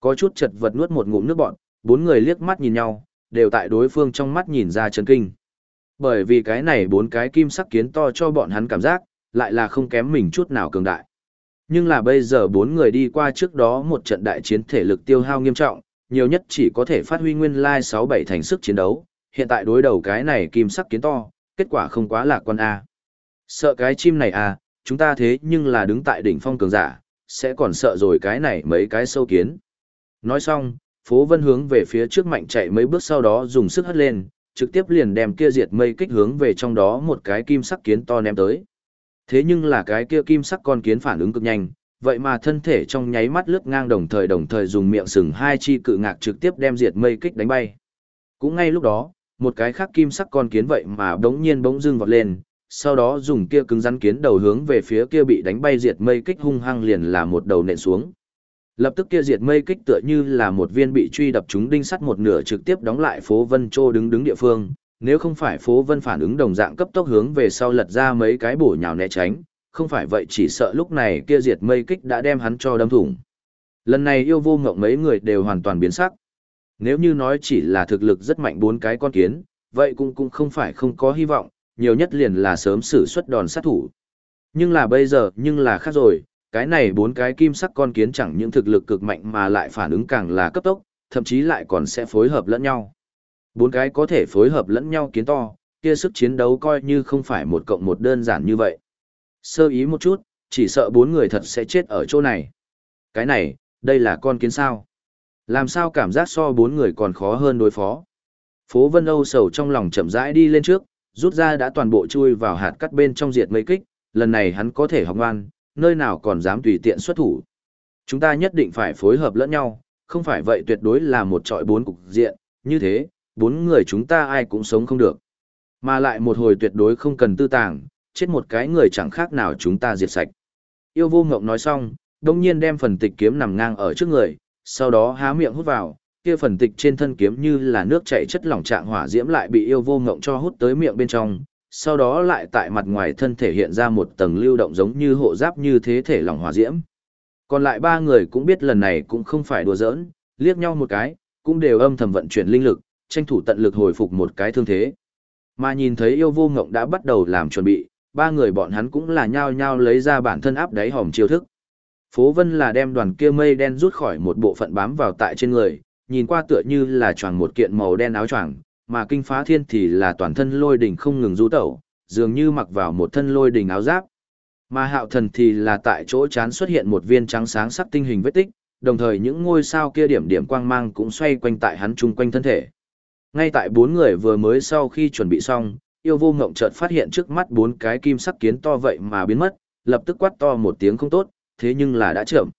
Có chút chật vật nuốt một ngụm nước bọn, bốn người liếc mắt nhìn nhau, đều tại đối phương trong mắt nhìn ra chấn kinh. Bởi vì cái này bốn cái kim sắc kiến to cho bọn hắn cảm giác, lại là không kém mình chút nào cường đại. Nhưng là bây giờ bốn người đi qua trước đó một trận đại chiến thể lực tiêu hao nghiêm trọng, nhiều nhất chỉ có thể phát huy nguyên lai 6-7 thành sức chiến đấu, hiện tại đối đầu cái này kim sắc kiến to, kết quả không quá lạc quan A. Sợ cái chim này à, chúng ta thế nhưng là đứng tại đỉnh phong cường giả, sẽ còn sợ rồi cái này mấy cái sâu kiến. Nói xong, phố vân hướng về phía trước mạnh chạy mấy bước sau đó dùng sức hất lên, trực tiếp liền đem kia diệt mây kích hướng về trong đó một cái kim sắc kiến to ném tới. Thế nhưng là cái kia kim sắc con kiến phản ứng cực nhanh, vậy mà thân thể trong nháy mắt lướt ngang đồng thời đồng thời dùng miệng sừng hai chi cự ngạc trực tiếp đem diệt mây kích đánh bay. Cũng ngay lúc đó, một cái khác kim sắc con kiến vậy mà bỗng nhiên bỗng dưng vọt lên, sau đó dùng kia cứng rắn kiến đầu hướng về phía kia bị đánh bay diệt mây kích hung hăng liền là một đầu nện xuống. Lập tức kia diệt mây kích tựa như là một viên bị truy đập trúng đinh sắt một nửa trực tiếp đóng lại phố Vân Trô đứng đứng địa phương, nếu không phải phố Vân phản ứng đồng dạng cấp tốc hướng về sau lật ra mấy cái bổ nhào né tránh, không phải vậy chỉ sợ lúc này kia diệt mây kích đã đem hắn cho đâm thủng. Lần này yêu vô ngộng mấy người đều hoàn toàn biến sắc. Nếu như nói chỉ là thực lực rất mạnh bốn cái con kiến, vậy cũng cũng không phải không có hy vọng, nhiều nhất liền là sớm xử xuất đòn sát thủ. Nhưng là bây giờ, nhưng là khác rồi, cái này bốn cái kim sắc con kiến chẳng những thực lực cực mạnh mà lại phản ứng càng là cấp tốc, thậm chí lại còn sẽ phối hợp lẫn nhau. Bốn cái có thể phối hợp lẫn nhau kiến to, kia sức chiến đấu coi như không phải một cộng một đơn giản như vậy. Sơ ý một chút, chỉ sợ bốn người thật sẽ chết ở chỗ này. Cái này, đây là con kiến sao? Làm sao cảm giác so bốn người còn khó hơn đối phó? Phố Vân Âu sầu trong lòng chậm rãi đi lên trước, rút ra đã toàn bộ chui vào hạt cắt bên trong diệt mây kích, lần này hắn có thể học ngoan, nơi nào còn dám tùy tiện xuất thủ. Chúng ta nhất định phải phối hợp lẫn nhau, không phải vậy tuyệt đối là một trọi bốn cục diện, như thế, bốn người chúng ta ai cũng sống không được. Mà lại một hồi tuyệt đối không cần tư tàng, chết một cái người chẳng khác nào chúng ta diệt sạch. Yêu vô ngộng nói xong, đồng nhiên đem phần tịch kiếm nằm ngang ở trước người, sau đó há miệng hút vào, kia phần tịch trên thân kiếm như là nước chảy chất lỏng trạng hỏa diễm lại bị yêu vô ngộng cho hút tới miệng bên trong, sau đó lại tại mặt ngoài thân thể hiện ra một tầng lưu động giống như hộ giáp như thế thể lỏng hòa diễm. Còn lại ba người cũng biết lần này cũng không phải đùa giỡn, liếc nhau một cái, cũng đều âm thầm vận chuyển linh lực, tranh thủ tận lực hồi phục một cái thương thế. Mà nhìn thấy yêu vô ngộng đã bắt đầu làm chuẩn bị, ba người bọn hắn cũng là nhao nhao lấy ra bản thân áp đáy hòm chiêu thức. Phố Vân là đem đoàn kia mây đen rút khỏi một bộ phận bám vào tại trên người, nhìn qua tựa như là choàng một kiện màu đen áo choàng, mà kinh phá thiên thì là toàn thân lôi đỉnh không ngừng du tẩu, dường như mặc vào một thân lôi đỉnh áo giáp. Mà hạo thần thì là tại chỗ chán xuất hiện một viên trắng sáng sắc tinh hình vết tích, đồng thời những ngôi sao kia điểm điểm quang mang cũng xoay quanh tại hắn chung quanh thân thể. Ngay tại bốn người vừa mới sau khi chuẩn bị xong, yêu vô ngộng chợt phát hiện trước mắt bốn cái kim sắc kiến to vậy mà biến mất, lập tức quát to một tiếng không tốt, thế nhưng là đã chậm.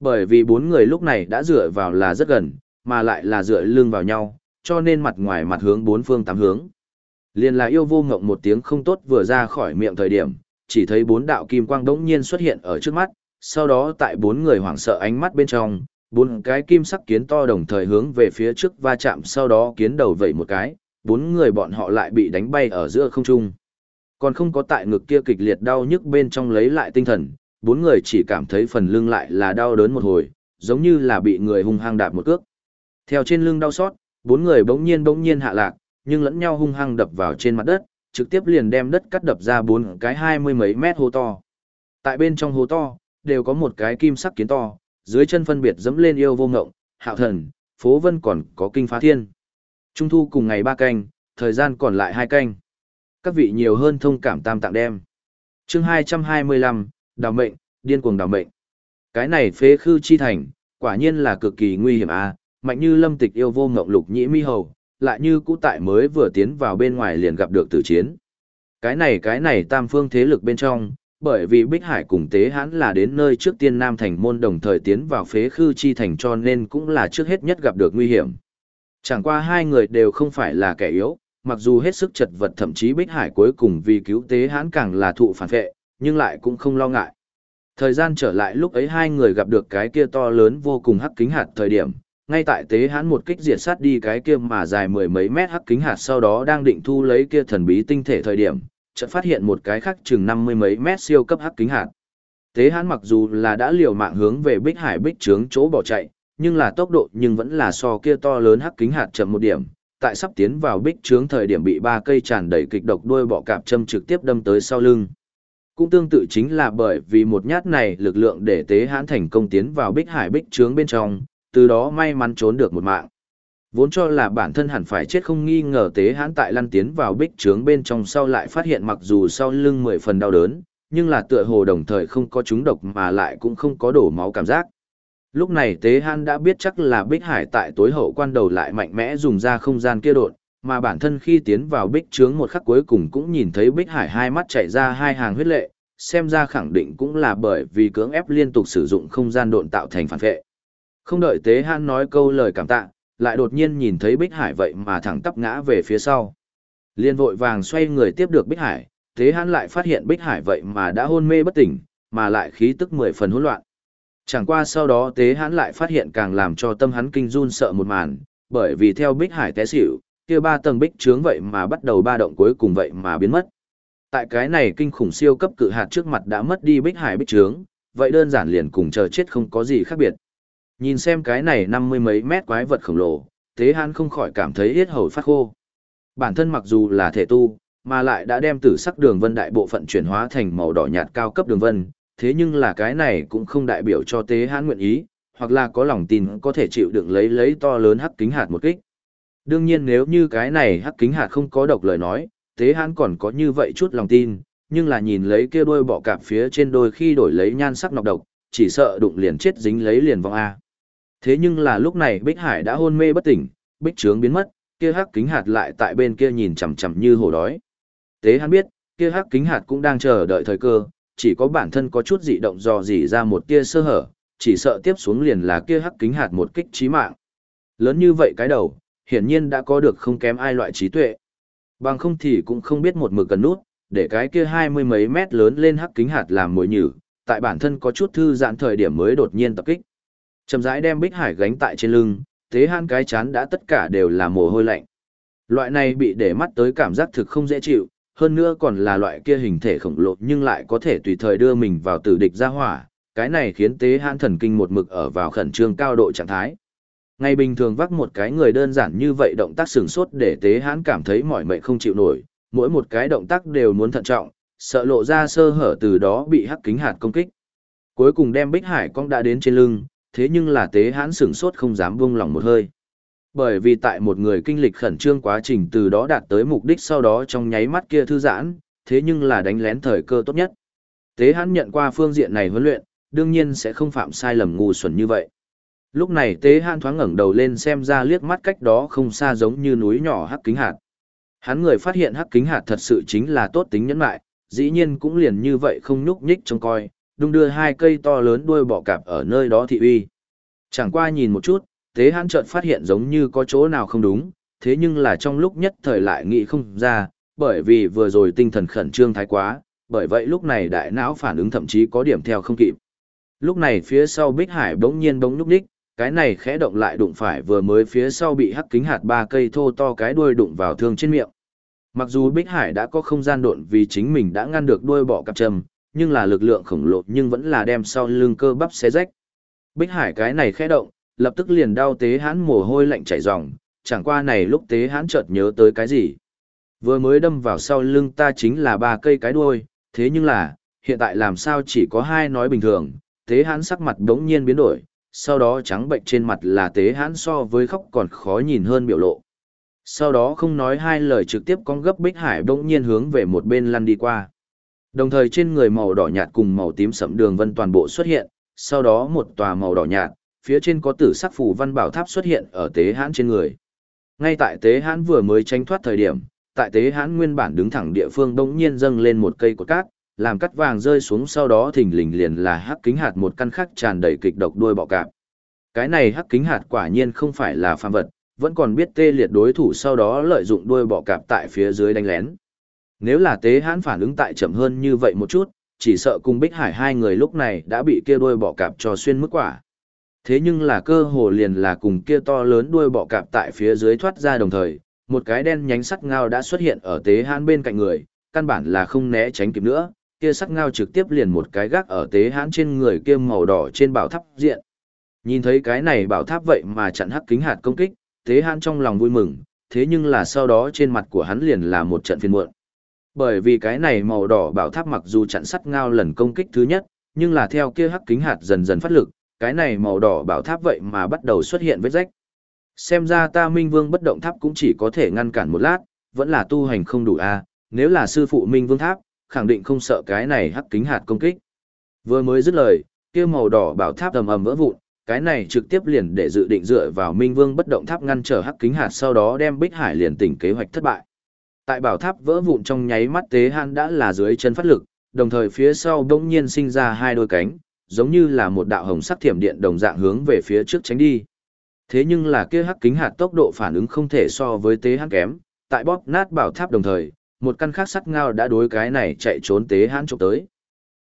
Bởi vì bốn người lúc này đã dựa vào là rất gần, mà lại là dựa lưng vào nhau, cho nên mặt ngoài mặt hướng bốn phương tám hướng. Liên là yêu vô ngộng một tiếng không tốt vừa ra khỏi miệng thời điểm, chỉ thấy bốn đạo kim quang đống nhiên xuất hiện ở trước mắt, sau đó tại bốn người hoảng sợ ánh mắt bên trong, bốn cái kim sắc kiến to đồng thời hướng về phía trước va chạm sau đó kiến đầu vẩy một cái, bốn người bọn họ lại bị đánh bay ở giữa không trung. Còn không có tại ngực kia kịch liệt đau nhức bên trong lấy lại tinh thần, bốn người chỉ cảm thấy phần lưng lại là đau đớn một hồi, giống như là bị người hung hăng đạp một cước. Theo trên lưng đau xót, bốn người bỗng nhiên bỗng nhiên hạ lạc, nhưng lẫn nhau hung hăng đập vào trên mặt đất, trực tiếp liền đem đất cắt đập ra bốn cái hai mươi mấy mét hố to. Tại bên trong hố to, đều có một cái kim sắc kiến to, dưới chân phân biệt dẫm lên yêu vô ngộng, hạo thần, phố vân còn có kinh phá thiên. Trung thu cùng ngày ba canh, thời gian còn lại hai canh. Các vị nhiều hơn thông cảm tam tạng đem. chương hai trăm hai mươi lăm đào mệnh, điên cuồng đào mệnh. Cái này phế khư chi thành, quả nhiên là cực kỳ nguy hiểm à, mạnh như lâm tịch yêu vô ngộng lục nhĩ mi hầu, lại như cũ tại mới vừa tiến vào bên ngoài liền gặp được tử chiến. Cái này cái này tam phương thế lực bên trong, bởi vì Bích Hải cùng Tế Hãn là đến nơi trước tiên Nam Thành môn đồng thời tiến vào phế khư chi thành cho nên cũng là trước hết nhất gặp được nguy hiểm. Chẳng qua hai người đều không phải là kẻ yếu, mặc dù hết sức chật vật thậm chí Bích Hải cuối cùng vì cứu Tế Hãn càng là thụ phản vệ, nhưng lại cũng không lo ngại. Thời gian trở lại lúc ấy hai người gặp được cái kia to lớn vô cùng hắc kính hạt thời điểm, ngay tại tế hãn một kích diệt sát đi cái kia mà dài mười mấy mét hắc kính hạt sau đó đang định thu lấy kia thần bí tinh thể thời điểm, chợt phát hiện một cái khác chừng năm mươi mấy mét siêu cấp hắc kính hạt. Tế hãn mặc dù là đã liều mạng hướng về bích hải bích trướng chỗ bỏ chạy, nhưng là tốc độ nhưng vẫn là so kia to lớn hắc kính hạt chậm một điểm, tại sắp tiến vào bích trướng thời điểm bị ba cây tràn đầy kịch độc đuôi bọ cạp châm trực tiếp đâm tới sau lưng. Cũng tương tự chính là bởi vì một nhát này lực lượng để tế hãn thành công tiến vào bích hải bích trướng bên trong, từ đó may mắn trốn được một mạng. Vốn cho là bản thân hẳn phải chết không nghi ngờ tế hãn tại lăn tiến vào bích trướng bên trong sau lại phát hiện mặc dù sau lưng mười phần đau đớn, nhưng là tựa hồ đồng thời không có trúng độc mà lại cũng không có đổ máu cảm giác. Lúc này tế hãn đã biết chắc là bích hải tại tối hậu quan đầu lại mạnh mẽ dùng ra không gian kia đột, mà bản thân khi tiến vào bích trướng một khắc cuối cùng cũng nhìn thấy bích hải hai mắt chảy ra hai hàng huyết lệ, xem ra khẳng định cũng là bởi vì cưỡng ép liên tục sử dụng không gian độn tạo thành phản vệ. Không đợi tế hãn nói câu lời cảm tạ, lại đột nhiên nhìn thấy Bích Hải vậy mà thẳng tắp ngã về phía sau. Liên vội vàng xoay người tiếp được Bích Hải, thế hãn lại phát hiện Bích Hải vậy mà đã hôn mê bất tỉnh, mà lại khí tức mười phần hỗn loạn. Chẳng qua sau đó tế hãn lại phát hiện càng làm cho tâm hắn kinh run sợ một màn, bởi vì theo Bích Hải té xỉu, kia ba tầng bích trướng vậy mà bắt đầu ba động cuối cùng vậy mà biến mất. Tại cái này kinh khủng siêu cấp cự hạt trước mặt đã mất đi Bích Hải bích trướng, vậy đơn giản liền cùng chờ chết không có gì khác biệt. Nhìn xem cái này năm mươi mấy mét quái vật khổng lồ, Tế Hán không khỏi cảm thấy yết hầu phát khô. Bản thân mặc dù là thể tu, mà lại đã đem tử sắc đường vân đại bộ phận chuyển hóa thành màu đỏ nhạt cao cấp đường vân, thế nhưng là cái này cũng không đại biểu cho Tế Hán nguyện ý, hoặc là có lòng tin có thể chịu đựng lấy lấy to lớn hắc kính hạt một kích. Đương nhiên nếu như cái này hắc kính hạt không có độc lời nói, Tế Hán còn có như vậy chút lòng tin, nhưng là nhìn lấy kia đôi bọ cạp phía trên đôi khi đổi lấy nhan sắc nọc độc, chỉ sợ đụng liền chết dính lấy liền vong A. Thế nhưng là lúc này Bích Hải đã hôn mê bất tỉnh, Bích Trướng biến mất, kia hắc kính hạt lại tại bên kia nhìn chằm chằm như hổ đói. Tế hắn biết, kia hắc kính hạt cũng đang chờ đợi thời cơ, chỉ có bản thân có chút dị động dò dỉ ra một tia sơ hở, chỉ sợ tiếp xuống liền là kia hắc kính hạt một kích chí mạng. Lớn như vậy cái đầu, hiển nhiên đã có được không kém ai loại trí tuệ. Bằng không thì cũng không biết một mực cần nút, để cái kia hai mươi mấy mét lớn lên hắc kính hạt làm mồi nhử, tại bản thân có chút thư giãn thời điểm mới đột nhiên tập kích. Chậm rãi đem Bích Hải gánh tại trên lưng, Thế han cái chán đã tất cả đều là mồ hôi lạnh. Loại này bị để mắt tới cảm giác thực không dễ chịu, hơn nữa còn là loại kia hình thể khổng lồ nhưng lại có thể tùy thời đưa mình vào tử địch ra hỏa, cái này khiến tế hãn thần kinh một mực ở vào khẩn trương cao độ trạng thái. Ngày bình thường vác một cái người đơn giản như vậy động tác sừng sốt để tế hãn cảm thấy mỏi mệt không chịu nổi, mỗi một cái động tác đều muốn thận trọng, sợ lộ ra sơ hở từ đó bị hắc kính hạt công kích. Cuối cùng đem Bích Hải cong đã đến trên lưng, thế nhưng là tế hãn sửng sốt không dám buông lòng một hơi. Bởi vì tại một người kinh lịch khẩn trương quá trình từ đó đạt tới mục đích sau đó trong nháy mắt kia thư giãn, thế nhưng là đánh lén thời cơ tốt nhất. Tế hãn nhận qua phương diện này huấn luyện, đương nhiên sẽ không phạm sai lầm ngu xuẩn như vậy. Lúc này tế hãn thoáng ngẩng đầu lên xem ra liếc mắt cách đó không xa giống như núi nhỏ hắc kính hạt. Hắn người phát hiện hắc kính hạt thật sự chính là tốt tính nhẫn lại, dĩ nhiên cũng liền như vậy không nhúc nhích trông coi, đung đưa hai cây to lớn đuôi bọ cạp ở nơi đó thị uy. Chẳng qua nhìn một chút, tế hãn chợt phát hiện giống như có chỗ nào không đúng, thế nhưng là trong lúc nhất thời lại nghĩ không ra, bởi vì vừa rồi tinh thần khẩn trương thái quá, bởi vậy lúc này đại não phản ứng thậm chí có điểm theo không kịp. Lúc này phía sau Bích Hải bỗng nhiên bỗng nhúc đích, cái này khẽ động lại đụng phải vừa mới phía sau bị hắc kính hạt ba cây thô to cái đuôi đụng vào thương trên miệng. Mặc dù Bích Hải đã có không gian độn vì chính mình đã ngăn được đuôi bọ cặp trầm, nhưng là lực lượng khổng lồ nhưng vẫn là đem sau lưng cơ bắp xé rách. Bích Hải cái này khẽ động, lập tức liền đau tế hãn mồ hôi lạnh chảy ròng, chẳng qua này lúc tế hãn chợt nhớ tới cái gì. Vừa mới đâm vào sau lưng ta chính là ba cây cái đuôi, thế nhưng là, hiện tại làm sao chỉ có hai nói bình thường, tế hãn sắc mặt đống nhiên biến đổi, sau đó trắng bệnh trên mặt là tế hãn so với khóc còn khó nhìn hơn biểu lộ. Sau đó không nói hai lời trực tiếp con gấp Bích Hải đống nhiên hướng về một bên lăn đi qua. Đồng thời trên người màu đỏ nhạt cùng màu tím sẫm đường vân toàn bộ xuất hiện, sau đó một tòa màu đỏ nhạt, phía trên có tử sắc phù văn bảo tháp xuất hiện ở tế hãn trên người. Ngay tại tế hãn vừa mới tránh thoát thời điểm, tại tế hãn nguyên bản đứng thẳng địa phương đống nhiên dâng lên một cây cột cát, làm cắt vàng rơi xuống sau đó thình lình liền là hắc kính hạt một căn khắc tràn đầy kịch độc đuôi bọ cạp. Cái này hắc kính hạt quả nhiên không phải là phàm vật, vẫn còn biết tê liệt đối thủ sau đó lợi dụng đuôi bọ cạp tại phía dưới đánh lén. Nếu là tế hãn phản ứng tại chậm hơn như vậy một chút, chỉ sợ cùng Bích Hải hai người lúc này đã bị kia đuôi bọ cạp cho xuyên mức quả. Thế nhưng là cơ hồ liền là cùng kia to lớn đuôi bọ cạp tại phía dưới thoát ra đồng thời, một cái đen nhánh sắt ngao đã xuất hiện ở tế hãn bên cạnh người, căn bản là không né tránh kịp nữa, kia sắt ngao trực tiếp liền một cái gác ở tế hãn trên người kia màu đỏ trên bảo tháp diện. Nhìn thấy cái này bảo tháp vậy mà chặn hắc kính hạt công kích, Tế Hãn trong lòng vui mừng, thế nhưng là sau đó trên mặt của hắn liền là một trận phiền muộn. Bởi vì cái này màu đỏ bảo tháp mặc dù chặn sắt ngao lần công kích thứ nhất, nhưng là theo kia hắc kính hạt dần dần phát lực, cái này màu đỏ bảo tháp vậy mà bắt đầu xuất hiện vết rách. Xem ra ta Minh Vương bất động tháp cũng chỉ có thể ngăn cản một lát, vẫn là tu hành không đủ a, nếu là sư phụ Minh Vương tháp, khẳng định không sợ cái này hắc kính hạt công kích. Vừa mới dứt lời, kia màu đỏ bảo tháp ầm ầm vỡ vụn, cái này trực tiếp liền để dự định dựa vào Minh Vương bất động tháp ngăn trở hắc kính hạt sau đó đem Bích Hải liền tỉnh kế hoạch thất bại. Tại bảo tháp vỡ vụn trong nháy mắt Tế hãn đã là dưới chân phát lực, đồng thời phía sau bỗng nhiên sinh ra hai đôi cánh, giống như là một đạo hồng sắc thiểm điện đồng dạng hướng về phía trước tránh đi. Thế nhưng là kia hắc kính hạt tốc độ phản ứng không thể so với Tế hãn kém, tại bóp nát bảo tháp đồng thời, một căn khác sắt ngao đã đối cái này chạy trốn Tế hãn chụp tới.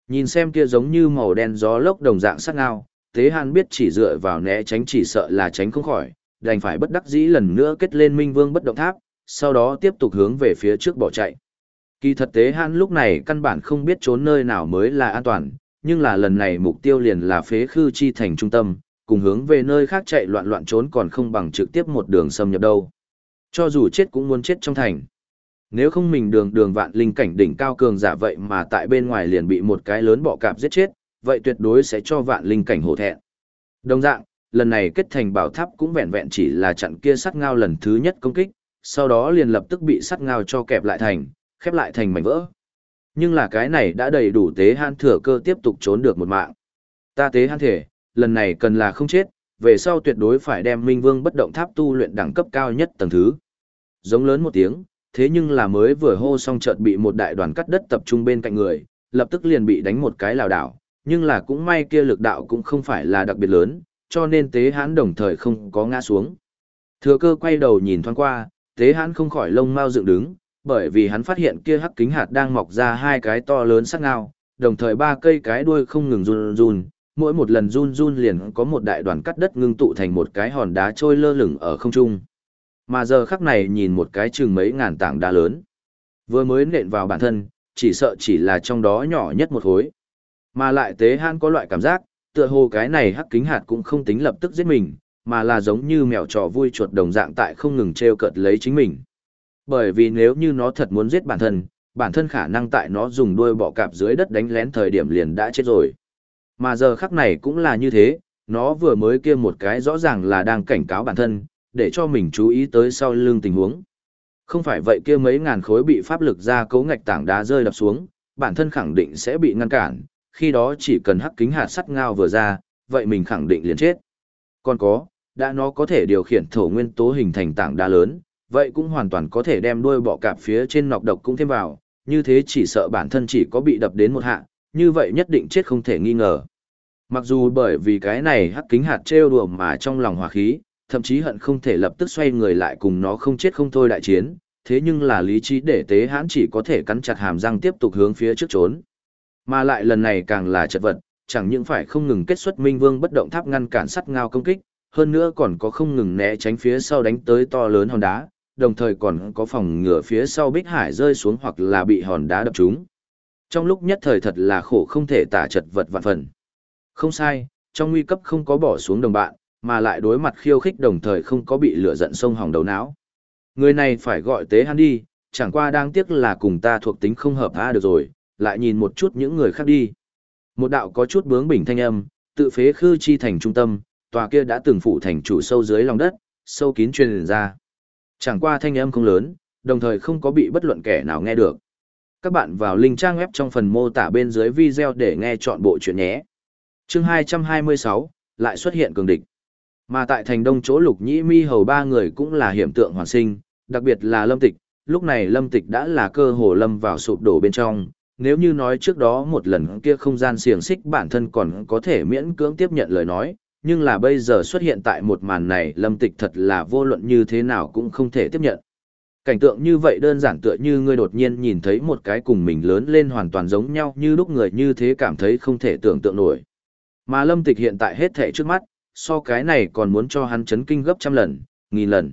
Nhìn xem kia giống như màu đen gió lốc đồng dạng sắt ngao, Tế hãn biết chỉ dựa vào né tránh chỉ sợ là tránh không khỏi, đành phải bất đắc dĩ lần nữa kết lên Minh Vương bất động tháp, sau đó tiếp tục hướng về phía trước bỏ chạy. Kỳ thật Tế hãn lúc này căn bản không biết trốn nơi nào mới là an toàn, nhưng là lần này mục tiêu liền là phế khư chi thành trung tâm, cùng hướng về nơi khác chạy loạn loạn trốn còn không bằng trực tiếp một đường xâm nhập đâu. Cho dù chết cũng muốn chết trong thành. Nếu không mình đường đường vạn linh cảnh đỉnh cao cường giả vậy mà tại bên ngoài liền bị một cái lớn bọ cạp giết chết, vậy tuyệt đối sẽ cho vạn linh cảnh hổ thẹn. Đồng dạng, lần này kết thành bảo tháp cũng vẹn vẹn chỉ là chặn kia sắt ngao lần thứ nhất công kích, sau đó liền lập tức bị sắt ngao cho kẹp lại thành, khép lại thành mảnh vỡ. Nhưng là cái này đã đầy đủ tế han thừa cơ tiếp tục trốn được một mạng. Ta tế han thể, lần này cần là không chết, về sau tuyệt đối phải đem Minh Vương bất động tháp tu luyện đẳng cấp cao nhất tầng thứ. Giống lớn một tiếng, thế nhưng là mới vừa hô xong chợt bị một đại đoàn cắt đất tập trung bên cạnh người, lập tức liền bị đánh một cái lào đảo, nhưng là cũng may kia lực đạo cũng không phải là đặc biệt lớn, cho nên tế hãn đồng thời không có ngã xuống. Thừa cơ quay đầu nhìn thoáng qua, tế hãn không khỏi lông mau dựng đứng, bởi vì hắn phát hiện kia hắc kính hạt đang mọc ra hai cái to lớn sắc ngao, đồng thời ba cây cái đuôi không ngừng run run, mỗi một lần run run liền có một đại đoàn cắt đất ngưng tụ thành một cái hòn đá trôi lơ lửng ở không trung. Mà giờ khắc này nhìn một cái chừng mấy ngàn tảng đá lớn, vừa mới nện vào bản thân, chỉ sợ chỉ là trong đó nhỏ nhất một khối. Mà lại tế hãn có loại cảm giác, tựa hồ cái này hắc kính hạt cũng không tính lập tức giết mình, mà là giống như mèo trò vui chuột đồng dạng tại không ngừng treo cợt lấy chính mình. Bởi vì nếu như nó thật muốn giết bản thân, bản thân khả năng tại nó dùng đuôi bọ cạp dưới đất đánh lén thời điểm liền đã chết rồi. Mà giờ khắc này cũng là như thế, nó vừa mới kia một cái rõ ràng là đang cảnh cáo bản thân, để cho mình chú ý tới sau lưng tình huống. Không phải vậy kia mấy ngàn khối bị pháp lực ra cấu ngạch tảng đá rơi đập xuống, bản thân khẳng định sẽ bị ngăn cản, khi đó chỉ cần hắc kính hạt sắt ngao vừa ra, vậy mình khẳng định liền chết. Còn có, đã nó có thể điều khiển thổ nguyên tố hình thành tảng đá lớn, vậy cũng hoàn toàn có thể đem đuôi bọ cạp phía trên nọc độc cũng thêm vào, như thế chỉ sợ bản thân chỉ có bị đập đến một hạ, như vậy nhất định chết không thể nghi ngờ. Mặc dù bởi vì cái này hắc kính hạt trêu đùa mà trong lòng hòa khí, thậm chí hận không thể lập tức xoay người lại cùng nó không chết không thôi đại chiến, thế nhưng là lý trí để tế hãn chỉ có thể cắn chặt hàm răng tiếp tục hướng phía trước trốn. Mà lại lần này càng là chật vật, chẳng những phải không ngừng kết xuất minh vương bất động tháp ngăn cản sắt ngao công kích, hơn nữa còn có không ngừng né tránh phía sau đánh tới to lớn hòn đá, đồng thời còn có phòng ngừa phía sau bích hải rơi xuống hoặc là bị hòn đá đập trúng. Trong lúc nhất thời thật là khổ không thể tả chật vật vạn phần. Không sai, trong nguy cấp không có bỏ xuống đồng bạn, mà lại đối mặt khiêu khích đồng thời không có bị lửa giận sông hỏng đầu não. Người này phải gọi tế hắn đi, chẳng qua đang tiếc là cùng ta thuộc tính không hợp a được rồi, lại nhìn một chút những người khác đi. Một đạo có chút bướng bỉnh thanh âm, tự phế khư chi thành trung tâm, tòa kia đã từng phủ thành chủ sâu dưới lòng đất, sâu kín truyền ra. Chẳng qua thanh âm không lớn, đồng thời không có bị bất luận kẻ nào nghe được. Các bạn vào link trang web trong phần mô tả bên dưới video để nghe chọn bộ chuyện nhé. Chương 226, lại xuất hiện cường địch. Mà tại thành đông chỗ lục nhĩ mi hầu ba người cũng là hiểm tượng hoàn sinh, đặc biệt là lâm tịch, lúc này lâm tịch đã là cơ hồ lâm vào sụp đổ bên trong, nếu như nói trước đó một lần kia không gian xiềng xích bản thân còn có thể miễn cưỡng tiếp nhận lời nói, nhưng là bây giờ xuất hiện tại một màn này lâm tịch thật là vô luận như thế nào cũng không thể tiếp nhận. Cảnh tượng như vậy đơn giản tựa như ngươi đột nhiên nhìn thấy một cái cùng mình lớn lên hoàn toàn giống nhau như lúc người như thế cảm thấy không thể tưởng tượng nổi. Mà lâm tịch hiện tại hết thể trước mắt, so cái này còn muốn cho hắn chấn kinh gấp trăm lần, nghìn lần.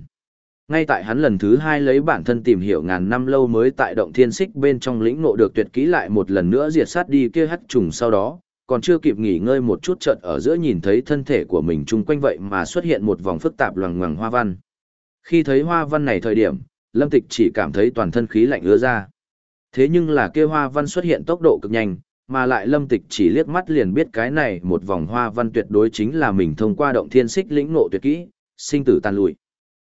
Ngay tại hắn lần thứ hai lấy bản thân tìm hiểu ngàn năm lâu mới tại động thiên xích bên trong lĩnh ngộ được tuyệt kỹ lại một lần nữa diệt sát đi kia hắc trùng sau đó, còn chưa kịp nghỉ ngơi một chút chợt ở giữa nhìn thấy thân thể của mình chung quanh vậy mà xuất hiện một vòng phức tạp loằng ngoằng hoa văn. Khi thấy hoa văn này thời điểm, Lâm Tịch chỉ cảm thấy toàn thân khí lạnh ứa ra. Thế nhưng là kia hoa văn xuất hiện tốc độ cực nhanh, mà lại Lâm Tịch chỉ liếc mắt liền biết cái này một vòng hoa văn tuyệt đối chính là mình thông qua động thiên xích lĩnh ngộ tuyệt kỹ, sinh tử tàn lùi.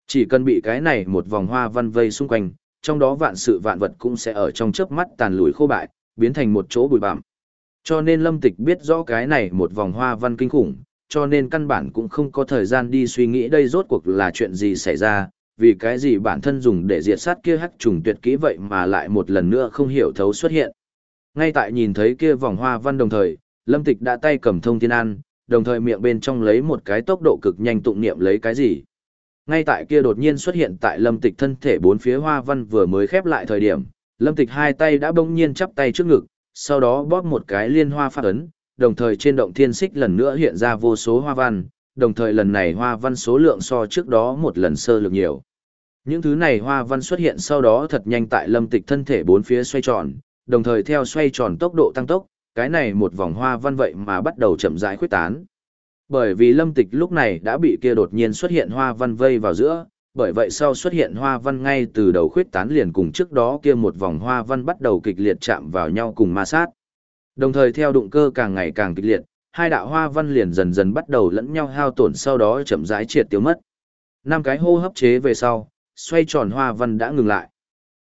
Chỉ cần bị cái này một vòng hoa văn vây xung quanh, trong đó vạn sự vạn vật cũng sẽ ở trong chớp mắt tàn lùi khô bại, biến thành một chỗ bụi bặm. Cho nên Lâm Tịch biết rõ cái này một vòng hoa văn kinh khủng, cho nên căn bản cũng không có thời gian đi suy nghĩ đây rốt cuộc là chuyện gì xảy ra, vì cái gì bản thân dùng để diệt sát kia hắc trùng tuyệt kỹ vậy mà lại một lần nữa không hiểu thấu xuất hiện. Ngay tại nhìn thấy kia vòng hoa văn đồng thời, Lâm Tịch đã tay cầm thông thiên an, đồng thời miệng bên trong lấy một cái tốc độ cực nhanh tụng niệm lấy cái gì. Ngay tại kia đột nhiên xuất hiện tại Lâm Tịch thân thể bốn phía hoa văn vừa mới khép lại thời điểm, Lâm Tịch hai tay đã bỗng nhiên chắp tay trước ngực, sau đó bóp một cái liên hoa phát ấn, đồng thời trên động thiên xích lần nữa hiện ra vô số hoa văn, đồng thời lần này hoa văn số lượng so trước đó một lần sơ lược nhiều. Những thứ này hoa văn xuất hiện sau đó thật nhanh tại lâm tịch thân thể bốn phía xoay tròn, đồng thời theo xoay tròn tốc độ tăng tốc, cái này một vòng hoa văn vậy mà bắt đầu chậm rãi khuyết tán. Bởi vì lâm tịch lúc này đã bị kia đột nhiên xuất hiện hoa văn vây vào giữa, bởi vậy sau xuất hiện hoa văn ngay từ đầu khuyết tán liền cùng trước đó kia một vòng hoa văn bắt đầu kịch liệt chạm vào nhau cùng ma sát. Đồng thời theo đụng cơ càng ngày càng kịch liệt, hai đạo hoa văn liền dần dần bắt đầu lẫn nhau hao tổn sau đó chậm rãi triệt tiêu mất. Năm cái hô hấp chế về sau, xoay tròn hoa văn đã ngừng lại.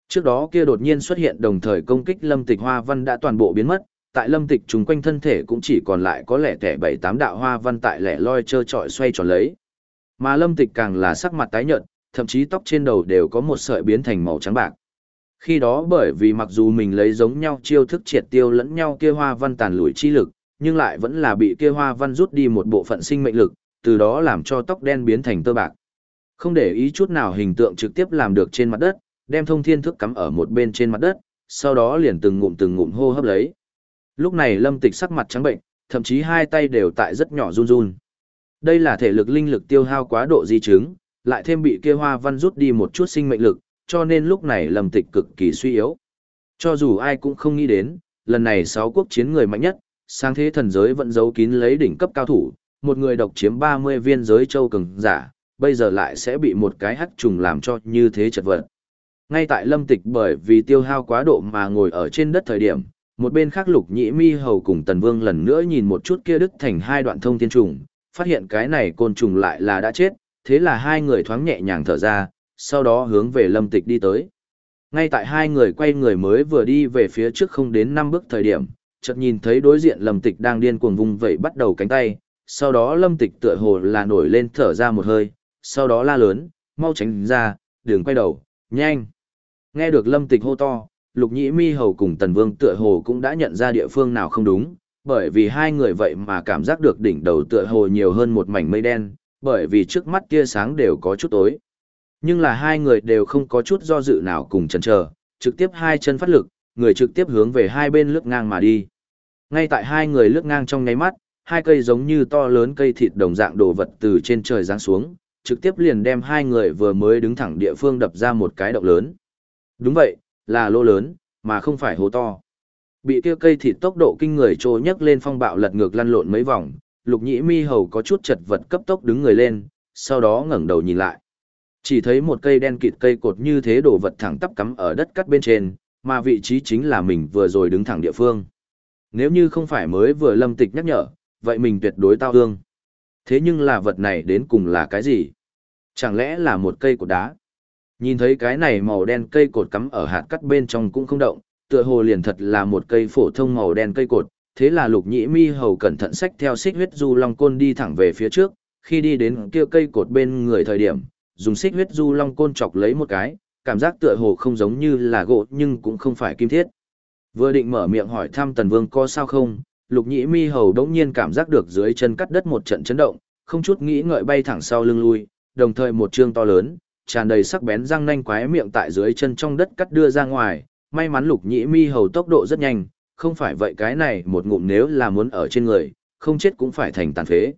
Trước đó kia đột nhiên xuất hiện đồng thời công kích lâm tịch hoa văn đã toàn bộ biến mất, tại lâm tịch chúng quanh thân thể cũng chỉ còn lại có lẻ tẻ bảy tám đạo hoa văn tại lẻ loi trơ trọi xoay tròn lấy. Mà lâm tịch càng là sắc mặt tái nhợt, thậm chí tóc trên đầu đều có một sợi biến thành màu trắng bạc. Khi đó bởi vì mặc dù mình lấy giống nhau chiêu thức triệt tiêu lẫn nhau kia hoa văn tàn lùi chi lực, nhưng lại vẫn là bị kia hoa văn rút đi một bộ phận sinh mệnh lực, từ đó làm cho tóc đen biến thành tơ bạc. Không để ý chút nào hình tượng trực tiếp làm được trên mặt đất, đem thông thiên thức cắm ở một bên trên mặt đất, sau đó liền từng ngụm từng ngụm hô hấp lấy. Lúc này lâm tịch sắc mặt trắng bệnh, thậm chí hai tay đều tại rất nhỏ run run. Đây là thể lực linh lực tiêu hao quá độ di chứng, lại thêm bị kia hoa văn rút đi một chút sinh mệnh lực, cho nên lúc này lâm tịch cực kỳ suy yếu. Cho dù ai cũng không nghĩ đến, lần này sáu quốc chiến người mạnh nhất, sang thế thần giới vẫn giấu kín lấy đỉnh cấp cao thủ, một người độc chiếm 30 viên giới châu cường giả, bây giờ lại sẽ bị một cái hắc trùng làm cho như thế chật vật. Ngay tại lâm tịch bởi vì tiêu hao quá độ mà ngồi ở trên đất thời điểm, một bên khác lục nhĩ mi hầu cùng tần vương lần nữa nhìn một chút kia đứt thành hai đoạn thông thiên trùng, phát hiện cái này côn trùng lại là đã chết, thế là hai người thoáng nhẹ nhàng thở ra, sau đó hướng về lâm tịch đi tới. Ngay tại hai người quay người mới vừa đi về phía trước không đến năm bước thời điểm, chợt nhìn thấy đối diện lâm tịch đang điên cuồng vung vẩy bắt đầu cánh tay, sau đó lâm tịch tựa hồ là nổi lên thở ra một hơi, sau đó la lớn, mau tránh ra, đường quay đầu, nhanh. Nghe được lâm tịch hô to, lục nhĩ mi hầu cùng tần vương tựa hồ cũng đã nhận ra địa phương nào không đúng, bởi vì hai người vậy mà cảm giác được đỉnh đầu tựa hồ nhiều hơn một mảnh mây đen, bởi vì trước mắt tia sáng đều có chút tối. Nhưng là hai người đều không có chút do dự nào cùng chần chờ, trực tiếp hai chân phát lực, người trực tiếp hướng về hai bên lướt ngang mà đi. Ngay tại hai người lướt ngang trong nháy mắt, hai cây giống như to lớn cây thịt đồng dạng đồ vật từ trên trời giáng xuống, trực tiếp liền đem hai người vừa mới đứng thẳng địa phương đập ra một cái động lớn. Đúng vậy, là lô lớn, mà không phải hố to. Bị kia cây thịt tốc độ kinh người trôi nhấc lên phong bạo lật ngược lăn lộn mấy vòng, lục nhĩ mi hầu có chút chật vật cấp tốc đứng người lên, sau đó ngẩng đầu nhìn lại. Chỉ thấy một cây đen kịt cây cột như thế đổ vật thẳng tắp cắm ở đất cắt bên trên, mà vị trí chính là mình vừa rồi đứng thẳng địa phương. Nếu như không phải mới vừa lâm tịch nhắc nhở, vậy mình tuyệt đối tao hương. Thế nhưng là vật này đến cùng là cái gì? Chẳng lẽ là một cây cột đá? Nhìn thấy cái này màu đen cây cột cắm ở hạt cắt bên trong cũng không động, tựa hồ liền thật là một cây phổ thông màu đen cây cột, thế là lục nhĩ mi hầu cẩn thận xách theo xích huyết du long côn đi thẳng về phía trước, khi đi đến kia cây cột bên người thời điểm, dùng xích huyết du long côn chọc lấy một cái, cảm giác tựa hồ không giống như là gỗ nhưng cũng không phải kim thiết. Vừa định mở miệng hỏi thăm tần vương có sao không, lục nhĩ mi hầu đống nhiên cảm giác được dưới chân cắt đất một trận chấn động, không chút nghĩ ngợi bay thẳng sau lưng lui, đồng thời một trương to lớn, tràn đầy sắc bén răng nanh quái miệng tại dưới chân trong đất cắt đưa ra ngoài, may mắn lục nhĩ mi hầu tốc độ rất nhanh, không phải vậy cái này một ngụm nếu là muốn ở trên người, không chết cũng phải thành tàn phế.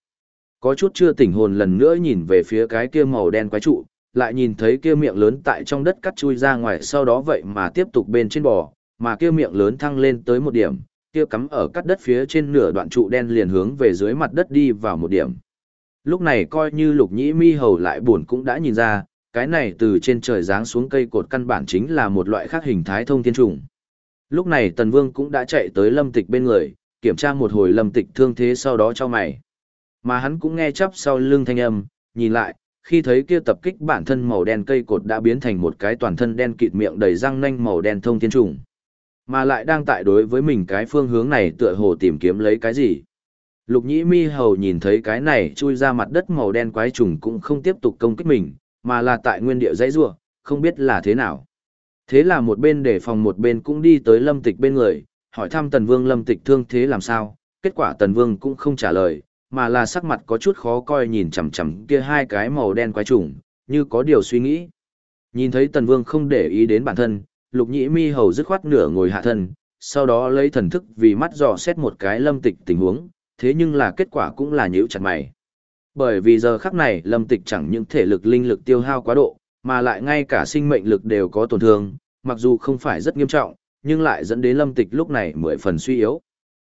Có chút chưa tỉnh hồn lần nữa nhìn về phía cái kia màu đen quái trụ, lại nhìn thấy kia miệng lớn tại trong đất cắt chui ra ngoài sau đó vậy mà tiếp tục bên trên bò, mà kia miệng lớn thăng lên tới một điểm, kia cắm ở cắt đất phía trên nửa đoạn trụ đen liền hướng về dưới mặt đất đi vào một điểm. Lúc này coi như lục nhĩ mi hầu lại buồn cũng đã nhìn ra, cái này từ trên trời giáng xuống cây cột căn bản chính là một loại khác hình thái thông thiên trùng. Lúc này Tần Vương cũng đã chạy tới lâm tịch bên người, kiểm tra một hồi lâm tịch thương thế sau đó cho mày. Mà hắn cũng nghe chắp sau lưng thanh âm, nhìn lại, khi thấy kia tập kích bản thân màu đen cây cột đã biến thành một cái toàn thân đen kịt miệng đầy răng nanh màu đen thông thiên trùng. Mà lại đang tại đối với mình cái phương hướng này tựa hồ tìm kiếm lấy cái gì. Lục nhĩ mi hầu nhìn thấy cái này chui ra mặt đất màu đen quái trùng cũng không tiếp tục công kích mình, mà là tại nguyên địa dãy rua, không biết là thế nào. Thế là một bên để phòng một bên cũng đi tới lâm tịch bên người, hỏi thăm tần vương lâm tịch thương thế làm sao, kết quả tần vương cũng không trả lời, mà là sắc mặt có chút khó coi nhìn chằm chằm kia hai cái màu đen quái trùng, như có điều suy nghĩ. Nhìn thấy tần vương không để ý đến bản thân, lục nhĩ mi hầu dứt khoát nửa ngồi hạ thân, sau đó lấy thần thức vì mắt dò xét một cái lâm tịch tình huống, thế nhưng là kết quả cũng là nhíu chặt mày. Bởi vì giờ khắc này lâm tịch chẳng những thể lực linh lực tiêu hao quá độ, mà lại ngay cả sinh mệnh lực đều có tổn thương, mặc dù không phải rất nghiêm trọng, nhưng lại dẫn đến lâm tịch lúc này mười phần suy yếu.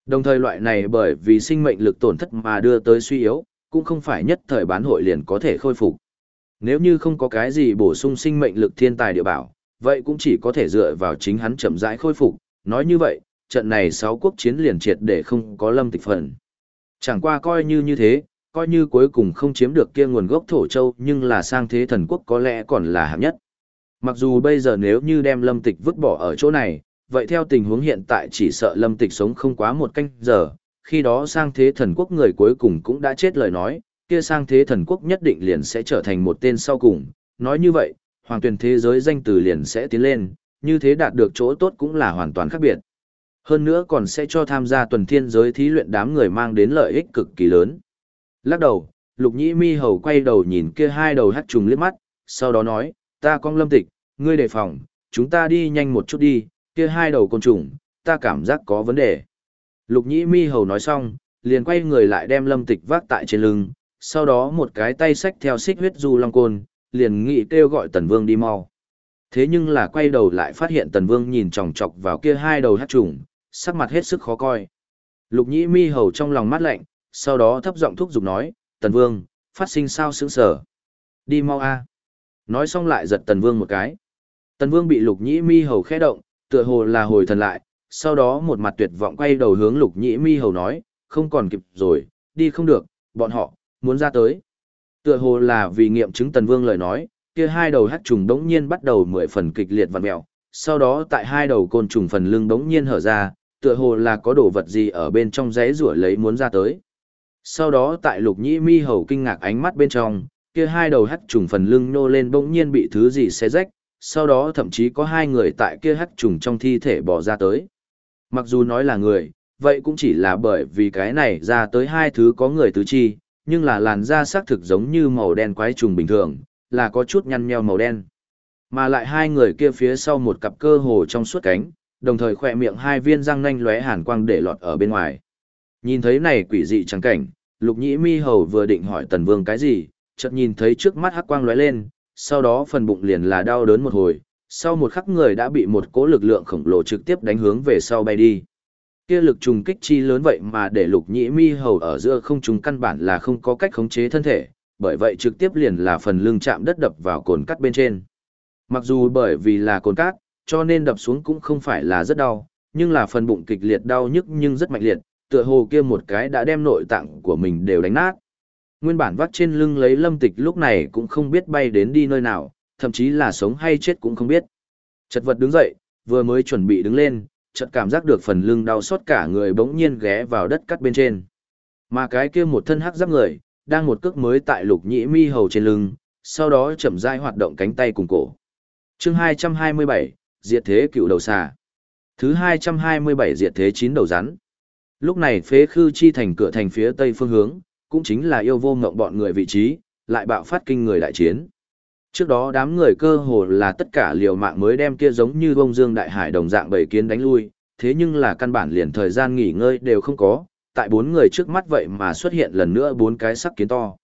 Đồng thời loại này bởi vì sinh mệnh lực tổn thất mà đưa tới suy yếu, cũng không phải nhất thời bán hội liền có thể khôi phục. Nếu như không có cái gì bổ sung sinh mệnh lực thiên tài địa bảo, vậy cũng chỉ có thể dựa vào chính hắn chậm rãi khôi phục. Nói như vậy, trận này sáu quốc chiến liền triệt để không có lâm tịch phần. Chẳng qua coi như như thế, coi như cuối cùng không chiếm được kia nguồn gốc thổ châu nhưng là sang thế thần quốc có lẽ còn là hạng nhất. Mặc dù bây giờ nếu như đem lâm tịch vứt bỏ ở chỗ này, vậy theo tình huống hiện tại chỉ sợ lâm tịch sống không quá một canh giờ, khi đó sang thế thần quốc người cuối cùng cũng đã chết lời nói, kia sang thế thần quốc nhất định liền sẽ trở thành một tên sau cùng. Nói như vậy, hoàng tuyển thế giới danh từ liền sẽ tiến lên, như thế đạt được chỗ tốt cũng là hoàn toàn khác biệt. Hơn nữa còn sẽ cho tham gia tuần thiên giới thí luyện đám người mang đến lợi ích cực kỳ lớn. Lắc đầu, lục nhĩ mi hầu quay đầu nhìn kia hai đầu hát trùng liếc mắt, sau đó nói, ta con lâm tịch, ngươi đề phòng, chúng ta đi nhanh một chút đi, kia hai đầu côn trùng, ta cảm giác có vấn đề. Lục nhĩ mi hầu nói xong, liền quay người lại đem lâm tịch vác tại trên lưng, sau đó một cái tay xách theo xích huyết du long côn, liền nghị kêu gọi tần vương đi mau. Thế nhưng là quay đầu lại phát hiện tần vương nhìn chòng chọc vào kia hai đầu hát trùng, sắc mặt hết sức khó coi. Lục nhĩ mi hầu trong lòng mắt lạnh, sau đó thấp giọng thúc giục nói, tần vương, phát sinh sao sướng sở. Đi mau a Nói xong lại giật tần vương một cái. Tần vương bị lục nhĩ mi hầu khẽ động, tựa hồ là hồi thần lại, sau đó một mặt tuyệt vọng quay đầu hướng lục nhĩ mi hầu nói, không còn kịp rồi, đi không được, bọn họ, muốn ra tới. Tựa hồ là vì nghiệm chứng tần vương lời nói, kia hai đầu hắc trùng đống nhiên bắt đầu mười phần kịch liệt vặn mẹo, sau đó tại hai đầu côn trùng phần lưng đống nhiên hở ra, tựa hồ là có đồ vật gì ở bên trong giấy rủa lấy muốn ra tới. Sau đó tại lục nhĩ mi hầu kinh ngạc ánh mắt bên trong, kia hai đầu hắc trùng phần lưng nô lên bỗng nhiên bị thứ gì xé rách, sau đó thậm chí có hai người tại kia hắc trùng trong thi thể bỏ ra tới. Mặc dù nói là người, vậy cũng chỉ là bởi vì cái này ra tới hai thứ có người tứ chi, nhưng là làn da xác thực giống như màu đen quái trùng bình thường, là có chút nhăn nheo màu đen. Mà lại hai người kia phía sau một cặp cơ hồ trong suốt cánh, đồng thời khỏe miệng hai viên răng nanh lóe hàn quang để lọt ở bên ngoài. Nhìn thấy này quỷ dị trắng cảnh, lục nhĩ mi hầu vừa định hỏi tần vương cái gì, chợt nhìn thấy trước mắt hắc quang lóe lên, sau đó phần bụng liền là đau đớn một hồi, sau một khắc người đã bị một cỗ lực lượng khổng lồ trực tiếp đánh hướng về sau bay đi. Kia lực trùng kích chi lớn vậy mà để lục nhĩ mi hầu ở giữa không trùng căn bản là không có cách khống chế thân thể, bởi vậy trực tiếp liền là phần lưng chạm đất đập vào cồn cắt bên trên. Mặc dù bởi vì là cồn cát, cho nên đập xuống cũng không phải là rất đau, nhưng là phần bụng kịch liệt đau nhức nhưng rất mạnh liệt, tựa hồ kia một cái đã đem nội tạng của mình đều đánh nát. Nguyên bản vắt trên lưng lấy lâm tịch lúc này cũng không biết bay đến đi nơi nào, thậm chí là sống hay chết cũng không biết. Chật vật đứng dậy, vừa mới chuẩn bị đứng lên, chợt cảm giác được phần lưng đau xót cả người bỗng nhiên ghé vào đất cắt bên trên. Mà cái kia một thân hắc giáp người, đang một cước mới tại lục nhĩ mi hầu trên lưng, sau đó chậm rãi hoạt động cánh tay cùng cổ. Chương 227, Diệt thế cựu đầu xà. Thứ 227 Diệt thế chín đầu rắn. Lúc này phế khư chi thành cửa thành phía tây phương hướng, cũng chính là yêu vô ngộng bọn người vị trí, lại bạo phát kinh người đại chiến. Trước đó đám người cơ hồ là tất cả liều mạng mới đem kia giống như bông dương đại hải đồng dạng bầy kiến đánh lui, thế nhưng là căn bản liền thời gian nghỉ ngơi đều không có, tại bốn người trước mắt vậy mà xuất hiện lần nữa bốn cái sắc kiến to.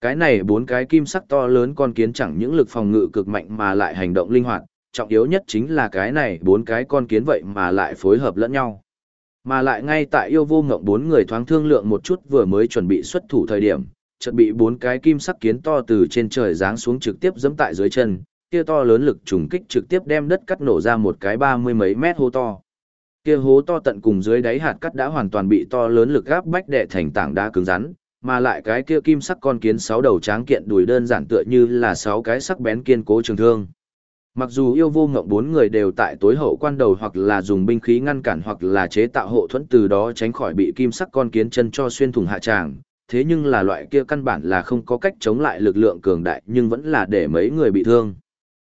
Cái này bốn cái kim sắc to lớn con kiến chẳng những lực phòng ngự cực mạnh mà lại hành động linh hoạt, trọng yếu nhất chính là cái này bốn cái con kiến vậy mà lại phối hợp lẫn nhau. Mà lại ngay tại yêu vô ngộng bốn người thoáng thương lượng một chút vừa mới chuẩn bị xuất thủ thời điểm, chợt bị bốn cái kim sắc kiến to từ trên trời giáng xuống trực tiếp giẫm tại dưới chân, kia to lớn lực trùng kích trực tiếp đem đất cắt nổ ra một cái ba mươi mấy mét hố to. Kia hố to tận cùng dưới đáy hạt cắt đã hoàn toàn bị to lớn lực gáp bách đè thành tảng đá cứng rắn, mà lại cái kia kim sắc con kiến sáu đầu tráng kiện đùi đơn giản tựa như là sáu cái sắc bén kiên cố trường thương. Mặc dù yêu vô ngộng bốn người đều tại tối hậu quan đầu hoặc là dùng binh khí ngăn cản hoặc là chế tạo hộ thuẫn từ đó tránh khỏi bị kim sắc con kiến chân cho xuyên thủng hạ tràng, thế nhưng là loại kia căn bản là không có cách chống lại lực lượng cường đại nhưng vẫn là để mấy người bị thương.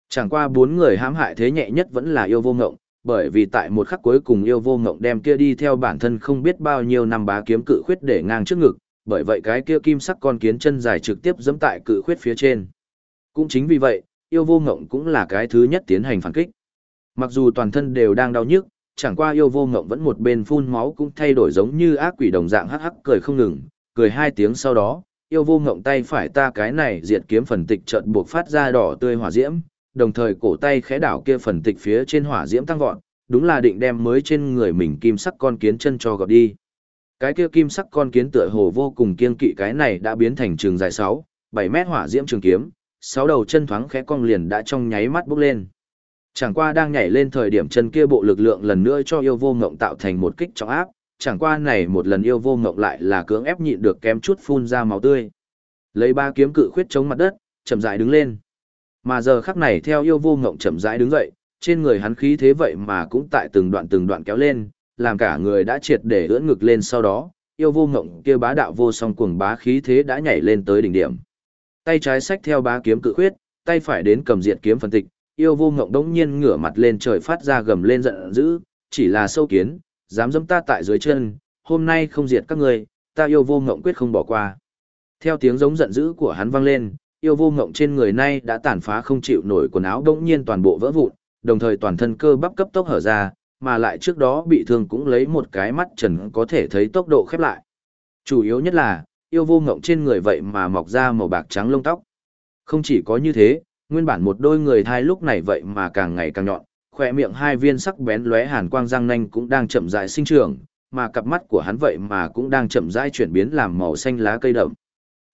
Chẳng qua bốn người hãm hại thế nhẹ nhất vẫn là yêu vô ngộng, bởi vì tại một khắc cuối cùng yêu vô ngộng đem kia đi theo bản thân không biết bao nhiêu năm bá kiếm cự khuyết để ngang trước ngực, bởi vậy cái kia kim sắc con kiến chân dài trực tiếp dẫm tại cự khuyết phía trên. Cũng chính vì vậy, yêu vô ngộng cũng là cái thứ nhất tiến hành phản kích. Mặc dù toàn thân đều đang đau nhức, chẳng qua yêu vô ngộng vẫn một bên phun máu cũng thay đổi giống như ác quỷ đồng dạng hắc hắc cười không ngừng, cười hai tiếng sau đó, yêu vô ngộng tay phải ta cái này diệt kiếm phần tịch chợt buộc phát ra đỏ tươi hỏa diễm, đồng thời cổ tay khẽ đảo kia phần tịch phía trên hỏa diễm tăng vọt, đúng là định đem mới trên người mình kim sắc con kiến chân cho gọt đi. Cái kia kim sắc con kiến tựa hồ vô cùng kiên kỵ cái này đã biến thành trường dài 6, 7 mét hỏa diễm trường kiếm, sáu đầu chân thoáng khẽ cong liền đã trong nháy mắt bốc lên. Chẳng qua đang nhảy lên thời điểm chân kia bộ lực lượng lần nữa cho yêu vô ngộng tạo thành một kích trọng áp, chẳng qua này một lần yêu vô ngộng lại là cưỡng ép nhịn được kém chút phun ra máu tươi. Lấy ba kiếm cự khuyết chống mặt đất, chậm rãi đứng lên. Mà giờ khắc này theo yêu vô ngộng chậm rãi đứng dậy, trên người hắn khí thế vậy mà cũng tại từng đoạn từng đoạn kéo lên, làm cả người đã triệt để ưỡn ngực lên sau đó, yêu vô ngộng kia bá đạo vô song cuồng bá khí thế đã nhảy lên tới đỉnh điểm. Tay trái xách theo bá kiếm cự khuyết, tay phải đến cầm diệt kiếm phân tịch, yêu vô ngộng đống nhiên ngửa mặt lên trời phát ra gầm lên giận dữ, chỉ là sâu kiến, dám dẫm ta tại dưới chân, hôm nay không diệt các ngươi, ta yêu vô ngộng quyết không bỏ qua. Theo tiếng giống giận dữ của hắn vang lên, yêu vô ngộng trên người nay đã tàn phá không chịu nổi quần áo đống nhiên toàn bộ vỡ vụn, đồng thời toàn thân cơ bắp cấp tốc hở ra, mà lại trước đó bị thương cũng lấy một cái mắt trần có thể thấy tốc độ khép lại. Chủ yếu nhất là, yêu vô ngộng trên người vậy mà mọc ra màu bạc trắng lông tóc. Không chỉ có như thế, nguyên bản một đôi người thai lúc này vậy mà càng ngày càng nhọn, khỏe miệng hai viên sắc bén lóe hàn quang răng nanh cũng đang chậm rãi sinh trưởng, mà cặp mắt của hắn vậy mà cũng đang chậm rãi chuyển biến làm màu xanh lá cây đậm.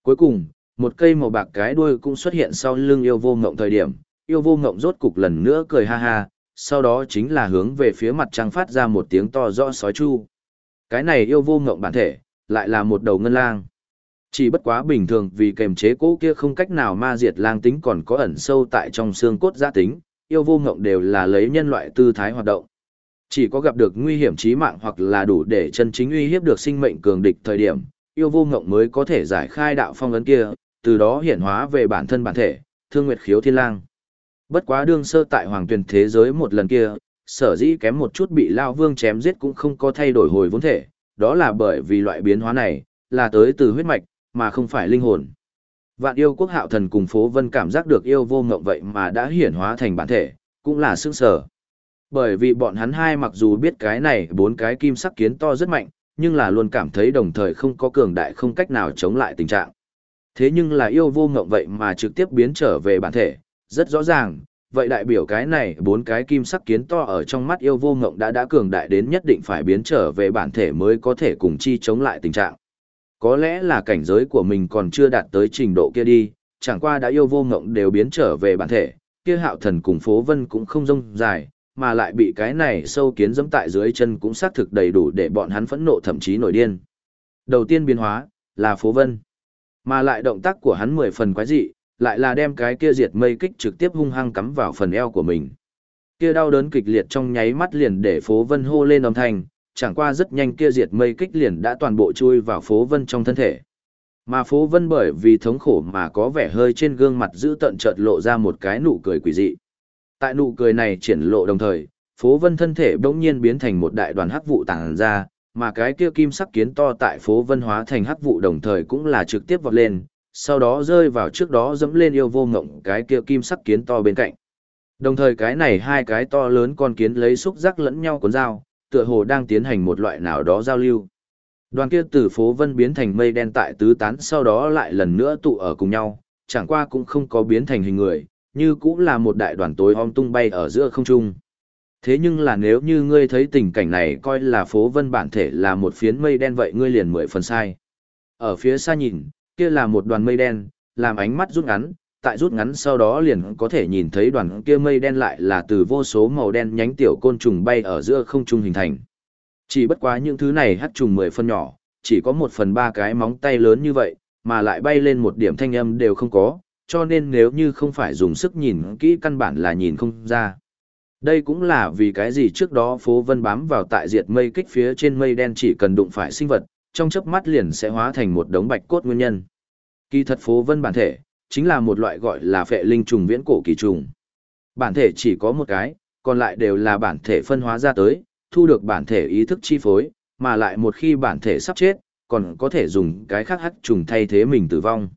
Cuối cùng, một cây màu bạc cái đuôi cũng xuất hiện sau lưng yêu vô ngộng thời điểm, yêu vô ngộng rốt cục lần nữa cười ha ha, sau đó chính là hướng về phía mặt trăng phát ra một tiếng to rõ sói chu. Cái này yêu vô ngộng bản thể, lại là một đầu ngân lang. Chỉ bất quá bình thường vì kềm chế cỗ kia không cách nào ma diệt lang tính còn có ẩn sâu tại trong xương cốt gia tính, yêu vô ngộng đều là lấy nhân loại tư thái hoạt động. Chỉ có gặp được nguy hiểm chí mạng hoặc là đủ để chân chính uy hiếp được sinh mệnh cường địch thời điểm, yêu vô ngộng mới có thể giải khai đạo phong ấn kia, từ đó hiển hóa về bản thân bản thể, thương nguyệt khiếu thiên lang. Bất quá đương sơ tại hoàng tuyển thế giới một lần kia, sở dĩ kém một chút bị Lao Vương chém giết cũng không có thay đổi hồi vốn thể, đó là bởi vì loại biến hóa này, là tới từ huyết mạch, mà không phải linh hồn. Vạn yêu quốc hạo thần cùng phố vân cảm giác được yêu vô ngộng vậy mà đã hiển hóa thành bản thể, cũng là sương sở. Bởi vì bọn hắn hai mặc dù biết cái này bốn cái kim sắc kiến to rất mạnh, nhưng là luôn cảm thấy đồng thời không có cường đại không cách nào chống lại tình trạng. Thế nhưng là yêu vô ngộng vậy mà trực tiếp biến trở về bản thể, rất rõ ràng, vậy đại biểu cái này bốn cái kim sắc kiến to ở trong mắt yêu vô ngộng đã đã cường đại đến nhất định phải biến trở về bản thể mới có thể cùng chi chống lại tình trạng. Có lẽ là cảnh giới của mình còn chưa đạt tới trình độ kia đi, chẳng qua đã yêu vô ngộng đều biến trở về bản thể, kia hạo thần cùng phố vân cũng không rông dài, mà lại bị cái này sâu kiến dẫm tại dưới chân cũng xác thực đầy đủ để bọn hắn phẫn nộ thậm chí nổi điên. Đầu tiên biến hóa, là phố vân. Mà lại động tác của hắn mười phần quái dị, lại là đem cái kia diệt mây kích trực tiếp hung hăng cắm vào phần eo của mình. Kia đau đớn kịch liệt trong nháy mắt liền để phố vân hô lên âm thanh, chẳng qua rất nhanh kia diệt mây kích liền đã toàn bộ chui vào phố vân trong thân thể. Mà phố vân bởi vì thống khổ mà có vẻ hơi trên gương mặt giữ tận chợt lộ ra một cái nụ cười quỷ dị. Tại nụ cười này triển lộ đồng thời, phố vân thân thể bỗng nhiên biến thành một đại đoàn hắc vụ tàng ra, mà cái kia kim sắc kiến to tại phố vân hóa thành hắc vụ đồng thời cũng là trực tiếp vọt lên, sau đó rơi vào trước đó dẫm lên yêu vô ngộng cái kia kim sắc kiến to bên cạnh. Đồng thời cái này hai cái to lớn con kiến lấy xúc giác lẫn nhau cuốn dao, tựa hồ đang tiến hành một loại nào đó giao lưu. Đoàn kia từ phố vân biến thành mây đen tại tứ tán sau đó lại lần nữa tụ ở cùng nhau, chẳng qua cũng không có biến thành hình người, như cũng là một đại đoàn tối om tung bay ở giữa không trung. Thế nhưng là nếu như ngươi thấy tình cảnh này coi là phố vân bản thể là một phiến mây đen vậy ngươi liền mười phần sai. Ở phía xa nhìn, kia là một đoàn mây đen, làm ánh mắt rút ngắn, tại rút ngắn sau đó liền có thể nhìn thấy đoàn kia mây đen lại là từ vô số màu đen nhánh tiểu côn trùng bay ở giữa không trung hình thành. Chỉ bất quá những thứ này hắc trùng mười phân nhỏ, chỉ có một phần ba cái móng tay lớn như vậy, mà lại bay lên một điểm thanh âm đều không có, cho nên nếu như không phải dùng sức nhìn kỹ căn bản là nhìn không ra. Đây cũng là vì cái gì trước đó phố vân bám vào tại diệt mây kích phía trên mây đen chỉ cần đụng phải sinh vật, trong chớp mắt liền sẽ hóa thành một đống bạch cốt nguyên nhân. Kỳ thật phố vân bản thể, chính là một loại gọi là phệ linh trùng viễn cổ kỳ trùng. Bản thể chỉ có một cái, còn lại đều là bản thể phân hóa ra tới, thu được bản thể ý thức chi phối, mà lại một khi bản thể sắp chết, còn có thể dùng cái khác hắc trùng thay thế mình tử vong.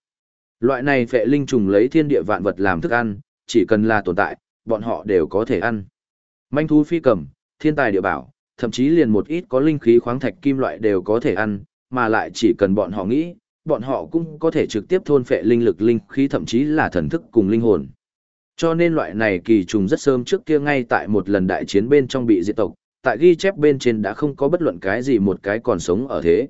Loại này phệ linh trùng lấy thiên địa vạn vật làm thức ăn, chỉ cần là tồn tại, bọn họ đều có thể ăn. Manh thú phi cầm, thiên tài địa bảo, thậm chí liền một ít có linh khí khoáng thạch kim loại đều có thể ăn, mà lại chỉ cần bọn họ nghĩ, bọn họ cũng có thể trực tiếp thôn phệ linh lực linh khí thậm chí là thần thức cùng linh hồn. Cho nên loại này kỳ trùng rất sớm trước kia ngay tại một lần đại chiến bên trong bị diệt tộc, tại ghi chép bên trên đã không có bất luận cái gì một cái còn sống ở thế.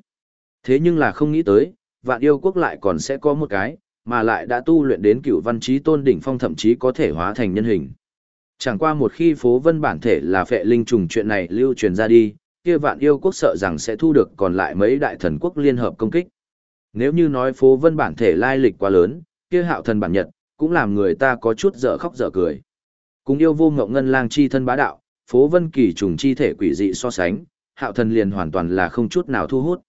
Thế nhưng là không nghĩ tới, vạn yêu quốc lại còn sẽ có một cái, mà lại đã tu luyện đến cựu văn trí tôn đỉnh phong thậm chí có thể hóa thành nhân hình. Chẳng qua một khi phố vân bản thể là phệ linh trùng chuyện này lưu truyền ra đi, kia vạn yêu quốc sợ rằng sẽ thu được còn lại mấy đại thần quốc liên hợp công kích. Nếu như nói phố vân bản thể lai lịch quá lớn, kia hạo thần bản nhật, cũng làm người ta có chút dở khóc dở cười. Cùng yêu vô ngộng ngân lang chi thân bá đạo, phố vân kỳ trùng chi thể quỷ dị so sánh, hạo thần liền hoàn toàn là không chút nào thu hút.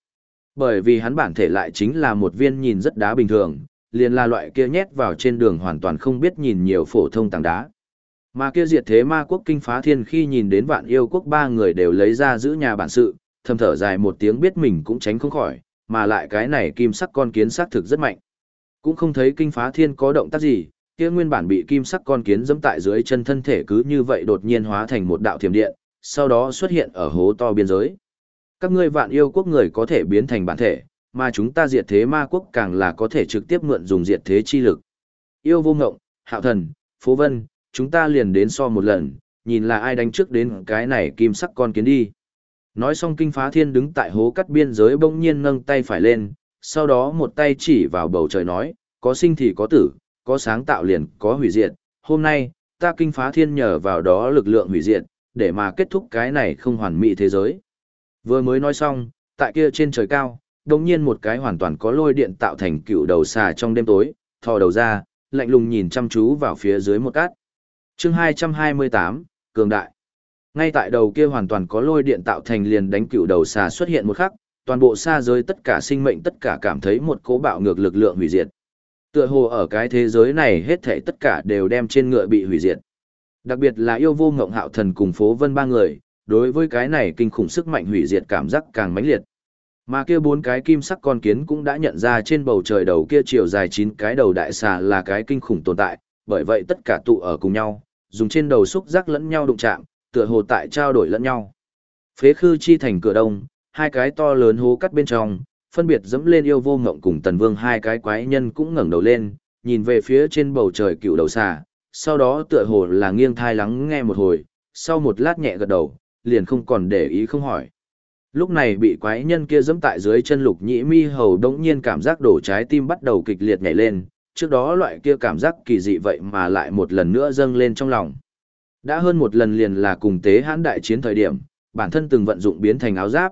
Bởi vì hắn bản thể lại chính là một viên nhìn rất đá bình thường, liền là loại kia nhét vào trên đường hoàn toàn không biết nhìn nhiều phổ thông tảng đá. Mà kia diệt thế ma quốc kinh phá thiên khi nhìn đến vạn yêu quốc ba người đều lấy ra giữ nhà bản sự, thầm thở dài một tiếng biết mình cũng tránh không khỏi, mà lại cái này kim sắc con kiến xác thực rất mạnh. Cũng không thấy kinh phá thiên có động tác gì, kia nguyên bản bị kim sắc con kiến dẫm tại dưới chân thân thể cứ như vậy đột nhiên hóa thành một đạo thiểm điện, sau đó xuất hiện ở hố to biên giới. Các ngươi vạn yêu quốc người có thể biến thành bản thể, mà chúng ta diệt thế ma quốc càng là có thể trực tiếp mượn dùng diệt thế chi lực. Yêu vô ngộng, hạo thần, phố vân, chúng ta liền đến so một lần, nhìn là ai đánh trước đến cái này kim sắc con kiến đi. Nói xong kinh phá thiên đứng tại hố cắt biên giới bỗng nhiên nâng tay phải lên, sau đó một tay chỉ vào bầu trời nói, có sinh thì có tử, có sáng tạo liền có hủy diệt, hôm nay, ta kinh phá thiên nhờ vào đó lực lượng hủy diệt, để mà kết thúc cái này không hoàn mỹ thế giới. Vừa mới nói xong, tại kia trên trời cao, đồng nhiên một cái hoàn toàn có lôi điện tạo thành cựu đầu xà trong đêm tối, thò đầu ra, lạnh lùng nhìn chăm chú vào phía dưới một cát. chương 228, Cường Đại. Ngay tại đầu kia hoàn toàn có lôi điện tạo thành liền đánh cựu đầu xà xuất hiện một khắc, toàn bộ xa giới tất cả sinh mệnh tất cả cảm thấy một cố bạo ngược lực lượng hủy diệt. Tựa hồ ở cái thế giới này hết thảy tất cả đều đem trên ngựa bị hủy diệt. Đặc biệt là yêu vô ngộng hạo thần cùng phố vân ba người, đối với cái này kinh khủng sức mạnh hủy diệt cảm giác càng mãnh liệt. Mà kia bốn cái kim sắc con kiến cũng đã nhận ra trên bầu trời đầu kia chiều dài chín cái đầu đại xà là cái kinh khủng tồn tại, bởi vậy tất cả tụ ở cùng nhau, dùng trên đầu xúc giác lẫn nhau đụng chạm, tựa hồ tại trao đổi lẫn nhau. Phế khư chi thành cửa đông, hai cái to lớn hố cắt bên trong, phân biệt dẫm lên yêu vô ngộng cùng tần vương hai cái quái nhân cũng ngẩng đầu lên, nhìn về phía trên bầu trời cựu đầu xà, sau đó tựa hồ là nghiêng thai lắng nghe một hồi, sau một lát nhẹ gật đầu, liền không còn để ý không hỏi. Lúc này bị quái nhân kia dẫm tại dưới chân lục nhĩ mi hầu đống nhiên cảm giác đổ trái tim bắt đầu kịch liệt nhảy lên, trước đó loại kia cảm giác kỳ dị vậy mà lại một lần nữa dâng lên trong lòng. Đã hơn một lần liền là cùng tế hãn đại chiến thời điểm, bản thân từng vận dụng biến thành áo giáp.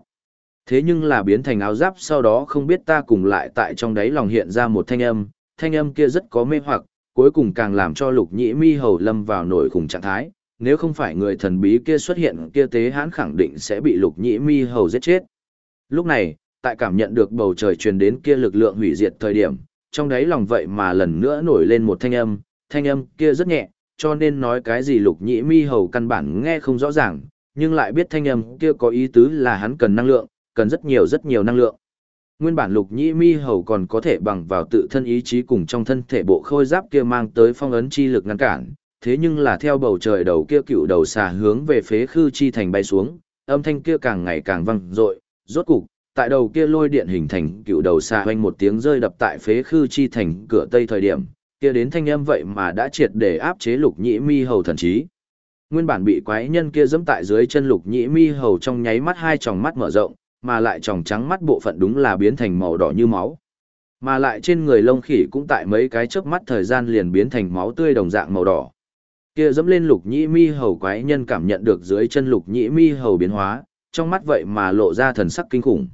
Thế nhưng là biến thành áo giáp sau đó không biết ta cùng lại tại trong đáy lòng hiện ra một thanh âm, thanh âm kia rất có mê hoặc, cuối cùng càng làm cho lục nhĩ mi hầu lâm vào nổi khủng trạng thái, nếu không phải người thần bí kia xuất hiện kia tế hãn khẳng định sẽ bị lục nhĩ mi hầu giết chết. Lúc này, tại cảm nhận được bầu trời truyền đến kia lực lượng hủy diệt thời điểm, trong đáy lòng vậy mà lần nữa nổi lên một thanh âm, thanh âm kia rất nhẹ, cho nên nói cái gì lục nhĩ mi hầu căn bản nghe không rõ ràng, nhưng lại biết thanh âm kia có ý tứ là hắn cần năng lượng, cần rất nhiều rất nhiều năng lượng. Nguyên bản lục nhĩ mi hầu còn có thể bằng vào tự thân ý chí cùng trong thân thể bộ khôi giáp kia mang tới phong ấn chi lực ngăn cản, thế nhưng là theo bầu trời đầu kia cựu đầu xà hướng về phế khư chi thành bay xuống, âm thanh kia càng ngày càng vang dội, rốt cục, tại đầu kia lôi điện hình thành cựu đầu xà hoanh một tiếng rơi đập tại phế khư chi thành cửa tây thời điểm, kia đến thanh âm vậy mà đã triệt để áp chế lục nhĩ mi hầu thần trí. Nguyên bản bị quái nhân kia giẫm tại dưới chân lục nhĩ mi hầu trong nháy mắt hai tròng mắt mở rộng, mà lại tròng trắng mắt bộ phận đúng là biến thành màu đỏ như máu. Mà lại trên người lông khỉ cũng tại mấy cái chớp mắt thời gian liền biến thành máu tươi đồng dạng màu đỏ. Kia dẫm lên lục nhĩ mi hầu quái nhân cảm nhận được dưới chân lục nhĩ mi hầu biến hóa, trong mắt vậy mà lộ ra thần sắc kinh khủng.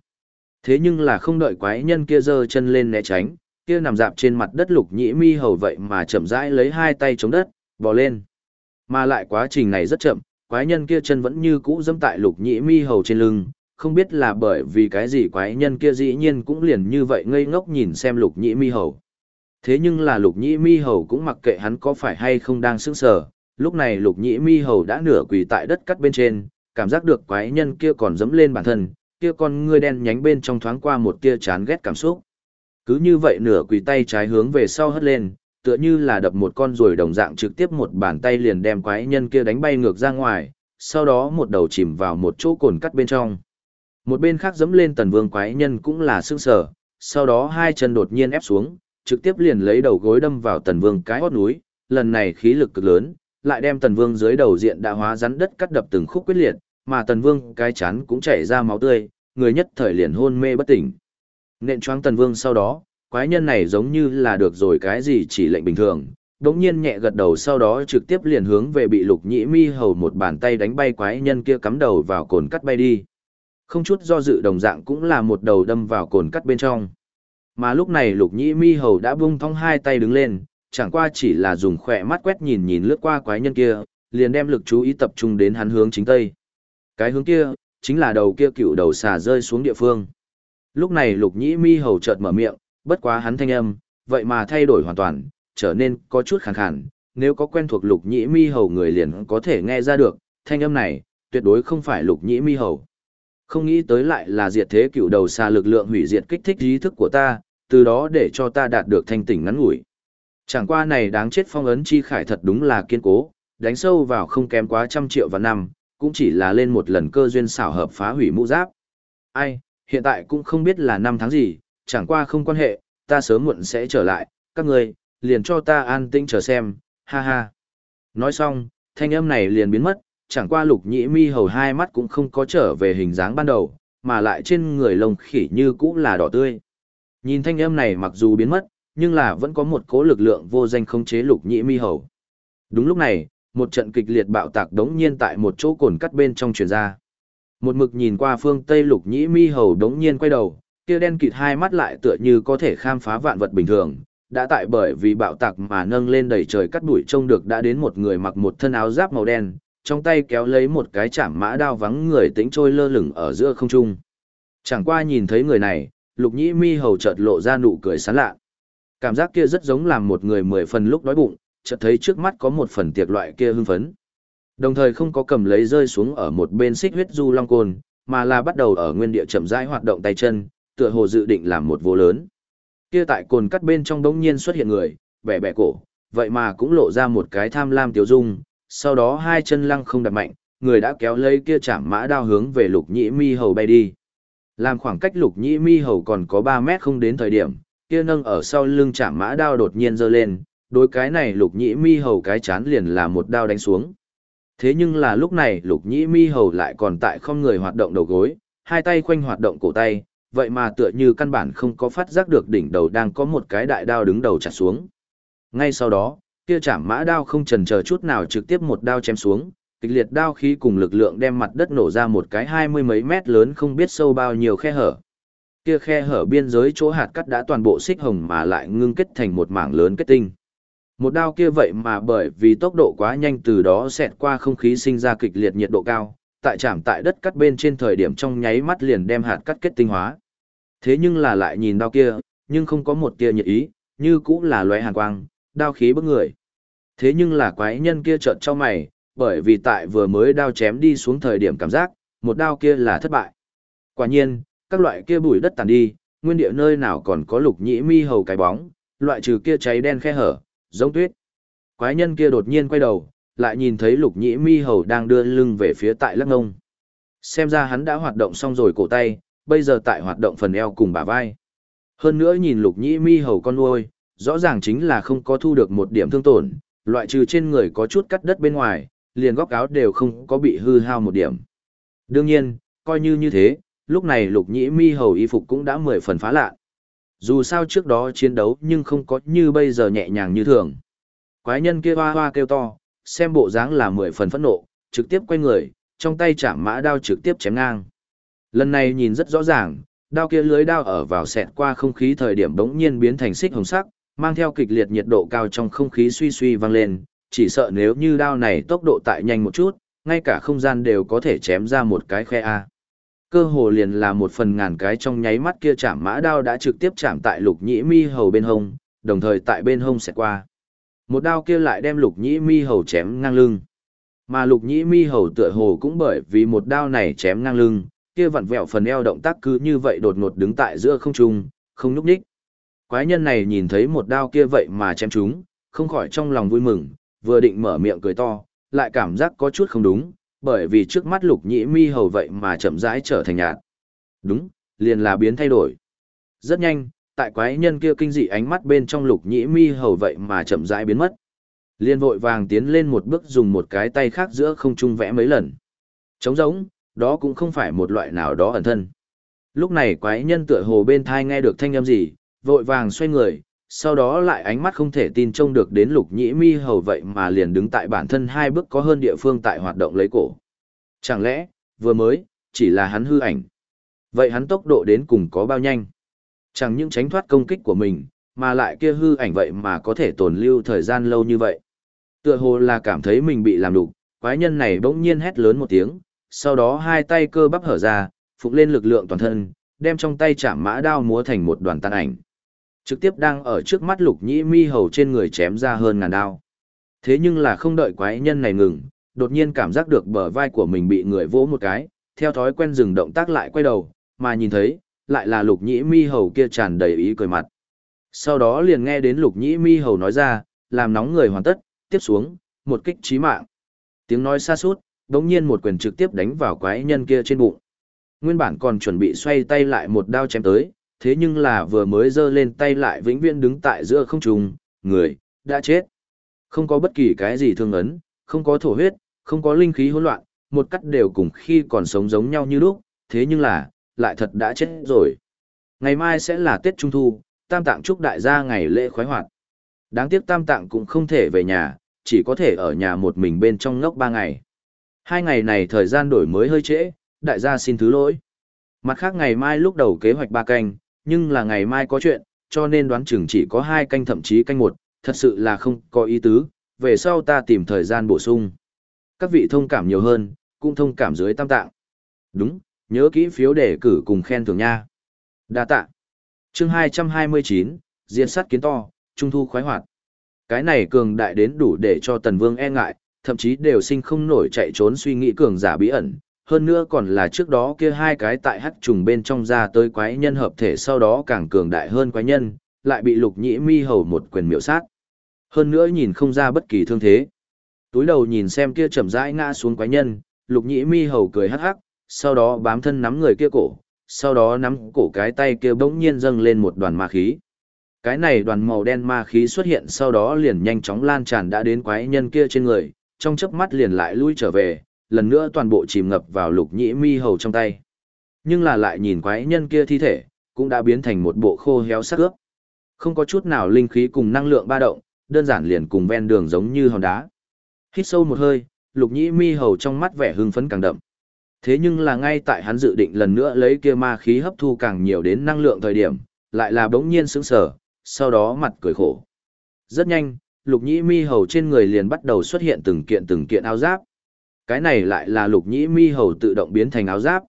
Thế nhưng là không đợi quái nhân kia giơ chân lên né tránh, kia nằm dạp trên mặt đất lục nhĩ mi hầu vậy mà chậm rãi lấy hai tay chống đất, bò lên. Mà lại quá trình này rất chậm, quái nhân kia chân vẫn như cũ dẫm tại lục nhĩ mi hầu trên lưng, không biết là bởi vì cái gì quái nhân kia dĩ nhiên cũng liền như vậy ngây ngốc nhìn xem lục nhĩ mi hầu. Thế nhưng là lục nhĩ mi hầu cũng mặc kệ hắn có phải hay không đang sững sờ, lúc này lục nhĩ mi hầu đã nửa quỳ tại đất cắt bên trên, cảm giác được quái nhân kia còn dẫm lên bản thân, kia con ngươi đen nhánh bên trong thoáng qua một tia chán ghét cảm xúc. Cứ như vậy nửa quỳ tay trái hướng về sau hất lên, tựa như là đập một con ruồi đồng dạng trực tiếp một bàn tay liền đem quái nhân kia đánh bay ngược ra ngoài, sau đó một đầu chìm vào một chỗ cồn cắt bên trong. Một bên khác dẫm lên tần vương quái nhân cũng là sương sở, sau đó hai chân đột nhiên ép xuống, trực tiếp liền lấy đầu gối đâm vào tần vương cái hót núi, lần này khí lực cực lớn, lại đem tần vương dưới đầu diện đã hóa rắn đất cắt đập từng khúc quyết liệt, mà tần vương cái chán cũng chảy ra máu tươi, người nhất thời liền hôn mê bất tỉnh. Nện choáng tần vương sau đó, quái nhân này giống như là được rồi cái gì chỉ lệnh bình thường, đống nhiên nhẹ gật đầu sau đó trực tiếp liền hướng về bị lục nhĩ mi hầu một bàn tay đánh bay quái nhân kia cắm đầu vào cồn cắt bay đi. Không chút do dự đồng dạng cũng là một đầu đâm vào cồn cắt bên trong. Mà lúc này lục nhĩ mi hầu đã bung thong hai tay đứng lên, chẳng qua chỉ là dùng khỏe mắt quét nhìn nhìn lướt qua quái nhân kia, liền đem lực chú ý tập trung đến hắn hướng chính tây. Cái hướng kia, chính là đầu kia cựu đầu xà rơi xuống địa phương. Lúc này lục nhĩ mi hầu chợt mở miệng, bất quá hắn thanh âm, vậy mà thay đổi hoàn toàn, trở nên có chút khàn khàn, nếu có quen thuộc lục nhĩ mi hầu người liền có thể nghe ra được, thanh âm này, tuyệt đối không phải lục nhĩ mi hầu. Không nghĩ tới lại là diệt thế cựu đầu xa lực lượng hủy diệt kích thích ý thức của ta, từ đó để cho ta đạt được thanh tỉnh ngắn ngủi. Chẳng qua này đáng chết phong ấn chi khải thật đúng là kiên cố, đánh sâu vào không kém quá trăm triệu và năm, cũng chỉ là lên một lần cơ duyên xảo hợp phá hủy mũ giáp. Ai, hiện tại cũng không biết là năm tháng gì, chẳng qua không quan hệ, ta sớm muộn sẽ trở lại, các người, liền cho ta an tĩnh chờ xem, ha ha. Nói xong, thanh âm này liền biến mất, chẳng qua lục nhĩ mi hầu hai mắt cũng không có trở về hình dáng ban đầu, mà lại trên người lông khỉ như cũ là đỏ tươi. Nhìn thanh âm này mặc dù biến mất, nhưng là vẫn có một cố lực lượng vô danh không chế lục nhĩ mi hầu. Đúng lúc này, một trận kịch liệt bạo tạc đống nhiên tại một chỗ cồn cắt bên trong truyền ra. Một mực nhìn qua phương Tây lục nhĩ mi hầu đống nhiên quay đầu, kia đen kịt hai mắt lại tựa như có thể khám phá vạn vật bình thường, đã tại bởi vì bạo tạc mà nâng lên đầy trời cắt đuổi trông được đã đến một người mặc một thân áo giáp màu đen, trong tay kéo lấy một cái chảm mã đao vắng người tính trôi lơ lửng ở giữa không trung. Chẳng qua nhìn thấy người này, lục nhĩ mi hầu chợt lộ ra nụ cười sán lạ. Cảm giác kia rất giống làm một người mười phần lúc đói bụng, chợt thấy trước mắt có một phần tiệc loại kia hưng phấn. Đồng thời không có cầm lấy rơi xuống ở một bên xích huyết du long côn, mà là bắt đầu ở nguyên địa chậm rãi hoạt động tay chân, tựa hồ dự định làm một vô lớn. Kia tại cồn cắt bên trong đống nhiên xuất hiện người, bẻ bẻ cổ, vậy mà cũng lộ ra một cái tham lam tiểu dung, sau đó hai chân lăng không đặt mạnh, người đã kéo lấy kia chạm mã đao hướng về lục nhĩ mi hầu bay đi. Làm khoảng cách lục nhĩ mi hầu còn có 3 mét không đến thời điểm, kia nâng ở sau lưng chạm mã đao đột nhiên giơ lên, đối cái này lục nhĩ mi hầu cái chán liền là một đao đánh xuống. Thế nhưng là lúc này lục nhĩ mi hầu lại còn tại không người hoạt động đầu gối, hai tay khoanh hoạt động cổ tay, vậy mà tựa như căn bản không có phát giác được đỉnh đầu đang có một cái đại đao đứng đầu chặt xuống. Ngay sau đó, kia chạm mã đao không chần chờ chút nào trực tiếp một đao chém xuống, kịch liệt đao khí cùng lực lượng đem mặt đất nổ ra một cái hai mươi mấy mét lớn không biết sâu bao nhiêu khe hở. Kia khe hở biên giới chỗ hạt cắt đã toàn bộ xích hồng mà lại ngưng kết thành một mảng lớn kết tinh. Một đao kia vậy mà bởi vì tốc độ quá nhanh từ đó xẹt qua không khí sinh ra kịch liệt nhiệt độ cao, tại chạm tại đất cắt bên trên thời điểm trong nháy mắt liền đem hạt cắt kết tinh hóa. Thế nhưng là lại nhìn đao kia, nhưng không có một tia nhiệt ý, như cũng là lóe hàn quang, đao khí bức người. Thế nhưng là quái nhân kia trợn cho mày, bởi vì tại vừa mới đao chém đi xuống thời điểm cảm giác, một đao kia là thất bại. Quả nhiên, các loại kia bụi đất tàn đi, nguyên địa nơi nào còn có lục nhĩ mi hầu cái bóng, loại trừ kia cháy đen khe hở, giống tuyết. Quái nhân kia đột nhiên quay đầu, lại nhìn thấy lục nhĩ mi hầu đang đưa lưng về phía tại lắc ngông. Xem ra hắn đã hoạt động xong rồi cổ tay, bây giờ tại hoạt động phần eo cùng bả vai. Hơn nữa nhìn lục nhĩ mi hầu con nuôi, rõ ràng chính là không có thu được một điểm thương tổn, loại trừ trên người có chút cắt đất bên ngoài, liền góc áo đều không có bị hư hao một điểm. Đương nhiên, coi như như thế, lúc này lục nhĩ mi hầu y phục cũng đã mười phần phá lạ. Dù sao trước đó chiến đấu nhưng không có như bây giờ nhẹ nhàng như thường. Quái nhân kia hoa hoa kêu to, xem bộ dáng là mười phần phẫn nộ, trực tiếp quay người, trong tay chạm mã đao trực tiếp chém ngang. Lần này nhìn rất rõ ràng, đao kia lưới đao ở vào xẹt qua không khí thời điểm bỗng nhiên biến thành xích hồng sắc, mang theo kịch liệt nhiệt độ cao trong không khí suy suy vang lên, chỉ sợ nếu như đao này tốc độ tại nhanh một chút, ngay cả không gian đều có thể chém ra một cái khe A. Cơ hồ liền là một phần ngàn cái trong nháy mắt kia chạm mã đao đã trực tiếp chạm tại lục nhĩ mi hầu bên hông, đồng thời tại bên hông sẽ qua. Một đao kia lại đem lục nhĩ mi hầu chém ngang lưng. Mà lục nhĩ mi hầu tựa hồ cũng bởi vì một đao này chém ngang lưng, kia vặn vẹo phần eo động tác cứ như vậy đột ngột đứng tại giữa không trung, không nhúc nhích. Quái nhân này nhìn thấy một đao kia vậy mà chém chúng, không khỏi trong lòng vui mừng, vừa định mở miệng cười to, lại cảm giác có chút không đúng, bởi vì trước mắt lục nhĩ mi hầu vậy mà chậm rãi trở thành nhạt. Đúng, liền là biến thay đổi. Rất nhanh, tại quái nhân kia kinh dị ánh mắt bên trong lục nhĩ mi hầu vậy mà chậm rãi biến mất. Liên vội vàng tiến lên một bước dùng một cái tay khác giữa không trung vẽ mấy lần. Trống giống, đó cũng không phải một loại nào đó ẩn thân. Lúc này quái nhân tựa hồ bên thai nghe được thanh âm gì, vội vàng xoay người, sau đó lại ánh mắt không thể tin trông được đến lục nhĩ mi hầu vậy mà liền đứng tại bản thân hai bước có hơn địa phương tại hoạt động lấy cổ. Chẳng lẽ, vừa mới, chỉ là hắn hư ảnh. Vậy hắn tốc độ đến cùng có bao nhanh? Chẳng những tránh thoát công kích của mình, mà lại kia hư ảnh vậy mà có thể tồn lưu thời gian lâu như vậy. Tựa hồ là cảm thấy mình bị làm đục, quái nhân này bỗng nhiên hét lớn một tiếng, sau đó hai tay cơ bắp hở ra, phục lên lực lượng toàn thân, đem trong tay chạm mã đao múa thành một đoàn tan ảnh. Trực tiếp đang ở trước mắt lục nhĩ mi hầu trên người chém ra hơn ngàn đao. Thế nhưng là không đợi quái nhân này ngừng, đột nhiên cảm giác được bờ vai của mình bị người vỗ một cái, theo thói quen dừng động tác lại quay đầu, mà nhìn thấy, lại là lục nhĩ mi hầu kia tràn đầy ý cười mặt. Sau đó liền nghe đến lục nhĩ mi hầu nói ra, làm nóng người hoàn tất, tiếp xuống, một kích trí mạng. Tiếng nói xa suốt, đống nhiên một quyền trực tiếp đánh vào quái nhân kia trên bụng. Nguyên bản còn chuẩn bị xoay tay lại một đao chém tới, thế nhưng là vừa mới giơ lên tay lại vĩnh viễn đứng tại giữa không trung, người, đã chết. Không có bất kỳ cái gì thương ấn, không có thổ huyết, không có linh khí hỗn loạn, một cắt đều cùng khi còn sống giống nhau như lúc, thế nhưng là, lại thật đã chết rồi. Ngày mai sẽ là Tết Trung Thu, Tam Tạng chúc đại gia ngày lễ khoái hoạt. Đáng tiếc Tam Tạng cũng không thể về nhà, chỉ có thể ở nhà một mình bên trong ngốc ba ngày. Hai ngày này thời gian đổi mới hơi trễ, đại gia xin thứ lỗi. Mặt khác ngày mai lúc đầu kế hoạch ba canh, nhưng là ngày mai có chuyện, cho nên đoán chừng chỉ có hai canh thậm chí canh một, thật sự là không có ý tứ, về sau ta tìm thời gian bổ sung. Các vị thông cảm nhiều hơn, cũng thông cảm dưới tam tạng. Đúng, nhớ kỹ phiếu đề cử cùng khen thưởng nha. Đa tạ. Chương 229, diễn sát kiến to, trung thu khoái hoạt. Cái này cường đại đến đủ để cho Tần Vương e ngại, thậm chí đều sinh không nổi chạy trốn suy nghĩ cường giả bí ẩn, hơn nữa còn là trước đó kia hai cái tại hắc trùng bên trong ra tới quái nhân hợp thể sau đó càng cường đại hơn quái nhân, lại bị lục nhĩ mi hầu một quyền miệu sát. Hơn nữa nhìn không ra bất kỳ thương thế. Túi đầu nhìn xem kia chậm rãi ngã xuống quái nhân, lục nhĩ mi hầu cười hắc hắc, sau đó bám thân nắm người kia cổ, sau đó nắm cổ cái tay kia bỗng nhiên dâng lên một đoàn ma khí. Cái này đoàn màu đen ma khí xuất hiện sau đó liền nhanh chóng lan tràn đã đến quái nhân kia trên người, trong chớp mắt liền lại lui trở về, lần nữa toàn bộ chìm ngập vào lục nhĩ mi hầu trong tay. Nhưng là lại nhìn quái nhân kia thi thể, cũng đã biến thành một bộ khô héo sắc ướp. Không có chút nào linh khí cùng năng lượng ba động, đơn giản liền cùng ven đường giống như hòn đá. Hít sâu một hơi, lục nhĩ mi hầu trong mắt vẻ hưng phấn càng đậm. Thế nhưng là ngay tại hắn dự định lần nữa lấy kia ma khí hấp thu càng nhiều đến năng lượng thời điểm, lại là bỗng nhiên sững sờ, sau đó mặt cười khổ. Rất nhanh, lục nhĩ mi hầu trên người liền bắt đầu xuất hiện từng kiện từng kiện áo giáp, cái này lại là lục nhĩ mi hầu tự động biến thành áo giáp.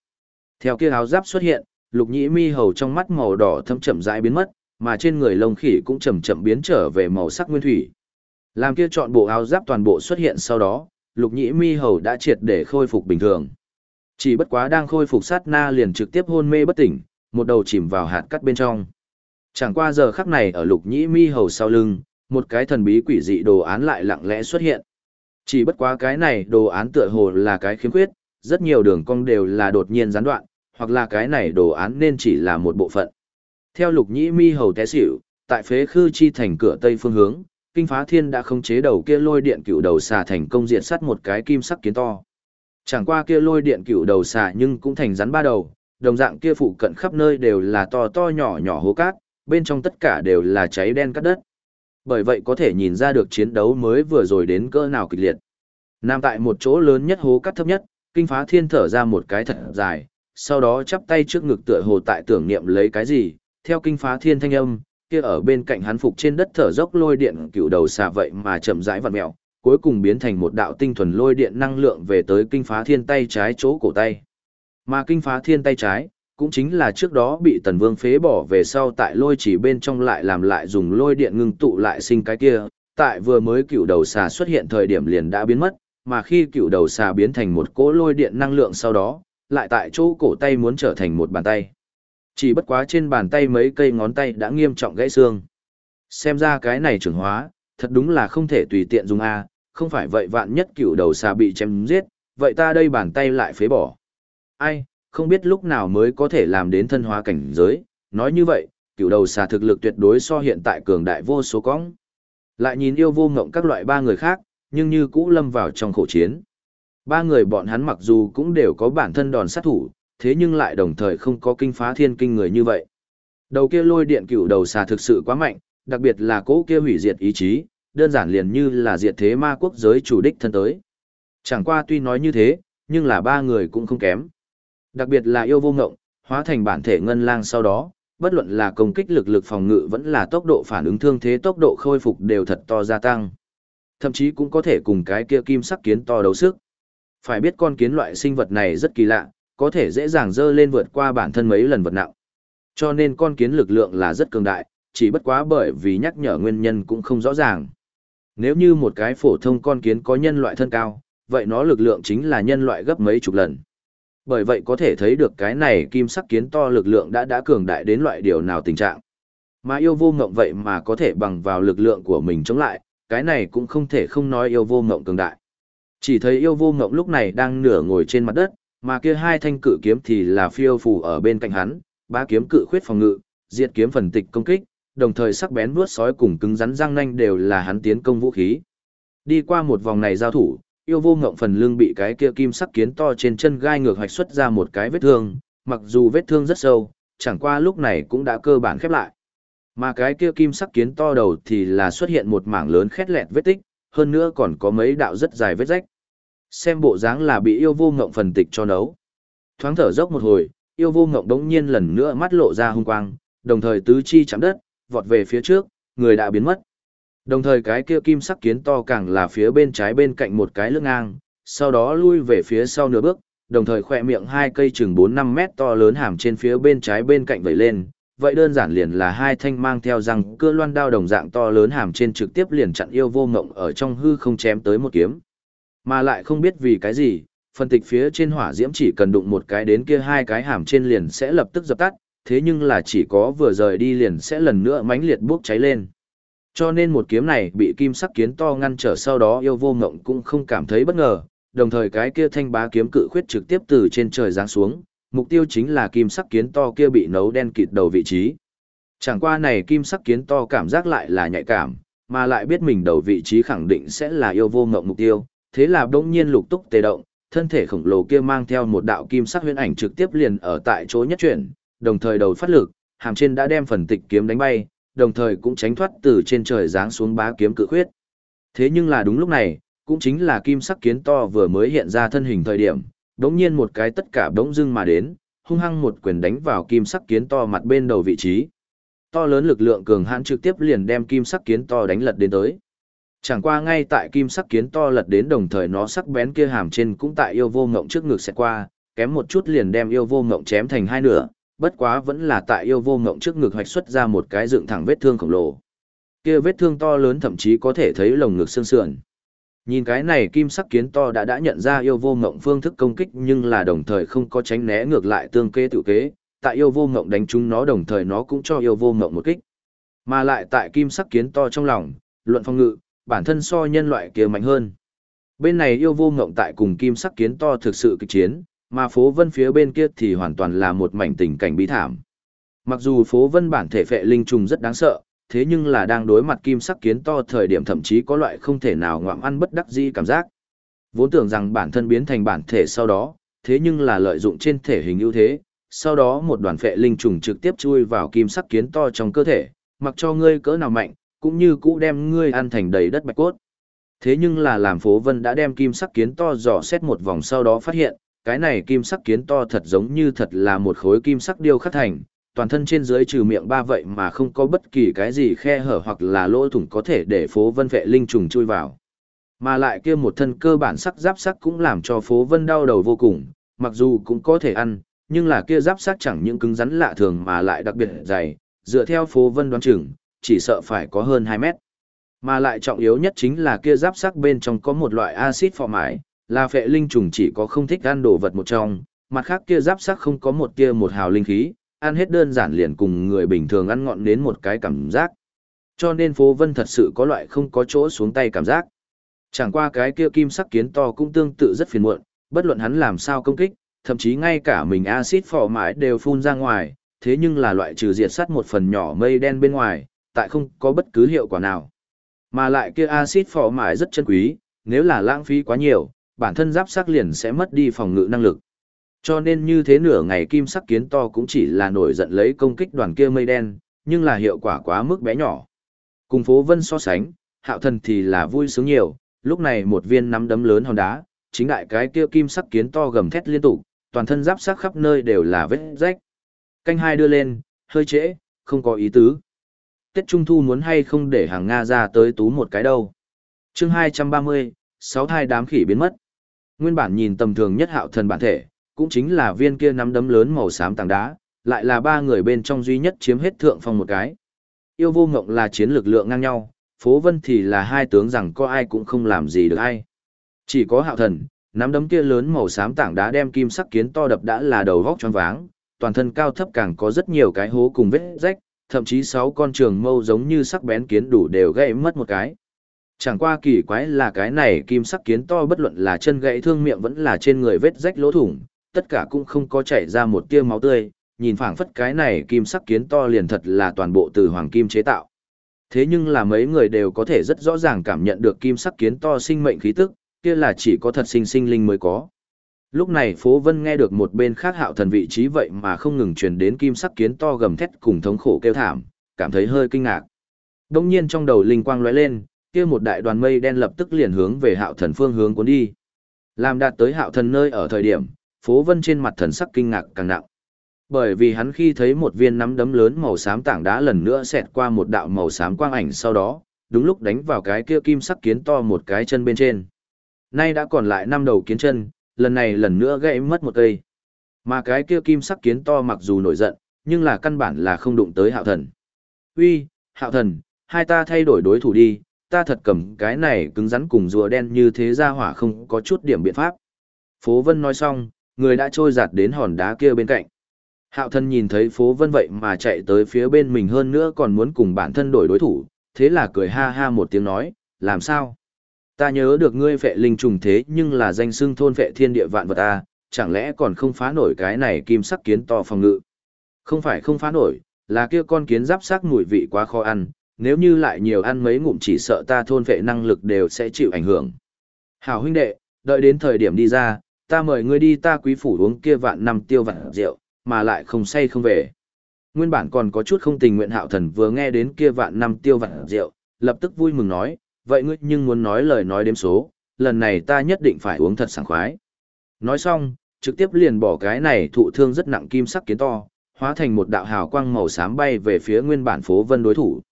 Theo kia áo giáp xuất hiện, lục nhĩ mi hầu trong mắt màu đỏ thâm chậm rãi biến mất, mà trên người lông khỉ cũng chậm chậm biến trở về màu sắc nguyên thủy. Làm kia chọn bộ áo giáp toàn bộ xuất hiện sau đó, lục nhĩ mi hầu đã triệt để khôi phục bình thường. Chỉ bất quá đang khôi phục sát na liền trực tiếp hôn mê bất tỉnh, một đầu chìm vào hạt cắt bên trong. Chẳng qua giờ khắc này ở lục nhĩ mi hầu sau lưng, một cái thần bí quỷ dị đồ án lại lặng lẽ xuất hiện. Chỉ bất quá cái này đồ án tựa hồ là cái khiếm khuyết, rất nhiều đường cong đều là đột nhiên gián đoạn, hoặc là cái này đồ án nên chỉ là một bộ phận. Theo lục nhĩ mi hầu té xỉu, tại phế khư chi thành cửa tây phương hướng, kinh phá thiên đã khống chế đầu kia lôi điện cựu đầu xà thành công diện sắt một cái kim sắc kiến to. Chẳng qua kia lôi điện cựu đầu xà nhưng cũng thành rắn ba đầu, đồng dạng kia phụ cận khắp nơi đều là to to nhỏ nhỏ hố cát, bên trong tất cả đều là cháy đen cắt đất. Bởi vậy có thể nhìn ra được chiến đấu mới vừa rồi đến cỡ nào kịch liệt. nam tại một chỗ lớn nhất hố cắt thấp nhất, kinh phá thiên thở ra một cái thật dài, sau đó chắp tay trước ngực tựa hồ tại tưởng niệm lấy cái gì, theo kinh phá thiên thanh âm, kia ở bên cạnh hắn phục trên đất thở dốc lôi điện cựu đầu xà vậy mà chậm rãi vặn mèo, cuối cùng biến thành một đạo tinh thuần lôi điện năng lượng về tới kinh phá thiên tay trái chỗ cổ tay. Mà kinh phá thiên tay trái, cũng chính là trước đó bị tần vương phế bỏ về sau tại lôi chỉ bên trong lại làm lại dùng lôi điện ngưng tụ lại sinh cái kia, tại vừa mới cựu đầu xà xuất hiện thời điểm liền đã biến mất, mà khi cựu đầu xà biến thành một cỗ lôi điện năng lượng sau đó, lại tại chỗ cổ tay muốn trở thành một bàn tay. Chỉ bất quá trên bàn tay mấy cây ngón tay đã nghiêm trọng gãy xương. Xem ra cái này trưởng hóa, thật đúng là không thể tùy tiện dùng A, không phải vậy vạn nhất cựu đầu xà bị chém giết, vậy ta đây bàn tay lại phế bỏ. Ai, không biết lúc nào mới có thể làm đến thân hóa cảnh giới, nói như vậy, cựu đầu xà thực lực tuyệt đối so hiện tại cường đại vô số cong. Lại nhìn yêu vô ngộng các loại ba người khác, nhưng như cũ lâm vào trong khổ chiến. Ba người bọn hắn mặc dù cũng đều có bản thân đòn sát thủ, thế nhưng lại đồng thời không có kinh phá thiên kinh người như vậy. Đầu kia lôi điện cựu đầu xà thực sự quá mạnh, đặc biệt là cố kia hủy diệt ý chí, đơn giản liền như là diệt thế ma quốc giới chủ đích thân tới. Chẳng qua tuy nói như thế, nhưng là ba người cũng không kém. Đặc biệt là yêu vô ngộng, hóa thành bản thể ngân lang sau đó, bất luận là công kích lực lực phòng ngự vẫn là tốc độ phản ứng thương thế tốc độ khôi phục đều thật to gia tăng. Thậm chí cũng có thể cùng cái kia kim sắc kiến to đấu sức. Phải biết con kiến loại sinh vật này rất kỳ lạ, có thể dễ dàng dơ lên vượt qua bản thân mấy lần vật nặng. Cho nên con kiến lực lượng là rất cường đại, chỉ bất quá bởi vì nhắc nhở nguyên nhân cũng không rõ ràng. Nếu như một cái phổ thông con kiến có nhân loại thân cao, vậy nó lực lượng chính là nhân loại gấp mấy chục lần. Bởi vậy có thể thấy được cái này kim sắc kiến to lực lượng đã đã cường đại đến loại điều nào tình trạng. Mà yêu vô ngộng vậy mà có thể bằng vào lực lượng của mình chống lại, cái này cũng không thể không nói yêu vô ngộng cường đại. Chỉ thấy yêu vô ngộng lúc này đang nửa ngồi trên mặt đất, mà kia hai thanh cự kiếm thì là phiêu phù ở bên cạnh hắn, ba kiếm cự khuyết phòng ngự, diệt kiếm phần tịch công kích, đồng thời sắc bén vuốt sói cùng cứng rắn răng nanh đều là hắn tiến công vũ khí. Đi qua một vòng này giao thủ, yêu vô ngộng phần lưng bị cái kia kim sắc kiến to trên chân gai ngược hoạch xuất ra một cái vết thương, mặc dù vết thương rất sâu, chẳng qua lúc này cũng đã cơ bản khép lại. Mà cái kia kim sắc kiến to đầu thì là xuất hiện một mảng lớn khét lẹt vết tích, hơn nữa còn có mấy đạo rất dài vết rách. Xem bộ dáng là bị yêu vô ngộng phần tịch cho nấu. Thoáng thở dốc một hồi, yêu vô ngộng đống nhiên lần nữa mắt lộ ra hung quang, đồng thời tứ chi chạm đất, vọt về phía trước, người đã biến mất. Đồng thời cái kia kim sắc kiến to càng là phía bên trái bên cạnh một cái lưng ngang, sau đó lui về phía sau nửa bước, đồng thời khỏe miệng hai cây chừng 4-5 mét to lớn hàm trên phía bên trái bên cạnh vẩy lên. Vậy đơn giản liền là hai thanh mang theo răng cưa loan đao đồng dạng to lớn hàm trên trực tiếp liền chặn yêu vô ngộng ở trong hư không chém tới một kiếm. Mà lại không biết vì cái gì, phân tịch phía trên hỏa diễm chỉ cần đụng một cái đến kia hai cái hàm trên liền sẽ lập tức dập tắt, thế nhưng là chỉ có vừa rời đi liền sẽ lần nữa mãnh liệt bốc cháy lên. Cho nên một kiếm này bị kim sắc kiến to ngăn trở sau đó yêu vô ngộng cũng không cảm thấy bất ngờ, đồng thời cái kia thanh bá kiếm cự khuyết trực tiếp từ trên trời giáng xuống, mục tiêu chính là kim sắc kiến to kia bị nấu đen kịt đầu vị trí. Chẳng qua này kim sắc kiến to cảm giác lại là nhạy cảm, mà lại biết mình đầu vị trí khẳng định sẽ là yêu vô ngộng mục tiêu, thế là bỗng nhiên lục túc tê động, thân thể khổng lồ kia mang theo một đạo kim sắc huyễn ảnh trực tiếp liền ở tại chỗ nhất chuyển, đồng thời đầu phát lực, hàm trên đã đem phần tịch kiếm đánh bay, đồng thời cũng tránh thoát từ trên trời giáng xuống bá kiếm cự khuyết. Thế nhưng là đúng lúc này, cũng chính là kim sắc kiến to vừa mới hiện ra thân hình thời điểm, đống nhiên một cái tất cả đống dưng mà đến, hung hăng một quyền đánh vào kim sắc kiến to mặt bên đầu vị trí. To lớn lực lượng cường hãn trực tiếp liền đem kim sắc kiến to đánh lật đến tới. Chẳng qua ngay tại kim sắc kiến to lật đến đồng thời nó sắc bén kia hàm trên cũng tại yêu vô ngộng trước ngực sẽ qua, kém một chút liền đem yêu vô ngộng chém thành hai nửa, bất quá vẫn là tại yêu vô ngộng trước ngực hoạch xuất ra một cái dựng thẳng vết thương khổng lồ. Kia vết thương to lớn thậm chí có thể thấy lồng ngực xương sườn. Nhìn cái này kim sắc kiến to đã đã nhận ra yêu vô ngộng phương thức công kích nhưng là đồng thời không có tránh né ngược lại tương kê tự kế, tại yêu vô ngộng đánh trúng nó đồng thời nó cũng cho yêu vô ngộng một kích. Mà lại tại kim sắc kiến to trong lòng, luận phong ngự, bản thân so nhân loại kia mạnh hơn. Bên này yêu vô ngộng tại cùng kim sắc kiến to thực sự kịch chiến, mà phố vân phía bên kia thì hoàn toàn là một mảnh tình cảnh bí thảm. Mặc dù phố vân bản thể phệ linh trùng rất đáng sợ, thế nhưng là đang đối mặt kim sắc kiến to thời điểm thậm chí có loại không thể nào ngoạm ăn bất đắc dĩ cảm giác. Vốn tưởng rằng bản thân biến thành bản thể sau đó, thế nhưng là lợi dụng trên thể hình ưu thế, sau đó một đoàn phệ linh trùng trực tiếp chui vào kim sắc kiến to trong cơ thể, mặc cho ngươi cỡ nào mạnh, cũng như cũ đem ngươi ăn thành đầy đất bạch cốt. Thế nhưng là làm phố vân đã đem kim sắc kiến to dò xét một vòng sau đó phát hiện, cái này kim sắc kiến to thật giống như thật là một khối kim sắc điêu khắc thành, toàn thân trên dưới trừ miệng ba vậy mà không có bất kỳ cái gì khe hở hoặc là lỗ thủng có thể để phố vân vệ linh trùng chui vào. Mà lại kia một thân cơ bản sắc giáp sắc cũng làm cho phố vân đau đầu vô cùng, mặc dù cũng có thể ăn, nhưng là kia giáp sắc chẳng những cứng rắn lạ thường mà lại đặc biệt dày, dựa theo phố vân đoán chừng, chỉ sợ phải có hơn 2 mét. Mà lại trọng yếu nhất chính là kia giáp sắc bên trong có một loại axit phò mãi, là phệ linh trùng chỉ có không thích ăn đồ vật một trong, mặt khác kia giáp sắc không có một tia một hào linh khí, ăn hết đơn giản liền cùng người bình thường ăn ngọn đến một cái cảm giác. Cho nên phố vân thật sự có loại không có chỗ xuống tay cảm giác. Chẳng qua cái kia kim sắc kiến to cũng tương tự rất phiền muộn, bất luận hắn làm sao công kích, thậm chí ngay cả mình axit phò mãi đều phun ra ngoài, thế nhưng là loại trừ diệt sắt một phần nhỏ mây đen bên ngoài, tại không có bất cứ hiệu quả nào. Mà lại kia axit phò mãi rất chân quý, nếu là lãng phí quá nhiều, bản thân giáp sắc liền sẽ mất đi phòng ngự năng lực. Cho nên như thế nửa ngày kim sắc kiến to cũng chỉ là nổi giận lấy công kích đoàn kia mây đen, nhưng là hiệu quả quá mức bé nhỏ. Cùng phố vân so sánh, hạo thần thì là vui sướng nhiều, lúc này một viên nắm đấm lớn hòn đá, chính đại cái kia kim sắc kiến to gầm thét liên tục, toàn thân giáp sắc khắp nơi đều là vết rách. Canh hai đưa lên, hơi trễ, không có ý tứ. Tết Trung Thu muốn hay không để hàng Nga ra tới tú một cái đâu. chương 230, sáu thai đám khỉ biến mất. Nguyên bản nhìn tầm thường nhất hạo thần bản thể, cũng chính là viên kia nắm đấm lớn màu xám tảng đá, lại là ba người bên trong duy nhất chiếm hết thượng phong một cái. Yêu vô ngộng là chiến lực lượng ngang nhau, phố vân thì là hai tướng rằng có ai cũng không làm gì được ai. Chỉ có hạo thần, nắm đấm kia lớn màu xám tảng đá đem kim sắc kiến to đập đã là đầu vóc choáng váng, toàn thân cao thấp càng có rất nhiều cái hố cùng vết rách, thậm chí sáu con trường mâu giống như sắc bén kiến đủ đều gãy mất một cái. Chẳng qua kỳ quái là cái này kim sắc kiến to bất luận là chân gãy thương miệng vẫn là trên người vết rách lỗ thủng, tất cả cũng không có chảy ra một tia máu tươi, nhìn phảng phất cái này kim sắc kiến to liền thật là toàn bộ từ hoàng kim chế tạo. Thế nhưng là mấy người đều có thể rất rõ ràng cảm nhận được kim sắc kiến to sinh mệnh khí tức, kia là chỉ có thật sinh sinh linh mới có. Lúc này Phố Vân nghe được một bên khác hạo thần vị trí vậy mà không ngừng truyền đến kim sắc kiến to gầm thét cùng thống khổ kêu thảm, cảm thấy hơi kinh ngạc. Đông nhiên trong đầu linh quang lóe lên, kia một đại đoàn mây đen lập tức liền hướng về hạo thần phương hướng cuốn đi. Làm đạt tới hạo thần nơi ở thời điểm, phố vân trên mặt thần sắc kinh ngạc càng nặng. Bởi vì hắn khi thấy một viên nắm đấm lớn màu xám tảng đá lần nữa xẹt qua một đạo màu xám quang ảnh sau đó, đúng lúc đánh vào cái kia kim sắc kiến to một cái chân bên trên. Nay đã còn lại năm đầu kiến chân, lần này lần nữa gãy mất một cây. Mà cái kia kim sắc kiến to mặc dù nổi giận, nhưng là căn bản là không đụng tới hạo thần. Uy, hạo thần, hai ta thay đổi đối thủ đi, ta thật cầm cái này cứng rắn cùng rùa đen như thế ra hỏa không có chút điểm biện pháp. Phố Vân nói xong, người đã trôi giạt đến hòn đá kia bên cạnh. Hạo thân nhìn thấy phố vân vậy mà chạy tới phía bên mình hơn nữa còn muốn cùng bản thân đổi đối thủ, thế là cười ha ha một tiếng nói, làm sao? Ta nhớ được ngươi vệ linh trùng thế nhưng là danh xưng thôn vệ thiên địa vạn vật ta, chẳng lẽ còn không phá nổi cái này kim sắc kiến to phòng ngự? Không phải không phá nổi, là kia con kiến giáp sắc mùi vị quá khó ăn, nếu như lại nhiều ăn mấy ngụm chỉ sợ ta thôn vệ năng lực đều sẽ chịu ảnh hưởng. Hảo huynh đệ, đợi đến thời điểm đi ra, ta mời ngươi đi ta quý phủ uống kia vạn năm tiêu vạn rượu, mà lại không say không về. Nguyên bản còn có chút không tình nguyện hạo thần vừa nghe đến kia vạn năm tiêu vạn rượu, lập tức vui mừng nói, vậy ngươi nhưng muốn nói lời nói đếm số, lần này ta nhất định phải uống thật sảng khoái. Nói xong, trực tiếp liền bỏ cái này thụ thương rất nặng kim sắc kiến to, hóa thành một đạo hào quang màu xám bay về phía nguyên bản phố vân đối thủ.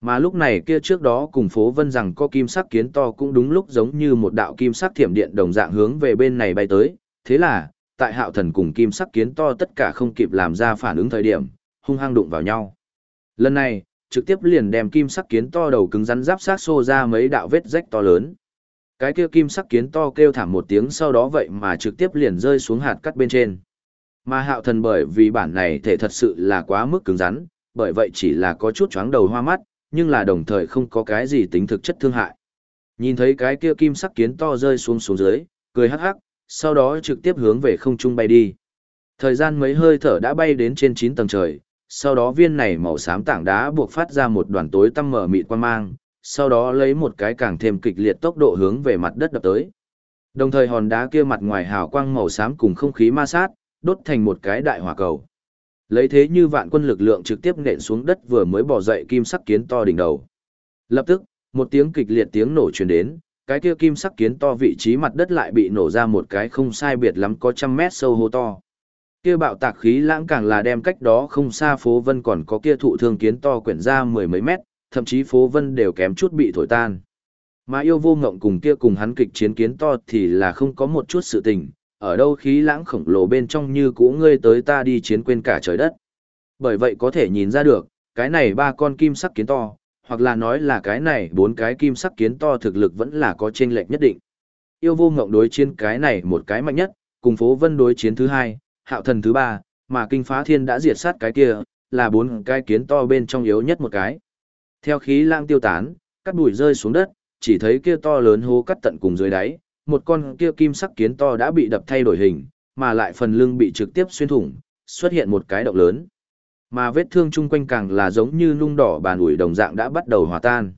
Mà lúc này kia trước đó cùng phố vân rằng có kim sắc kiến to cũng đúng lúc giống như một đạo kim sắc thiểm điện đồng dạng hướng về bên này bay tới, thế là, tại hạo thần cùng kim sắc kiến to tất cả không kịp làm ra phản ứng thời điểm, hung hăng đụng vào nhau. Lần này, trực tiếp liền đem kim sắc kiến to đầu cứng rắn giáp sát xô ra mấy đạo vết rách to lớn. Cái kia kim sắc kiến to kêu thảm một tiếng sau đó vậy mà trực tiếp liền rơi xuống hạt cắt bên trên. Mà hạo thần bởi vì bản này thể thật sự là quá mức cứng rắn, bởi vậy chỉ là có chút chóng đầu hoa mắt, nhưng là đồng thời không có cái gì tính thực chất thương hại. Nhìn thấy cái kia kim sắc kiến to rơi xuống xuống dưới, cười hắc hắc, sau đó trực tiếp hướng về không trung bay đi. Thời gian mấy hơi thở đã bay đến trên 9 tầng trời, sau đó viên này màu xám tảng đá buộc phát ra một đoàn tối tăm mở mịt quan mang, sau đó lấy một cái càng thêm kịch liệt tốc độ hướng về mặt đất đập tới. Đồng thời hòn đá kia mặt ngoài hào quang màu xám cùng không khí ma sát, đốt thành một cái đại hỏa cầu. Lấy thế như vạn quân lực lượng trực tiếp nện xuống đất vừa mới bỏ dậy kim sắc kiến to đỉnh đầu. Lập tức, một tiếng kịch liệt tiếng nổ truyền đến, cái kia kim sắc kiến to vị trí mặt đất lại bị nổ ra một cái không sai biệt lắm có trăm mét sâu hô to. Kia bạo tạc khí lãng càng là đem cách đó không xa phố vân còn có kia thụ thương kiến to quyển ra mười mấy mét, thậm chí phố vân đều kém chút bị thổi tan. Mà yêu vô ngộng cùng kia cùng hắn kịch chiến kiến to thì là không có một chút sự tình, ở đâu khí lãng khổng lồ bên trong như cũ ngươi tới ta đi chiến quên cả trời đất. Bởi vậy có thể nhìn ra được, cái này ba con kim sắc kiến to, hoặc là nói là cái này bốn cái kim sắc kiến to thực lực vẫn là có chênh lệch nhất định. Yêu vô ngộng đối chiến cái này một cái mạnh nhất, cùng phố vân đối chiến thứ hai, hạo thần thứ ba, mà kinh phá thiên đã diệt sát cái kia, là bốn cái kiến to bên trong yếu nhất một cái. Theo khí lãng tiêu tán, cắt bụi rơi xuống đất, chỉ thấy kia to lớn hố cắt tận cùng dưới đáy, một con kia kim sắc kiến to đã bị đập thay đổi hình, mà lại phần lưng bị trực tiếp xuyên thủng, xuất hiện một cái động lớn. Mà vết thương chung quanh càng là giống như nung đỏ bàn ủi đồng dạng đã bắt đầu hòa tan.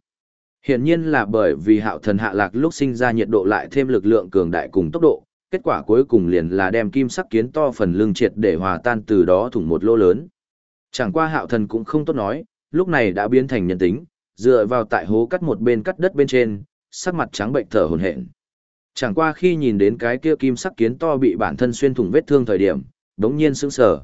Hiển nhiên là bởi vì hạo thần hạ lạc lúc sinh ra nhiệt độ lại thêm lực lượng cường đại cùng tốc độ, kết quả cuối cùng liền là đem kim sắc kiến to phần lưng triệt để hòa tan từ đó thủng một lỗ lớn. Chẳng qua hạo thần cũng không tốt nói, lúc này đã biến thành nhân tính, dựa vào tại hố cắt một bên cắt đất bên trên, sắc mặt trắng bệnh thở hổn hển. Chẳng qua khi nhìn đến cái kia kim sắc kiến to bị bản thân xuyên thủng vết thương thời điểm, đống nhiên sững sờ.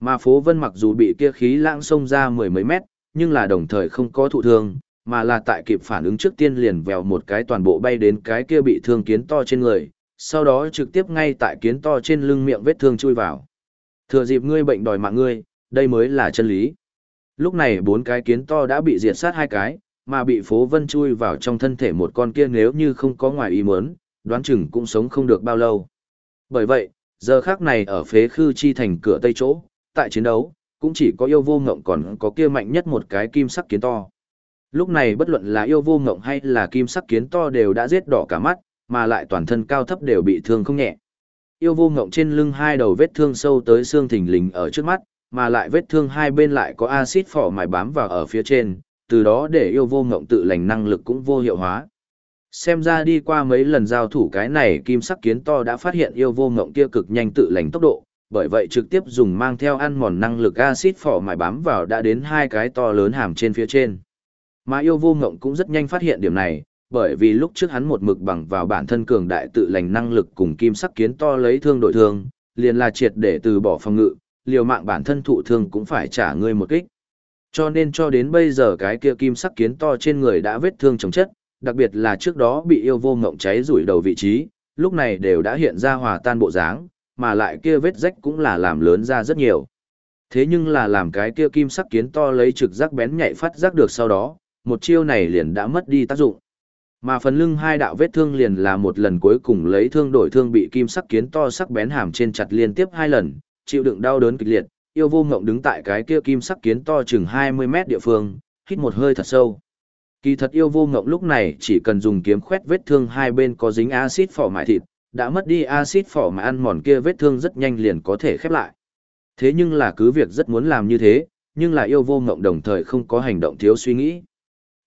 Mà phố vân mặc dù bị kia khí lãng xông ra mười mấy mét, nhưng là đồng thời không có thụ thương, mà là tại kịp phản ứng trước tiên liền vèo một cái toàn bộ bay đến cái kia bị thương kiến to trên người, sau đó trực tiếp ngay tại kiến to trên lưng miệng vết thương chui vào. Thừa dịp ngươi bệnh đòi mạng ngươi, đây mới là chân lý. Lúc này bốn cái kiến to đã bị diệt sát hai cái, mà bị phố vân chui vào trong thân thể một con kia nếu như không có ngoài ý muốn, đoán chừng cũng sống không được bao lâu. Bởi vậy, giờ khác này ở phế khư chi thành cửa tây chỗ, tại chiến đấu, cũng chỉ có yêu vô ngộng còn có kia mạnh nhất một cái kim sắc kiến to. Lúc này bất luận là yêu vô ngộng hay là kim sắc kiến to đều đã giết đỏ cả mắt, mà lại toàn thân cao thấp đều bị thương không nhẹ. Yêu vô ngộng trên lưng hai đầu vết thương sâu tới xương thình lình ở trước mắt, mà lại vết thương hai bên lại có axit phỏ mài bám vào ở phía trên, từ đó để yêu vô ngộng tự lành năng lực cũng vô hiệu hóa. Xem ra đi qua mấy lần giao thủ cái này kim sắc kiến to đã phát hiện yêu vô ngộng kia cực nhanh tự lành tốc độ, bởi vậy trực tiếp dùng mang theo ăn mòn năng lực axit phỏ mài bám vào đã đến hai cái to lớn hàm trên phía trên. Mà yêu vô ngộng cũng rất nhanh phát hiện điểm này, bởi vì lúc trước hắn một mực bằng vào bản thân cường đại tự lành năng lực cùng kim sắc kiến to lấy thương đổi thương, liền là triệt để từ bỏ phòng ngự, liều mạng bản thân thụ thương cũng phải trả ngươi một kích. Cho nên cho đến bây giờ cái kia kim sắc kiến to trên người đã vết thương chồng chất, đặc biệt là trước đó bị yêu vô ngộng cháy rủi đầu vị trí, lúc này đều đã hiện ra hòa tan bộ dáng, mà lại kia vết rách cũng là làm lớn ra rất nhiều. Thế nhưng là làm cái kia kim sắc kiến to lấy trực giác bén nhạy phát giác được sau đó, một chiêu này liền đã mất đi tác dụng. Mà phần lưng hai đạo vết thương liền là một lần cuối cùng lấy thương đổi thương bị kim sắc kiến to sắc bén hàm trên chặt liên tiếp hai lần, chịu đựng đau đớn kịch liệt, yêu vô ngộng đứng tại cái kia kim sắc kiến to chừng 20 mét địa phương, hít một hơi thật sâu. Kỳ thật yêu vô ngộng lúc này chỉ cần dùng kiếm khoét vết thương hai bên có dính axit phỏ mại thịt, đã mất đi axit phỏ mà ăn mòn kia vết thương rất nhanh liền có thể khép lại. Thế nhưng là cứ việc rất muốn làm như thế, nhưng là yêu vô ngộng đồng thời không có hành động thiếu suy nghĩ.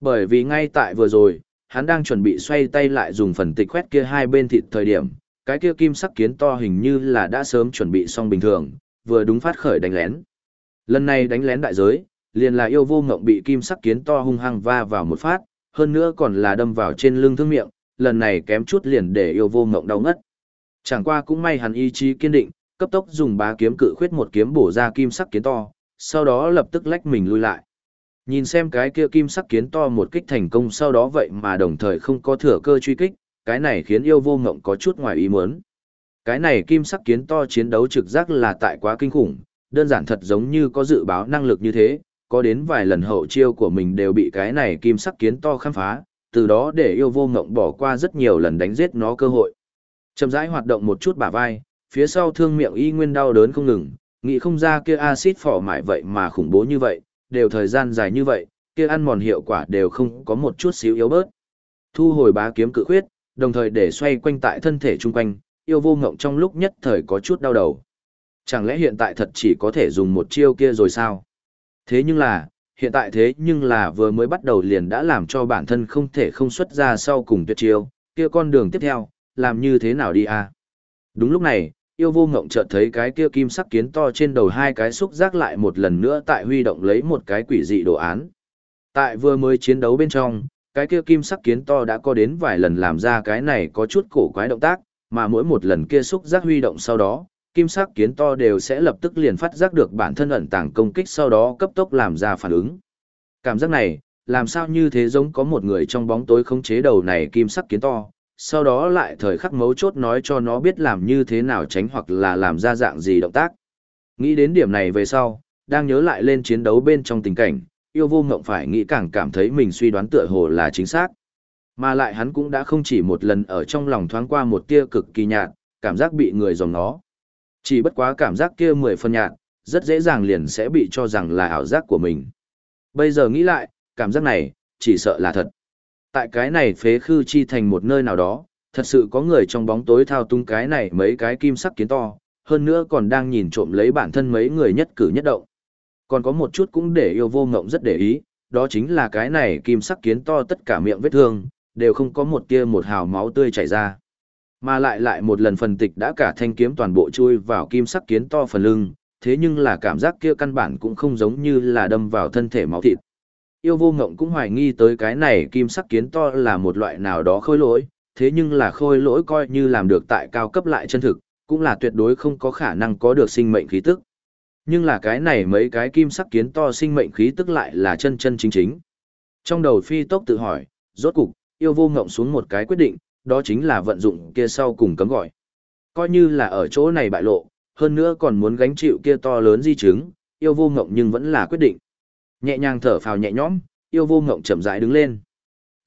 Bởi vì ngay tại vừa rồi, hắn đang chuẩn bị xoay tay lại dùng phần tịch khoét kia hai bên thịt thời điểm, cái kia kim sắc kiến to hình như là đã sớm chuẩn bị xong bình thường, vừa đúng phát khởi đánh lén. Lần này đánh lén đại giới, liền là yêu vô ngộng bị kim sắc kiến to hung hăng va vào một phát, hơn nữa còn là đâm vào trên lưng thương miệng, lần này kém chút liền để yêu vô ngộng đau ngất. Chẳng qua cũng may hắn ý chí kiên định, cấp tốc dùng bá kiếm cự khuyết một kiếm bổ ra kim sắc kiến to, sau đó lập tức lách mình lui lại. Nhìn xem cái kia kim sắc kiến to một kích thành công sau đó vậy mà đồng thời không có thừa cơ truy kích, cái này khiến yêu vô ngộng có chút ngoài ý muốn. Cái này kim sắc kiến to chiến đấu trực giác là tại quá kinh khủng, đơn giản thật giống như có dự báo năng lực như thế, có đến vài lần hậu chiêu của mình đều bị cái này kim sắc kiến to khám phá, từ đó để yêu vô ngộng bỏ qua rất nhiều lần đánh giết nó cơ hội. Chậm rãi hoạt động một chút bả vai, phía sau thương miệng y nguyên đau đớn không ngừng, nghĩ không ra kia axit phỏ mại vậy mà khủng bố như vậy, đều thời gian dài như vậy, kia ăn mòn hiệu quả đều không có một chút xíu yếu bớt. Thu hồi bá kiếm cự khuyết, đồng thời để xoay quanh tại thân thể chung quanh, yêu vô ngộng trong lúc nhất thời có chút đau đầu. Chẳng lẽ hiện tại thật chỉ có thể dùng một chiêu kia rồi sao? Thế nhưng là, hiện tại thế nhưng là vừa mới bắt đầu liền đã làm cho bản thân không thể không xuất ra sau cùng tuyệt chiêu, kia con đường tiếp theo, làm như thế nào đi à? Đúng lúc này, yêu vô ngộng chợt thấy cái kia kim sắc kiến to trên đầu hai cái xúc giác lại một lần nữa tại huy động lấy một cái quỷ dị đồ án. Tại vừa mới chiến đấu bên trong, cái kia kim sắc kiến to đã có đến vài lần làm ra cái này có chút cổ quái động tác, mà mỗi một lần kia xúc giác huy động sau đó, kim sắc kiến to đều sẽ lập tức liền phát giác được bản thân ẩn tàng công kích sau đó cấp tốc làm ra phản ứng. Cảm giác này, làm sao như thế giống có một người trong bóng tối khống chế đầu này kim sắc kiến to, sau đó lại thời khắc mấu chốt nói cho nó biết làm như thế nào tránh hoặc là làm ra dạng gì động tác. Nghĩ đến điểm này về sau, đang nhớ lại lên chiến đấu bên trong tình cảnh, yêu vô ngộng phải nghĩ càng cảm thấy mình suy đoán tựa hồ là chính xác. Mà lại hắn cũng đã không chỉ một lần ở trong lòng thoáng qua một tia cực kỳ nhạt, cảm giác bị người dòng nó. Chỉ bất quá cảm giác kia mười phần nhạt, rất dễ dàng liền sẽ bị cho rằng là ảo giác của mình. Bây giờ nghĩ lại, cảm giác này, chỉ sợ là thật. Tại cái này phế khư chi thành một nơi nào đó, thật sự có người trong bóng tối thao tung cái này mấy cái kim sắc kiến to, hơn nữa còn đang nhìn trộm lấy bản thân mấy người nhất cử nhất động. Còn có một chút cũng để yêu vô ngộng rất để ý, đó chính là cái này kim sắc kiến to tất cả miệng vết thương, đều không có một tia một hào máu tươi chảy ra. Mà lại lại một lần phần tịch đã cả thanh kiếm toàn bộ chui vào kim sắc kiến to phần lưng, thế nhưng là cảm giác kia căn bản cũng không giống như là đâm vào thân thể máu thịt. Yêu vô ngộng cũng hoài nghi tới cái này kim sắc kiến to là một loại nào đó khôi lỗi, thế nhưng là khôi lỗi coi như làm được tại cao cấp lại chân thực, cũng là tuyệt đối không có khả năng có được sinh mệnh khí tức. Nhưng là cái này mấy cái kim sắc kiến to sinh mệnh khí tức lại là chân chân chính chính. Trong đầu phi tốc tự hỏi, rốt cục, yêu vô ngộng xuống một cái quyết định, đó chính là vận dụng kia sau cùng cấm gọi. Coi như là ở chỗ này bại lộ, hơn nữa còn muốn gánh chịu kia to lớn di chứng, yêu vô ngộng nhưng vẫn là quyết định. Nhẹ nhàng thở phào nhẹ nhõm, yêu vô ngộng chậm rãi đứng lên.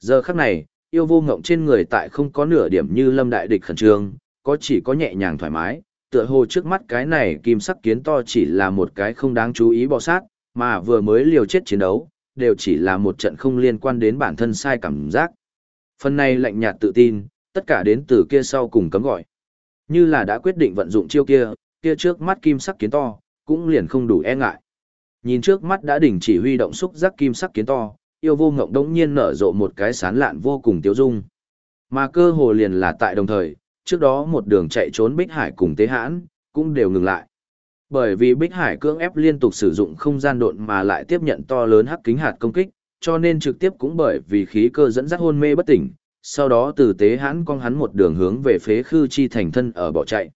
Giờ khắc này, yêu vô ngộng trên người tại không có nửa điểm như lâm đại địch khẩn trương, có chỉ có nhẹ nhàng thoải mái, tựa hồ trước mắt cái này kim sắc kiến to chỉ là một cái không đáng chú ý bò sát, mà vừa mới liều chết chiến đấu, đều chỉ là một trận không liên quan đến bản thân sai cảm giác. Phần này lạnh nhạt tự tin, tất cả đến từ kia sau cùng cấm gọi. Như là đã quyết định vận dụng chiêu kia, kia trước mắt kim sắc kiến to, cũng liền không đủ e ngại. Nhìn trước mắt đã đỉnh chỉ huy động xúc giác kim sắc kiến to, yêu vô ngộng đống nhiên nở rộ một cái sán lạn vô cùng tiêu dung. Mà cơ hồ liền là tại đồng thời, trước đó một đường chạy trốn Bích Hải cùng Tế Hãn, cũng đều ngừng lại. Bởi vì Bích Hải cưỡng ép liên tục sử dụng không gian độn mà lại tiếp nhận to lớn hắc kính hạt công kích, cho nên trực tiếp cũng bởi vì khí cơ dẫn dắt hôn mê bất tỉnh, sau đó từ Tế Hãn con hắn một đường hướng về phế khư chi thành thân ở bỏ chạy.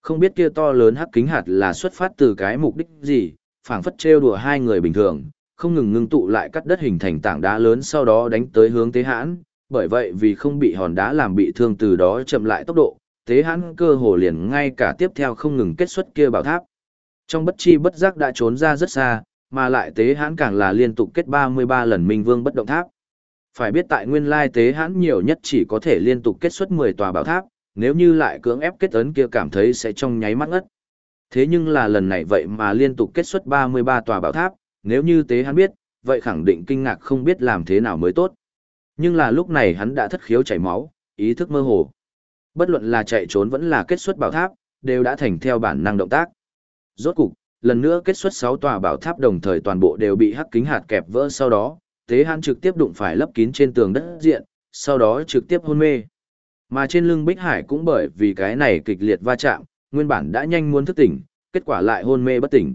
Không biết kia to lớn hắc kính hạt là xuất phát từ cái mục đích gì, phảng phất trêu đùa hai người bình thường, không ngừng ngưng tụ lại cắt đất hình thành tảng đá lớn sau đó đánh tới hướng Tế Hãn, bởi vậy vì không bị hòn đá làm bị thương từ đó chậm lại tốc độ, Tế Hãn cơ hồ liền ngay cả tiếp theo không ngừng kết xuất kia bảo tháp. Trong bất chi bất giác đã trốn ra rất xa, mà lại Tế Hãn càng là liên tục kết 33 lần Minh Vương bất động tháp. Phải biết tại nguyên lai Tế Hãn nhiều nhất chỉ có thể liên tục kết xuất 10 tòa bảo tháp, nếu như lại cưỡng ép kết ấn kia cảm thấy sẽ trong nháy mắt ngất. Thế nhưng là lần này vậy mà liên tục kết xuất 33 tòa bảo tháp, nếu như tế hắn biết, vậy khẳng định kinh ngạc không biết làm thế nào mới tốt. Nhưng là lúc này hắn đã thất khiếu chảy máu, ý thức mơ hồ. Bất luận là chạy trốn vẫn là kết xuất bảo tháp, đều đã thành theo bản năng động tác. Rốt cục, lần nữa kết xuất 6 tòa bảo tháp đồng thời toàn bộ đều bị hắc kính hạt kẹp vỡ sau đó, tế Hãn trực tiếp đụng phải lấp kín trên tường đất diện, sau đó trực tiếp hôn mê. Mà trên lưng Bích Hải cũng bởi vì cái này kịch liệt va chạm, nguyên bản đã nhanh muốn thức tỉnh, kết quả lại hôn mê bất tỉnh.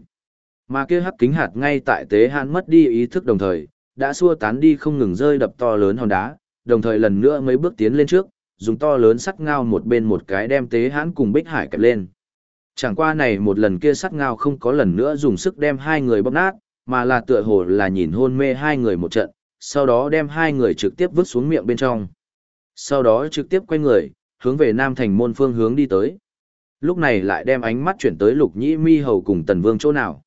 Mà kia hắc kính hạt ngay tại tế hãn mất đi ý thức đồng thời, đã xua tán đi không ngừng rơi đập to lớn hòn đá, đồng thời lần nữa mấy bước tiến lên trước, dùng to lớn sắt ngao một bên một cái đem tế hãn cùng Bích Hải kẹp lên. Chẳng qua này một lần kia sắt ngao không có lần nữa dùng sức đem hai người bóp nát, mà là tựa hồ là nhìn hôn mê hai người một trận, sau đó đem hai người trực tiếp vứt xuống miệng bên trong. Sau đó trực tiếp quay người, hướng về Nam Thành môn phương hướng đi tới. Lúc này lại đem ánh mắt chuyển tới Lục Nhĩ Mi Hầu cùng Tần Vương chỗ nào.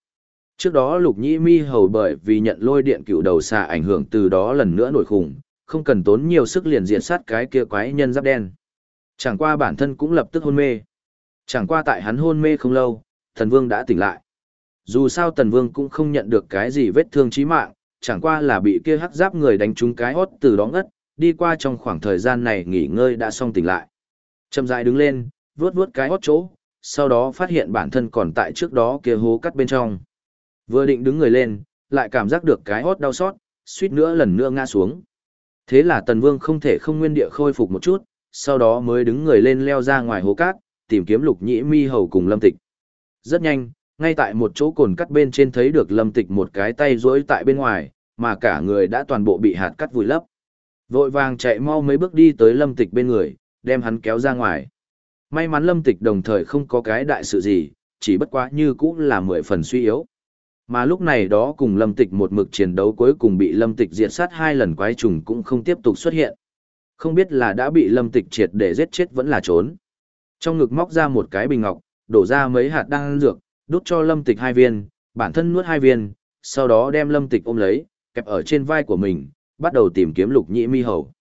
Trước đó Lục Nhĩ Mi Hầu bởi vì nhận lôi điện cựu đầu xà ảnh hưởng từ đó lần nữa nổi khủng, không cần tốn nhiều sức liền diện sát cái kia quái nhân giáp đen. Chẳng qua bản thân cũng lập tức hôn mê. Chẳng qua tại hắn hôn mê không lâu, Tần Vương đã tỉnh lại. Dù sao Tần Vương cũng không nhận được cái gì vết thương chí mạng, chẳng qua là bị kia hắc giáp người đánh trúng cái hốt từ đó ngất, đi qua trong khoảng thời gian này nghỉ ngơi đã xong tỉnh lại. Chậm rãi đứng lên, vuốt vuốt cái hốt chỗ, sau đó phát hiện bản thân còn tại trước đó kia hố cắt bên trong. Vừa định đứng người lên, lại cảm giác được cái hốt đau xót, suýt nữa lần nữa ngã xuống. Thế là Tần Vương không thể không nguyên địa khôi phục một chút, sau đó mới đứng người lên leo ra ngoài hố cát, tìm kiếm lục nhĩ mi hầu cùng lâm tịch. Rất nhanh, ngay tại một chỗ cồn cắt bên trên thấy được lâm tịch một cái tay rỗi tại bên ngoài, mà cả người đã toàn bộ bị hạt cắt vùi lấp. Vội vàng chạy mau mấy bước đi tới lâm tịch bên người, đem hắn kéo ra ngoài. May mắn lâm tịch đồng thời không có cái đại sự gì, chỉ bất quá như cũng là mười phần suy yếu. Mà lúc này đó cùng lâm tịch một mực chiến đấu cuối cùng bị lâm tịch diệt sát hai lần quái trùng cũng không tiếp tục xuất hiện. Không biết là đã bị lâm tịch triệt để giết chết vẫn là trốn. Trong ngực móc ra một cái bình ngọc, đổ ra mấy hạt đan dược, đút cho lâm tịch hai viên, bản thân nuốt hai viên, sau đó đem lâm tịch ôm lấy, kẹp ở trên vai của mình, bắt đầu tìm kiếm lục nhĩ mi hầu.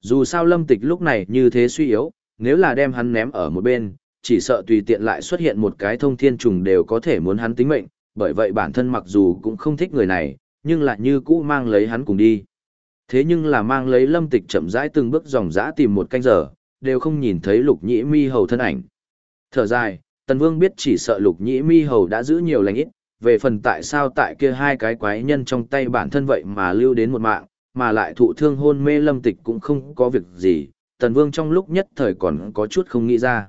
Dù sao lâm tịch lúc này như thế suy yếu, nếu là đem hắn ném ở một bên, chỉ sợ tùy tiện lại xuất hiện một cái thông thiên trùng đều có thể muốn hắn tính mệnh, bởi vậy bản thân mặc dù cũng không thích người này, nhưng lại như cũ mang lấy hắn cùng đi. Thế nhưng là mang lấy lâm tịch chậm rãi từng bước dòng dã tìm một canh giờ, đều không nhìn thấy lục nhĩ mi hầu thân ảnh. Thở dài, tần vương biết chỉ sợ lục nhĩ mi hầu đã giữ nhiều lành ít, về phần tại sao tại kia hai cái quái nhân trong tay bản thân vậy mà lưu đến một mạng, mà lại thụ thương hôn mê lâm tịch cũng không có việc gì, tần vương trong lúc nhất thời còn có chút không nghĩ ra.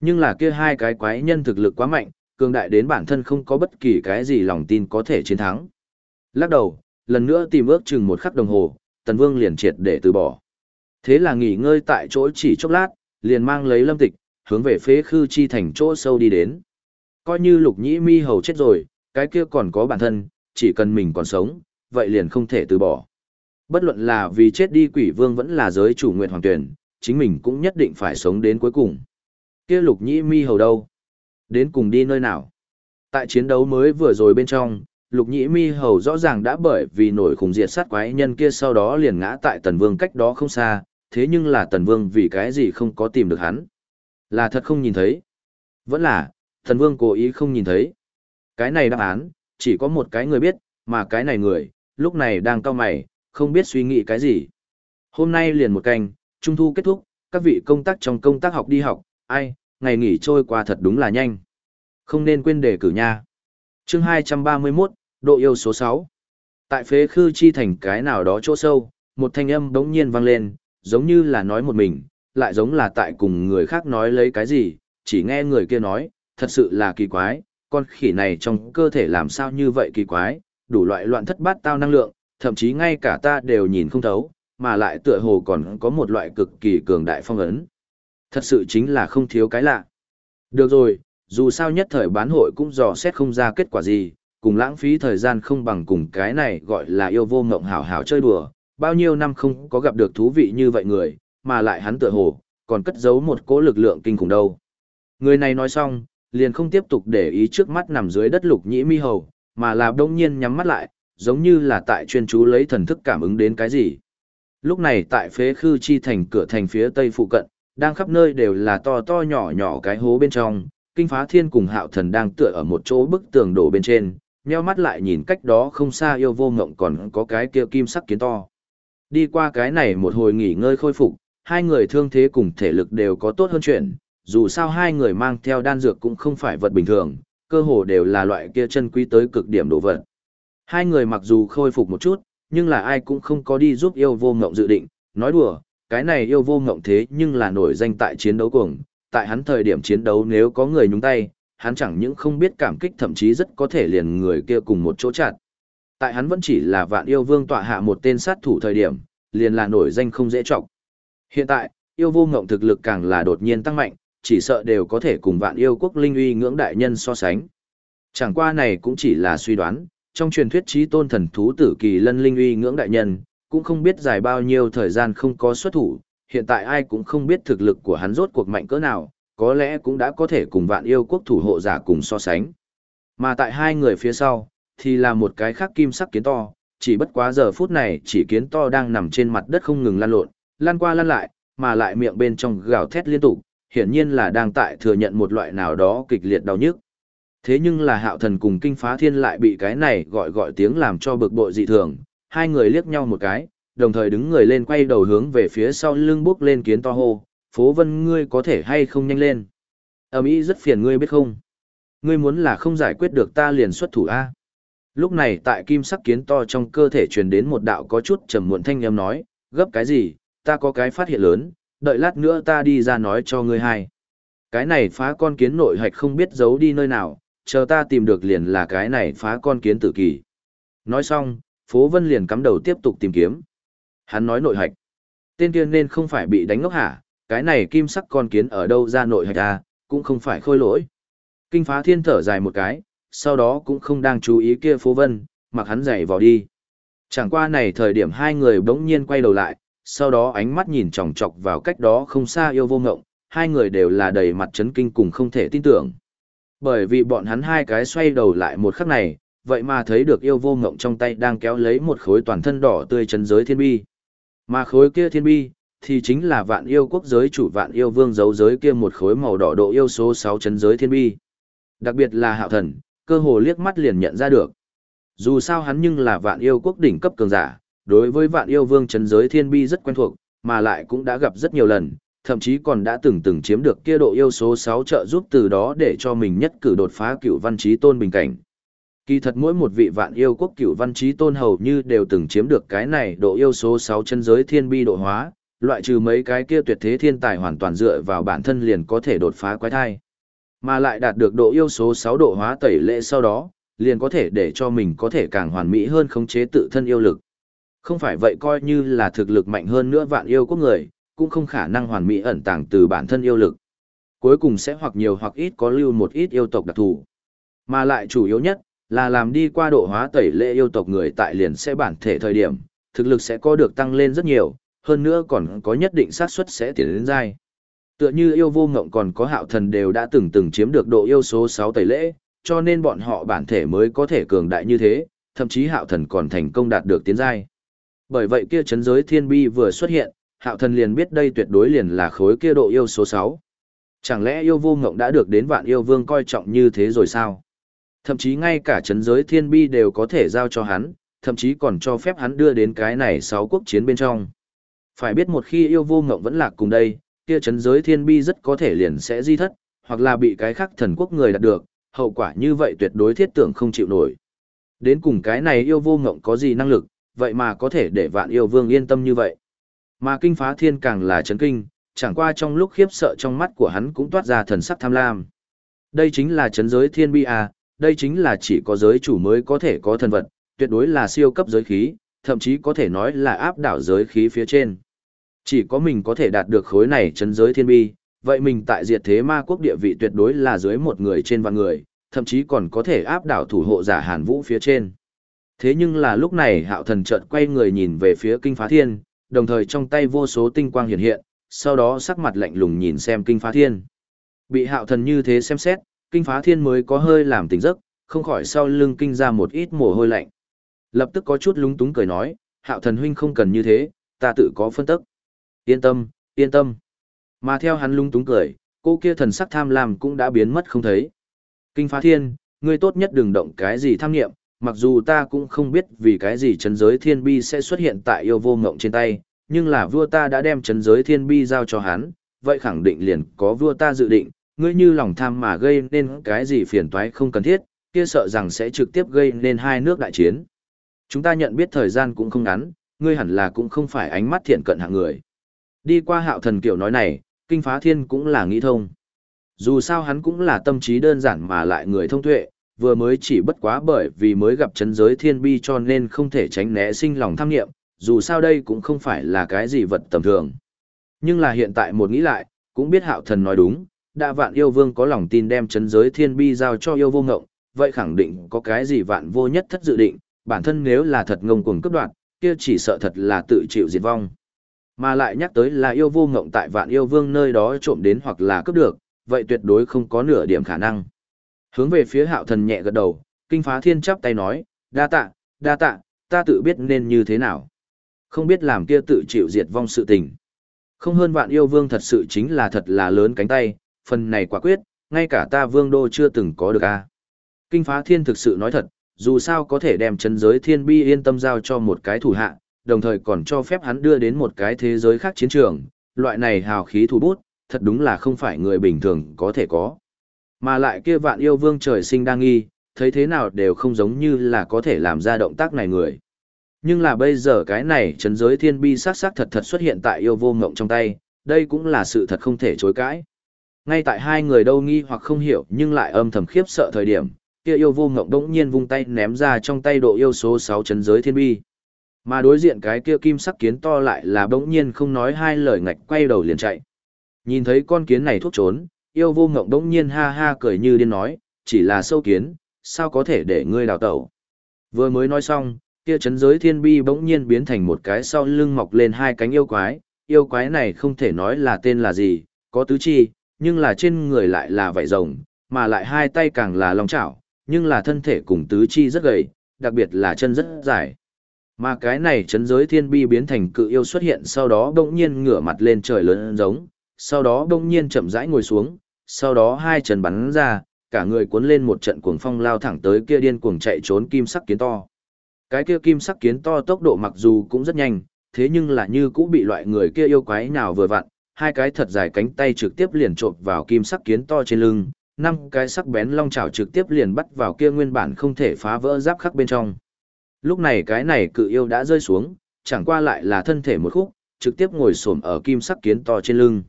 Nhưng là kia hai cái quái nhân thực lực quá mạnh, cường đại đến bản thân không có bất kỳ cái gì lòng tin có thể chiến thắng. Lắc đầu, lần nữa tìm ước chừng một khắc đồng hồ, tần vương liền triệt để từ bỏ. Thế là nghỉ ngơi tại chỗ chỉ chốc lát, liền mang lấy lâm tịch, hướng về phế khư chi thành chỗ sâu đi đến. Coi như lục nhĩ mi hầu chết rồi, cái kia còn có bản thân, chỉ cần mình còn sống, vậy liền không thể từ bỏ. Bất luận là vì chết đi quỷ vương vẫn là giới chủ nguyện hoàng tuyển, chính mình cũng nhất định phải sống đến cuối cùng. Kia lục nhĩ mi hầu đâu? Đến cùng đi nơi nào? Tại chiến đấu mới vừa rồi bên trong, lục nhĩ mi hầu rõ ràng đã bởi vì nổi khủng diệt sát quái nhân kia sau đó liền ngã tại tần vương cách đó không xa, thế nhưng là tần vương vì cái gì không có tìm được hắn. Là thật không nhìn thấy. Vẫn là, tần vương cố ý không nhìn thấy. Cái này đáp án, chỉ có một cái người biết, mà cái này người, lúc này đang cao mày, không biết suy nghĩ cái gì. Hôm nay liền một canh, trung thu kết thúc, các vị công tác trong công tác học đi học, ai, ngày nghỉ trôi qua thật đúng là nhanh. Không nên quên đề cử nha. chương 231, độ yêu số 6. Tại phế khư chi thành cái nào đó chỗ sâu, một thanh âm đống nhiên vang lên, giống như là nói một mình, lại giống là tại cùng người khác nói lấy cái gì, chỉ nghe người kia nói, thật sự là kỳ quái, con khỉ này trong cơ thể làm sao như vậy kỳ quái, đủ loại loạn thất bát tao năng lượng, thậm chí ngay cả ta đều nhìn không thấu, mà lại tựa hồ còn có một loại cực kỳ cường đại phong ấn. Thật sự chính là không thiếu cái lạ. Được rồi, dù sao nhất thời bán hội cũng dò xét không ra kết quả gì, cùng lãng phí thời gian không bằng cùng cái này gọi là yêu vô ngộng hảo hảo chơi đùa, bao nhiêu năm không có gặp được thú vị như vậy người, mà lại hắn tựa hồ, còn cất giấu một cỗ lực lượng kinh khủng đâu. Người này nói xong, liền không tiếp tục để ý trước mắt nằm dưới đất lục nhĩ mi hầu, mà là đông nhiên nhắm mắt lại, giống như là tại chuyên chú lấy thần thức cảm ứng đến cái gì. Lúc này tại phế khư chi thành cửa thành phía tây phụ cận, đang khắp nơi đều là to to nhỏ nhỏ cái hố bên trong, kinh phá thiên cùng hạo thần đang tựa ở một chỗ bức tường đổ bên trên, nheo mắt lại nhìn cách đó không xa yêu vô ngộng còn có cái kia kim sắc kiến to. Đi qua cái này một hồi nghỉ ngơi khôi phục, hai người thương thế cùng thể lực đều có tốt hơn chuyện, dù sao hai người mang theo đan dược cũng không phải vật bình thường, cơ hồ đều là loại kia chân quý tới cực điểm đồ vật. Hai người mặc dù khôi phục một chút, nhưng là ai cũng không có đi giúp yêu vô ngộng dự định, nói đùa, cái này yêu vô ngộng thế nhưng là nổi danh tại chiến đấu cùng, tại hắn thời điểm chiến đấu nếu có người nhúng tay, hắn chẳng những không biết cảm kích thậm chí rất có thể liền người kia cùng một chỗ chặt. Tại hắn vẫn chỉ là vạn yêu vương tọa hạ một tên sát thủ thời điểm, liền là nổi danh không dễ trọng. Hiện tại, yêu vô ngộng thực lực càng là đột nhiên tăng mạnh, chỉ sợ đều có thể cùng vạn yêu quốc linh uy ngưỡng đại nhân so sánh. Chẳng qua này cũng chỉ là suy đoán, trong truyền thuyết trí tôn thần thú tử kỳ lân linh uy ngưỡng đại nhân, cũng không biết dài bao nhiêu thời gian không có xuất thủ, hiện tại ai cũng không biết thực lực của hắn rốt cuộc mạnh cỡ nào, có lẽ cũng đã có thể cùng vạn yêu quốc thủ hộ giả cùng so sánh. Mà tại hai người phía sau, thì là một cái khác kim sắc kiến to, chỉ bất quá giờ phút này chỉ kiến to đang nằm trên mặt đất không ngừng lăn lộn, lăn qua lăn lại, mà lại miệng bên trong gào thét liên tục, hiển nhiên là đang tại thừa nhận một loại nào đó kịch liệt đau nhức. Thế nhưng là hạo thần cùng kinh phá thiên lại bị cái này gọi gọi tiếng làm cho bực bội dị thường, hai người liếc nhau một cái, đồng thời đứng người lên quay đầu hướng về phía sau lưng bước lên kiến to hô, phố vân ngươi có thể hay không nhanh lên. Ẩm ý rất phiền ngươi biết không. Ngươi muốn là không giải quyết được ta liền xuất thủ A. Lúc này tại kim sắc kiến to trong cơ thể truyền đến một đạo có chút trầm muộn thanh âm nói, gấp cái gì, ta có cái phát hiện lớn, đợi lát nữa ta đi ra nói cho ngươi hai. Cái này phá con kiến nội hạch không biết giấu đi nơi nào, chờ ta tìm được liền là cái này phá con kiến tử kỳ. Nói xong, Phố Vân liền cắm đầu tiếp tục tìm kiếm. Hắn nói nội hạch. Tên kia nên không phải bị đánh ngốc hả, cái này kim sắc con kiến ở đâu ra nội hạch à, cũng không phải khôi lỗi. Kinh phá thiên thở dài một cái, sau đó cũng không đang chú ý kia Phố Vân, mặc hắn dậy vào đi. Chẳng qua này thời điểm hai người bỗng nhiên quay đầu lại, sau đó ánh mắt nhìn chòng chọc vào cách đó không xa yêu vô ngộng, hai người đều là đầy mặt chấn kinh cùng không thể tin tưởng. Bởi vì bọn hắn hai cái xoay đầu lại một khắc này, vậy mà thấy được yêu vô ngộng trong tay đang kéo lấy một khối toàn thân đỏ tươi chấn giới thiên bi. Mà khối kia thiên bi, thì chính là vạn yêu quốc giới chủ vạn yêu vương giấu giới kia một khối màu đỏ độ yêu số 6 chấn giới thiên bi. Đặc biệt là hạo thần, cơ hồ liếc mắt liền nhận ra được. Dù sao hắn nhưng là vạn yêu quốc đỉnh cấp cường giả, đối với vạn yêu vương chấn giới thiên bi rất quen thuộc, mà lại cũng đã gặp rất nhiều lần, thậm chí còn đã từng từng chiếm được kia độ yêu số 6 trợ giúp từ đó để cho mình nhất cử đột phá cựu văn trí tôn bình cảnh. Kỳ thật mỗi một vị vạn yêu quốc cựu văn trí tôn hầu như đều từng chiếm được cái này độ yêu số 6 chân giới thiên bi độ hóa, loại trừ mấy cái kia tuyệt thế thiên tài hoàn toàn dựa vào bản thân liền có thể đột phá quái thai. Mà lại đạt được độ yêu số 6 độ hóa tẩy lệ sau đó, liền có thể để cho mình có thể càng hoàn mỹ hơn khống chế tự thân yêu lực. Không phải vậy coi như là thực lực mạnh hơn nữa vạn yêu quốc người, cũng không khả năng hoàn mỹ ẩn tàng từ bản thân yêu lực. Cuối cùng sẽ hoặc nhiều hoặc ít có lưu một ít yêu tộc đặc thù. Mà lại chủ yếu nhất, là làm đi qua độ hóa tẩy lệ yêu tộc người tại liền sẽ bản thể thời điểm, thực lực sẽ có được tăng lên rất nhiều, hơn nữa còn có nhất định xác suất sẽ tiến đến dai. Tựa như yêu vô ngộng còn có hạo thần đều đã từng từng chiếm được độ yêu số 6 tẩy lễ, cho nên bọn họ bản thể mới có thể cường đại như thế, thậm chí hạo thần còn thành công đạt được tiến giai. Bởi vậy kia chấn giới thiên bi vừa xuất hiện, hạo thần liền biết đây tuyệt đối liền là khối kia độ yêu số 6. Chẳng lẽ yêu vô ngộng đã được đến vạn yêu vương coi trọng như thế rồi sao? Thậm chí ngay cả chấn giới thiên bi đều có thể giao cho hắn, thậm chí còn cho phép hắn đưa đến cái này sáu quốc chiến bên trong. Phải biết một khi yêu vô ngộng vẫn lạc cùng đây, kia chấn giới thiên bi rất có thể liền sẽ di thất, hoặc là bị cái khác thần quốc người đạt được, hậu quả như vậy tuyệt đối thiết tưởng không chịu nổi. Đến cùng cái này yêu vô ngộng có gì năng lực, vậy mà có thể để vạn yêu vương yên tâm như vậy. Mà kinh phá thiên càng là chấn kinh, chẳng qua trong lúc khiếp sợ trong mắt của hắn cũng toát ra thần sắc tham lam. Đây chính là chấn giới thiên bi à, đây chính là chỉ có giới chủ mới có thể có thần vật, tuyệt đối là siêu cấp giới khí, thậm chí có thể nói là áp đảo giới khí phía trên. Chỉ có mình có thể đạt được khối này chấn giới thiên bi, vậy mình tại diệt thế ma quốc địa vị tuyệt đối là dưới một người trên vạn người, thậm chí còn có thể áp đảo thủ hộ giả Hàn Vũ phía trên. Thế nhưng là lúc này hạo thần chợt quay người nhìn về phía kinh phá thiên, đồng thời trong tay vô số tinh quang hiện hiện, sau đó sắc mặt lạnh lùng nhìn xem kinh phá thiên. Bị hạo thần như thế xem xét, kinh phá thiên mới có hơi làm tỉnh giấc, không khỏi sau lưng kinh ra một ít mồ hôi lạnh. Lập tức có chút lúng túng cười nói, hạo thần huynh không cần như thế, ta tự có phân tức. Yên tâm, yên tâm. Mà theo hắn lung túng cười, cô kia thần sắc tham lam cũng đã biến mất không thấy. Kinh phá thiên, ngươi tốt nhất đừng động cái gì tham nghiệm, mặc dù ta cũng không biết vì cái gì chấn giới thiên bi sẽ xuất hiện tại yêu vô ngộng trên tay, nhưng là vua ta đã đem chấn giới thiên bi giao cho hắn, vậy khẳng định liền có vua ta dự định, ngươi như lòng tham mà gây nên cái gì phiền toái không cần thiết, kia sợ rằng sẽ trực tiếp gây nên hai nước đại chiến. Chúng ta nhận biết thời gian cũng không ngắn, ngươi hẳn là cũng không phải ánh mắt thiện cận hạng người. Đi qua hạo thần kiểu nói này, kinh phá thiên cũng là nghĩ thông. Dù sao hắn cũng là tâm trí đơn giản mà lại người thông tuệ, vừa mới chỉ bất quá bởi vì mới gặp chấn giới thiên bi cho nên không thể tránh né sinh lòng tham nghiệm, dù sao đây cũng không phải là cái gì vật tầm thường. Nhưng là hiện tại một nghĩ lại, cũng biết hạo thần nói đúng, đã vạn yêu vương có lòng tin đem chấn giới thiên bi giao cho yêu vô ngộng, vậy khẳng định có cái gì vạn vô nhất thất dự định, bản thân nếu là thật ngông cuồng cấp đoạn, kia chỉ sợ thật là tự chịu diệt vong. Mà lại nhắc tới là yêu vô ngộng tại vạn yêu vương nơi đó trộm đến hoặc là cướp được, vậy tuyệt đối không có nửa điểm khả năng. Hướng về phía hạo thần nhẹ gật đầu, kinh phá thiên chắp tay nói, đa tạ, đa tạ, ta tự biết nên như thế nào. Không biết làm kia tự chịu diệt vong sự tình. Không hơn vạn yêu vương thật sự chính là thật là lớn cánh tay, phần này quả quyết, ngay cả ta vương đô chưa từng có được a. Kinh phá thiên thực sự nói thật, dù sao có thể đem chân giới thiên bi yên tâm giao cho một cái thủ hạ, đồng thời còn cho phép hắn đưa đến một cái thế giới khác chiến trường, loại này hào khí thủ bút, thật đúng là không phải người bình thường có thể có. Mà lại kia vạn yêu vương trời sinh đang nghi, thấy thế nào đều không giống như là có thể làm ra động tác này người. Nhưng là bây giờ cái này chấn giới thiên bi sát sát thật thật xuất hiện tại yêu vô ngộng trong tay, đây cũng là sự thật không thể chối cãi. Ngay tại hai người đâu nghi hoặc không hiểu nhưng lại âm thầm khiếp sợ thời điểm, kia yêu vô ngộng đỗng nhiên vung tay ném ra trong tay độ yêu số 6 chấn giới thiên bi. Mà đối diện cái kia kim sắc kiến to lại là bỗng nhiên không nói hai lời ngạch quay đầu liền chạy. Nhìn thấy con kiến này thuốc trốn, yêu vô ngộng đống nhiên ha ha cười như điên nói, chỉ là sâu kiến, sao có thể để ngươi đào tẩu. Vừa mới nói xong, kia chấn giới thiên bi bỗng nhiên biến thành một cái sau lưng mọc lên hai cánh yêu quái, yêu quái này không thể nói là tên là gì, có tứ chi, nhưng là trên người lại là vảy rồng, mà lại hai tay càng là long chảo, nhưng là thân thể cùng tứ chi rất gầy, đặc biệt là chân rất dài. Mà cái này chấn giới thiên bi biến thành cự yêu xuất hiện sau đó đông nhiên ngửa mặt lên trời lớn giống, sau đó đông nhiên chậm rãi ngồi xuống, sau đó hai chân bắn ra, cả người cuốn lên một trận cuồng phong lao thẳng tới kia điên cuồng chạy trốn kim sắc kiến to. Cái kia kim sắc kiến to tốc độ mặc dù cũng rất nhanh, thế nhưng là như cũng bị loại người kia yêu quái nào vừa vặn, hai cái thật dài cánh tay trực tiếp liền trộn vào kim sắc kiến to trên lưng, năm cái sắc bén long chảo trực tiếp liền bắt vào kia nguyên bản không thể phá vỡ giáp khắc bên trong. Lúc này cái này cự yêu đã rơi xuống, chẳng qua lại là thân thể một khúc, trực tiếp ngồi xổm ở kim sắc kiến to trên lưng.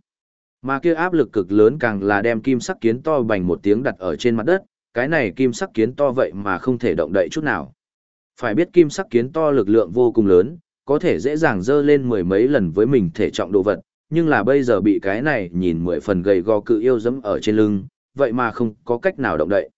Mà kia áp lực cực lớn càng là đem kim sắc kiến to bành một tiếng đặt ở trên mặt đất, cái này kim sắc kiến to vậy mà không thể động đậy chút nào. Phải biết kim sắc kiến to lực lượng vô cùng lớn, có thể dễ dàng dơ lên mười mấy lần với mình thể trọng đồ vật, nhưng là bây giờ bị cái này nhìn mười phần gầy gò cự yêu dẫm ở trên lưng, vậy mà không có cách nào động đậy.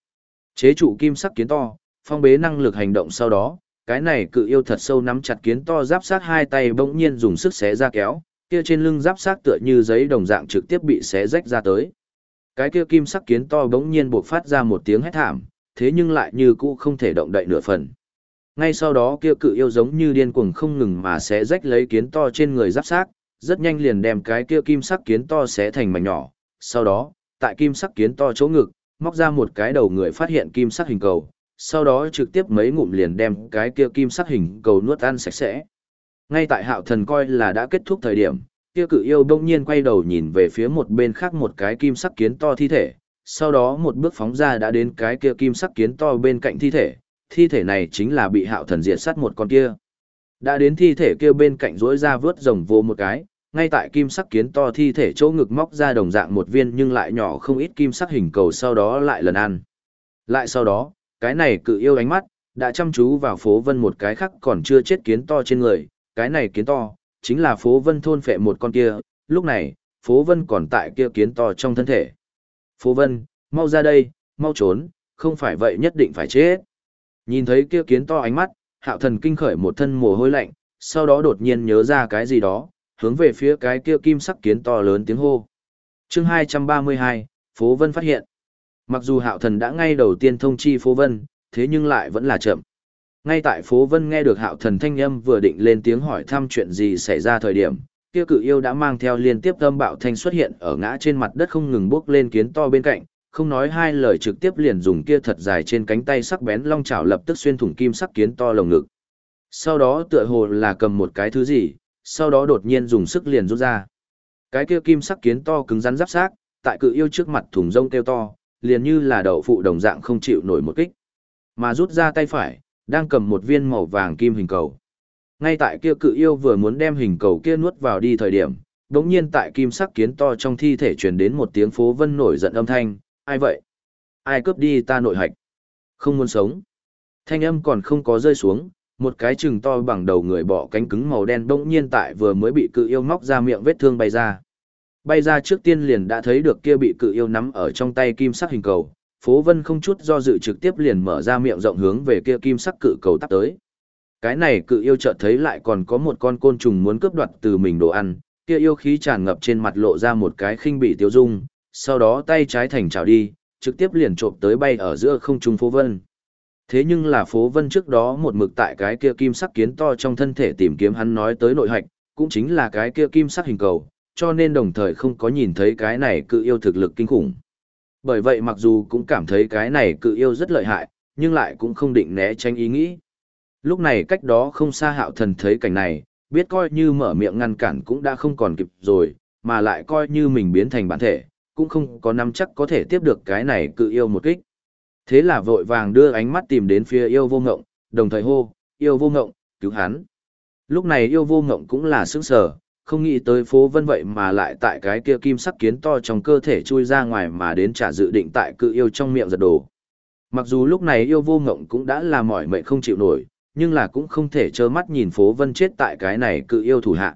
Chế trụ kim sắc kiến to, phong bế năng lực hành động sau đó, cái này cự yêu thật sâu nắm chặt kiến to giáp sát hai tay bỗng nhiên dùng sức xé ra kéo, kia trên lưng giáp sát tựa như giấy đồng dạng trực tiếp bị xé rách ra tới. Cái kia kim sắc kiến to bỗng nhiên buộc phát ra một tiếng hét thảm, thế nhưng lại như cũ không thể động đậy nửa phần. Ngay sau đó kia cự yêu giống như điên cuồng không ngừng mà xé rách lấy kiến to trên người giáp sát, rất nhanh liền đem cái kia kim sắc kiến to xé thành mảnh nhỏ. Sau đó, tại kim sắc kiến to chỗ ngực, móc ra một cái đầu người phát hiện kim sắc hình cầu, sau đó trực tiếp mấy ngụm liền đem cái kia kim sắc hình cầu nuốt ăn sạch sẽ. Ngay tại hạo thần coi là đã kết thúc thời điểm, kia cự yêu đông nhiên quay đầu nhìn về phía một bên khác một cái kim sắc kiến to thi thể, sau đó một bước phóng ra đã đến cái kia kim sắc kiến to bên cạnh thi thể, thi thể này chính là bị hạo thần diệt sát một con kia. Đã đến thi thể kia bên cạnh rỗi ra vớt rồng vô một cái, ngay tại kim sắc kiến to thi thể chỗ ngực móc ra đồng dạng một viên nhưng lại nhỏ không ít kim sắc hình cầu sau đó lại lần ăn. Lại sau đó, cái này cự yêu ánh mắt, đã chăm chú vào phố vân một cái khác còn chưa chết kiến to trên người, cái này kiến to, chính là phố vân thôn phệ một con kia, lúc này, phố vân còn tại kia kiến to trong thân thể. Phố vân, mau ra đây, mau trốn, không phải vậy nhất định phải chết. Nhìn thấy kia kiến to ánh mắt, hạo thần kinh khởi một thân mồ hôi lạnh, sau đó đột nhiên nhớ ra cái gì đó, hướng về phía cái kia kim sắc kiến to lớn tiếng hô. chương 232, phố vân phát hiện. Mặc dù hạo thần đã ngay đầu tiên thông chi phố vân, thế nhưng lại vẫn là chậm. Ngay tại phố vân nghe được hạo thần thanh âm vừa định lên tiếng hỏi thăm chuyện gì xảy ra thời điểm, kia cự yêu đã mang theo liên tiếp âm bạo thanh xuất hiện ở ngã trên mặt đất không ngừng bước lên kiến to bên cạnh, không nói hai lời trực tiếp liền dùng kia thật dài trên cánh tay sắc bén long chảo lập tức xuyên thủng kim sắc kiến to lồng ngực. Sau đó tựa hồ là cầm một cái thứ gì, sau đó đột nhiên dùng sức liền rút ra. Cái kia kim sắc kiến to cứng rắn giáp xác, tại cự yêu trước mặt thủng rông kêu to, liền như là đậu phụ đồng dạng không chịu nổi một kích. Mà rút ra tay phải, đang cầm một viên màu vàng kim hình cầu. Ngay tại kia cự yêu vừa muốn đem hình cầu kia nuốt vào đi thời điểm, đống nhiên tại kim sắc kiến to trong thi thể truyền đến một tiếng phố vân nổi giận âm thanh, ai vậy? Ai cướp đi ta nội hạch? Không muốn sống. Thanh âm còn không có rơi xuống, một cái chừng to bằng đầu người bỏ cánh cứng màu đen đống nhiên tại vừa mới bị cự yêu móc ra miệng vết thương bay ra. Bay ra trước tiên liền đã thấy được kia bị cự yêu nắm ở trong tay kim sắc hình cầu, Phố Vân không chút do dự trực tiếp liền mở ra miệng rộng hướng về kia kim sắc cự cầu tắp tới. Cái này cự yêu chợt thấy lại còn có một con côn trùng muốn cướp đoạt từ mình đồ ăn, kia yêu khí tràn ngập trên mặt lộ ra một cái khinh bị tiêu dung, sau đó tay trái thành chảo đi, trực tiếp liền trộm tới bay ở giữa không trung phố Vân. Thế nhưng là phố Vân trước đó một mực tại cái kia kim sắc kiến to trong thân thể tìm kiếm hắn nói tới nội hạch, cũng chính là cái kia kim sắc hình cầu, cho nên đồng thời không có nhìn thấy cái này cự yêu thực lực kinh khủng. Bởi vậy mặc dù cũng cảm thấy cái này cự yêu rất lợi hại, nhưng lại cũng không định né tránh ý nghĩ. Lúc này cách đó không xa hạo thần thấy cảnh này, biết coi như mở miệng ngăn cản cũng đã không còn kịp rồi, mà lại coi như mình biến thành bản thể, cũng không có nắm chắc có thể tiếp được cái này cự yêu một kích. Thế là vội vàng đưa ánh mắt tìm đến phía yêu vô ngộng, đồng thời hô, yêu vô ngộng, cứu hắn. Lúc này yêu vô ngộng cũng là sững sờ, không nghĩ tới phố vân vậy mà lại tại cái kia kim sắc kiến to trong cơ thể chui ra ngoài mà đến trả dự định tại cự yêu trong miệng giật đồ. Mặc dù lúc này yêu vô ngộng cũng đã là mỏi mệt không chịu nổi, nhưng là cũng không thể trơ mắt nhìn phố vân chết tại cái này cự yêu thủ hạ.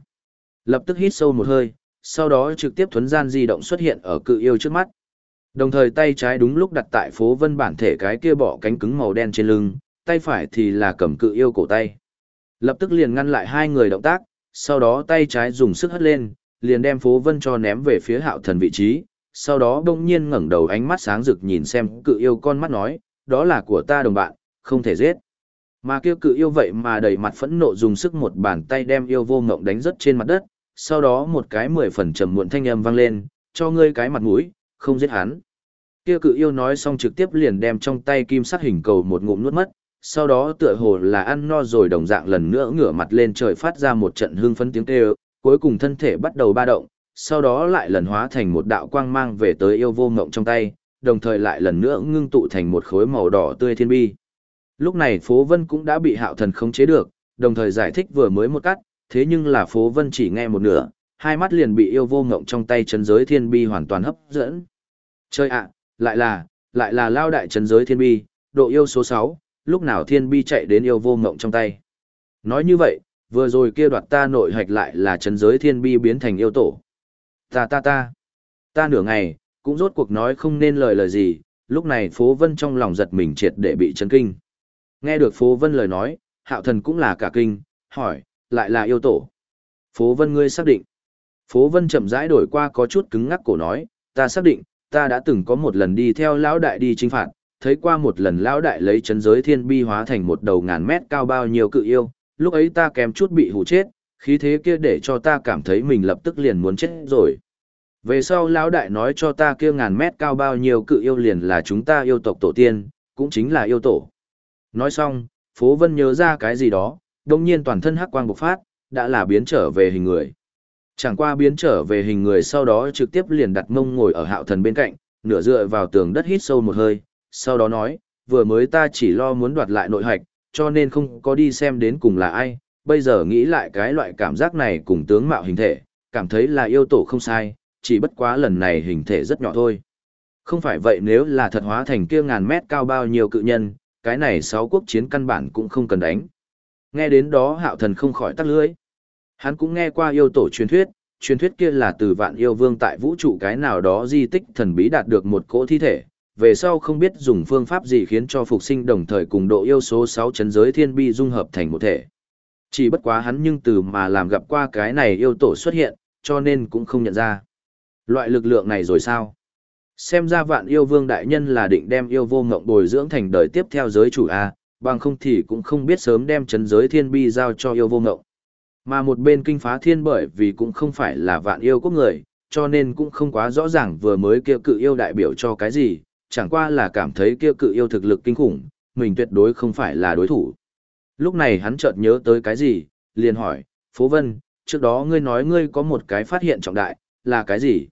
Lập tức hít sâu một hơi, sau đó trực tiếp thuấn gian di động xuất hiện ở cự yêu trước mắt. Đồng thời tay trái đúng lúc đặt tại phố vân bản thể cái kia bỏ cánh cứng màu đen trên lưng, tay phải thì là cầm cự yêu cổ tay. Lập tức liền ngăn lại hai người động tác, sau đó tay trái dùng sức hất lên, liền đem phố vân cho ném về phía hạo thần vị trí, sau đó đông nhiên ngẩng đầu ánh mắt sáng rực nhìn xem cự yêu con mắt nói, đó là của ta đồng bạn, không thể giết. Mà kia cự yêu vậy mà đầy mặt phẫn nộ dùng sức một bàn tay đem yêu vô ngộng đánh rất trên mặt đất, sau đó một cái mười phần trầm muộn thanh âm vang lên, cho ngươi cái mặt mũi, không giết hắn. Kia cự yêu nói xong trực tiếp liền đem trong tay kim sắc hình cầu một ngụm nuốt mất, sau đó tựa hồ là ăn no rồi đồng dạng lần nữa ngửa mặt lên trời phát ra một trận hương phấn tiếng kêu, cuối cùng thân thể bắt đầu ba động, sau đó lại lần hóa thành một đạo quang mang về tới yêu vô ngộng trong tay, đồng thời lại lần nữa ngưng tụ thành một khối màu đỏ tươi thiên bi. Lúc này phố vân cũng đã bị hạo thần khống chế được, đồng thời giải thích vừa mới một cắt, thế nhưng là phố vân chỉ nghe một nửa, hai mắt liền bị yêu vô ngộng trong tay chấn giới thiên bi hoàn toàn hấp dẫn. Chơi ạ, lại là, lại là lao đại chấn giới thiên bi, độ yêu số 6, lúc nào thiên bi chạy đến yêu vô ngộng trong tay. Nói như vậy, vừa rồi kia đoạt ta nội hạch lại là chấn giới thiên bi biến thành yêu tổ. Ta ta ta, ta nửa ngày, cũng rốt cuộc nói không nên lời lời gì, lúc này phố vân trong lòng giật mình triệt để bị chấn kinh. Nghe được phố vân lời nói, hạo thần cũng là cả kinh, hỏi, lại là yêu tổ. Phố vân ngươi xác định. Phố vân chậm rãi đổi qua có chút cứng ngắc cổ nói, ta xác định, ta đã từng có một lần đi theo lão đại đi trinh phạt, thấy qua một lần lão đại lấy chấn giới thiên bi hóa thành một đầu ngàn mét cao bao nhiêu cự yêu, lúc ấy ta kém chút bị hủ chết, khí thế kia để cho ta cảm thấy mình lập tức liền muốn chết rồi. Về sau lão đại nói cho ta kia ngàn mét cao bao nhiêu cự yêu liền là chúng ta yêu tộc tổ tiên, cũng chính là yêu tổ. Nói xong, Phố Vân nhớ ra cái gì đó, đồng nhiên toàn thân hắc quang bộc phát, đã là biến trở về hình người. Chẳng qua biến trở về hình người sau đó trực tiếp liền đặt mông ngồi ở hạo thần bên cạnh, nửa dựa vào tường đất hít sâu một hơi, sau đó nói, vừa mới ta chỉ lo muốn đoạt lại nội hạch, cho nên không có đi xem đến cùng là ai, bây giờ nghĩ lại cái loại cảm giác này cùng tướng mạo hình thể, cảm thấy là yêu tổ không sai, chỉ bất quá lần này hình thể rất nhỏ thôi. Không phải vậy nếu là thật hóa thành kia ngàn mét cao bao nhiêu cự nhân, cái này sáu quốc chiến căn bản cũng không cần đánh. Nghe đến đó hạo thần không khỏi tắt lưỡi. Hắn cũng nghe qua yêu tổ truyền thuyết, truyền thuyết kia là từ vạn yêu vương tại vũ trụ cái nào đó di tích thần bí đạt được một cỗ thi thể, về sau không biết dùng phương pháp gì khiến cho phục sinh đồng thời cùng độ yêu số 6 chấn giới thiên bi dung hợp thành một thể. Chỉ bất quá hắn nhưng từ mà làm gặp qua cái này yêu tổ xuất hiện, cho nên cũng không nhận ra. Loại lực lượng này rồi sao? Xem ra vạn yêu vương đại nhân là định đem yêu vô ngộng bồi dưỡng thành đời tiếp theo giới chủ A, bằng không thì cũng không biết sớm đem chấn giới thiên bi giao cho yêu vô ngộng. Mà một bên kinh phá thiên bởi vì cũng không phải là vạn yêu quốc người, cho nên cũng không quá rõ ràng vừa mới kia cự yêu đại biểu cho cái gì, chẳng qua là cảm thấy kia cự yêu thực lực kinh khủng, mình tuyệt đối không phải là đối thủ. Lúc này hắn chợt nhớ tới cái gì, liền hỏi, Phố Vân, trước đó ngươi nói ngươi có một cái phát hiện trọng đại, là cái gì?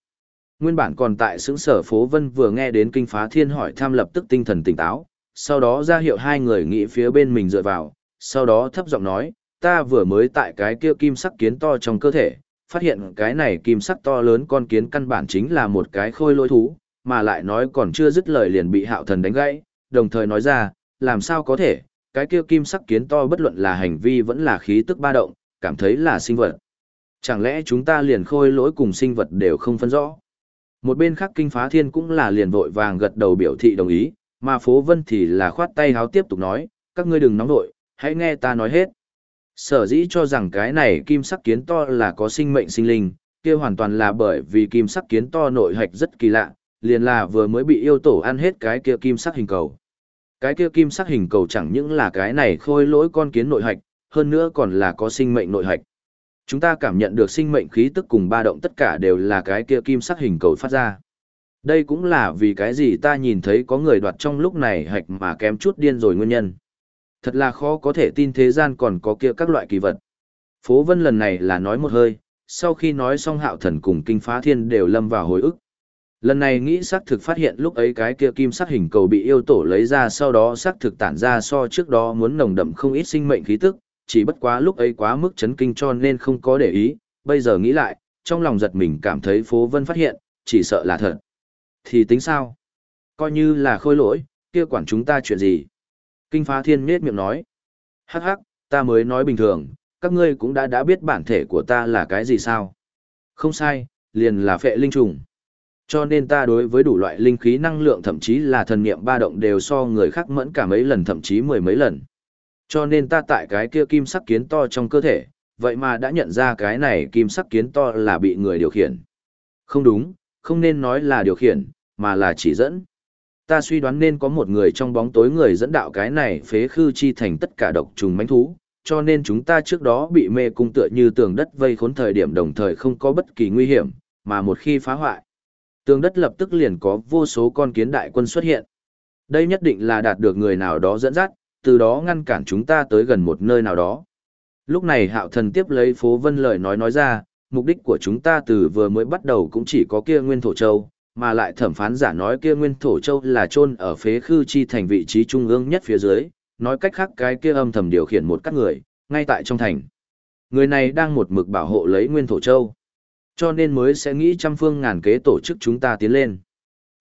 Nguyên bản còn tại xứng sở Phố Vân vừa nghe đến kinh phá thiên hỏi tham lập tức tinh thần tỉnh táo, sau đó ra hiệu hai người nghĩ phía bên mình dựa vào, sau đó thấp giọng nói, ta vừa mới tại cái kia kim sắc kiến to trong cơ thể, phát hiện cái này kim sắc to lớn con kiến căn bản chính là một cái khôi lôi thú, mà lại nói còn chưa dứt lời liền bị hạo thần đánh gãy, đồng thời nói ra, làm sao có thể, cái kia kim sắc kiến to bất luận là hành vi vẫn là khí tức ba động, cảm thấy là sinh vật. Chẳng lẽ chúng ta liền khôi lỗi cùng sinh vật đều không phân rõ? Một bên khác kinh phá thiên cũng là liền vội vàng gật đầu biểu thị đồng ý, mà phố vân thì là khoát tay háo tiếp tục nói, các ngươi đừng nóng nội, hãy nghe ta nói hết. Sở dĩ cho rằng cái này kim sắc kiến to là có sinh mệnh sinh linh, kia hoàn toàn là bởi vì kim sắc kiến to nội hạch rất kỳ lạ, liền là vừa mới bị yêu tổ ăn hết cái kia kim sắc hình cầu. Cái kia kim sắc hình cầu chẳng những là cái này khôi lỗi con kiến nội hạch, hơn nữa còn là có sinh mệnh nội hạch. Chúng ta cảm nhận được sinh mệnh khí tức cùng ba động tất cả đều là cái kia kim sắc hình cầu phát ra. Đây cũng là vì cái gì ta nhìn thấy có người đoạt trong lúc này hạch mà kém chút điên rồi nguyên nhân. Thật là khó có thể tin thế gian còn có kia các loại kỳ vật. Phố Vân lần này là nói một hơi, sau khi nói xong hạo thần cùng kinh phá thiên đều lâm vào hồi ức. Lần này nghĩ xác thực phát hiện lúc ấy cái kia kim sắc hình cầu bị yêu tổ lấy ra sau đó xác thực tản ra so trước đó muốn nồng đậm không ít sinh mệnh khí tức, chỉ bất quá lúc ấy quá mức chấn kinh cho nên không có để ý, bây giờ nghĩ lại, trong lòng giật mình cảm thấy phố vân phát hiện, chỉ sợ là thật. Thì tính sao? Coi như là khôi lỗi, kia quản chúng ta chuyện gì? Kinh phá thiên miết miệng nói. Hắc hắc, ta mới nói bình thường, các ngươi cũng đã đã biết bản thể của ta là cái gì sao? Không sai, liền là phệ linh trùng. Cho nên ta đối với đủ loại linh khí năng lượng thậm chí là thần niệm ba động đều so người khác mẫn cả mấy lần thậm chí mười mấy lần. Cho nên ta tại cái kia kim sắc kiến to trong cơ thể, vậy mà đã nhận ra cái này kim sắc kiến to là bị người điều khiển. Không đúng, không nên nói là điều khiển, mà là chỉ dẫn. Ta suy đoán nên có một người trong bóng tối người dẫn đạo cái này phế khư chi thành tất cả độc trùng mánh thú, cho nên chúng ta trước đó bị mê cung tựa như tường đất vây khốn thời điểm đồng thời không có bất kỳ nguy hiểm, mà một khi phá hoại, tường đất lập tức liền có vô số con kiến đại quân xuất hiện. Đây nhất định là đạt được người nào đó dẫn dắt, từ đó ngăn cản chúng ta tới gần một nơi nào đó. Lúc này hạo thần tiếp lấy phố vân lời nói nói ra, mục đích của chúng ta từ vừa mới bắt đầu cũng chỉ có kia nguyên thổ châu, mà lại thẩm phán giả nói kia nguyên thổ châu là chôn ở phế khư chi thành vị trí trung ương nhất phía dưới, nói cách khác cái kia âm thầm điều khiển một các người, ngay tại trong thành. Người này đang một mực bảo hộ lấy nguyên thổ châu, cho nên mới sẽ nghĩ trăm phương ngàn kế tổ chức chúng ta tiến lên.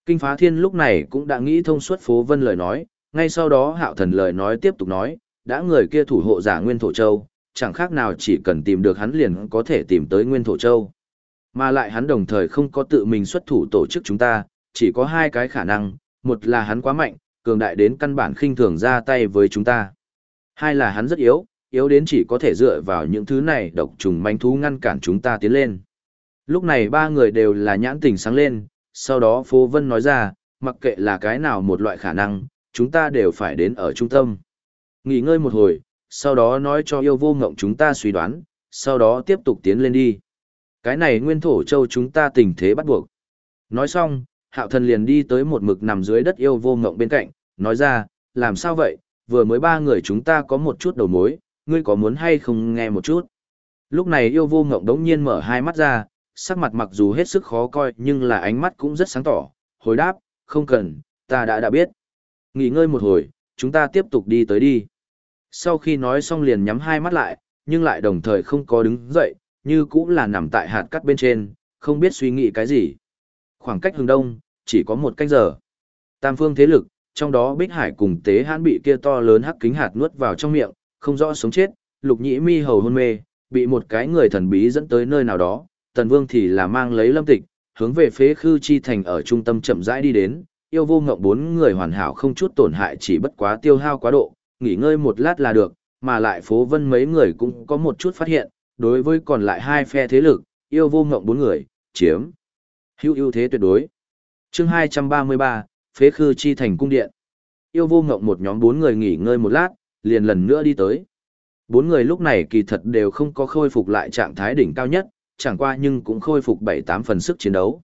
Kinh phá thiên lúc này cũng đã nghĩ thông suốt phố vân lời nói, ngay sau đó hạo thần lời nói tiếp tục nói, đã người kia thủ hộ giả nguyên thổ châu, chẳng khác nào chỉ cần tìm được hắn liền có thể tìm tới nguyên thổ châu. Mà lại hắn đồng thời không có tự mình xuất thủ tổ chức chúng ta, chỉ có hai cái khả năng, một là hắn quá mạnh, cường đại đến căn bản khinh thường ra tay với chúng ta. Hai là hắn rất yếu, yếu đến chỉ có thể dựa vào những thứ này độc trùng manh thú ngăn cản chúng ta tiến lên. Lúc này ba người đều là nhãn tình sáng lên, sau đó Phố Vân nói ra, mặc kệ là cái nào một loại khả năng, chúng ta đều phải đến ở trung tâm. Nghỉ ngơi một hồi, sau đó nói cho yêu vô ngộng chúng ta suy đoán, sau đó tiếp tục tiến lên đi. Cái này nguyên thổ châu chúng ta tình thế bắt buộc. Nói xong, hạo thần liền đi tới một mực nằm dưới đất yêu vô ngộng bên cạnh, nói ra, làm sao vậy, vừa mới ba người chúng ta có một chút đầu mối, ngươi có muốn hay không nghe một chút. Lúc này yêu vô ngộng đống nhiên mở hai mắt ra, sắc mặt mặc dù hết sức khó coi nhưng là ánh mắt cũng rất sáng tỏ, hồi đáp, không cần, ta đã đã biết. Nghỉ ngơi một hồi, chúng ta tiếp tục đi tới đi. Sau khi nói xong liền nhắm hai mắt lại, nhưng lại đồng thời không có đứng dậy, như cũng là nằm tại hạt cắt bên trên, không biết suy nghĩ cái gì. Khoảng cách hướng đông, chỉ có một canh giờ. Tam phương thế lực, trong đó Bích Hải cùng Tế Hãn bị kia to lớn hắc kính hạt nuốt vào trong miệng, không rõ sống chết, Lục Nhĩ Mi hầu hôn mê, bị một cái người thần bí dẫn tới nơi nào đó, Tần Vương thì là mang lấy lâm tịch, hướng về phế khư chi thành ở trung tâm chậm rãi đi đến, yêu vô ngộng bốn người hoàn hảo không chút tổn hại chỉ bất quá tiêu hao quá độ, nghỉ ngơi một lát là được, mà lại phố vân mấy người cũng có một chút phát hiện, đối với còn lại hai phe thế lực, yêu vô ngộng bốn người, chiếm. Hữu ưu thế tuyệt đối. chương 233, phế khư chi thành cung điện. Yêu vô ngộng một nhóm bốn người nghỉ ngơi một lát, liền lần nữa đi tới. Bốn người lúc này kỳ thật đều không có khôi phục lại trạng thái đỉnh cao nhất, chẳng qua nhưng cũng khôi phục 7-8 phần sức chiến đấu.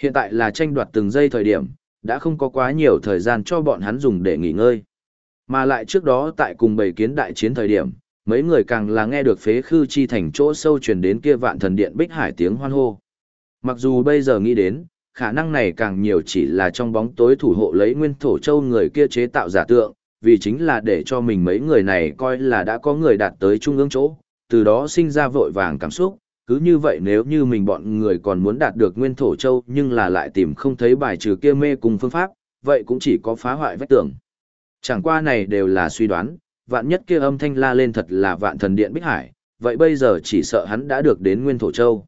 Hiện tại là tranh đoạt từng giây thời điểm, đã không có quá nhiều thời gian cho bọn hắn dùng để nghỉ ngơi. Mà lại trước đó tại cùng bầy kiến đại chiến thời điểm, mấy người càng là nghe được phế khư chi thành chỗ sâu truyền đến kia vạn thần điện bích hải tiếng hoan hô. Mặc dù bây giờ nghĩ đến, khả năng này càng nhiều chỉ là trong bóng tối thủ hộ lấy nguyên thổ châu người kia chế tạo giả tượng, vì chính là để cho mình mấy người này coi là đã có người đạt tới trung ương chỗ, từ đó sinh ra vội vàng cảm xúc, cứ như vậy nếu như mình bọn người còn muốn đạt được nguyên thổ châu nhưng là lại tìm không thấy bài trừ kia mê cùng phương pháp, vậy cũng chỉ có phá hoại vách tường. Chẳng qua này đều là suy đoán, vạn nhất kia âm thanh la lên thật là vạn thần điện Bích Hải, vậy bây giờ chỉ sợ hắn đã được đến Nguyên Thổ Châu.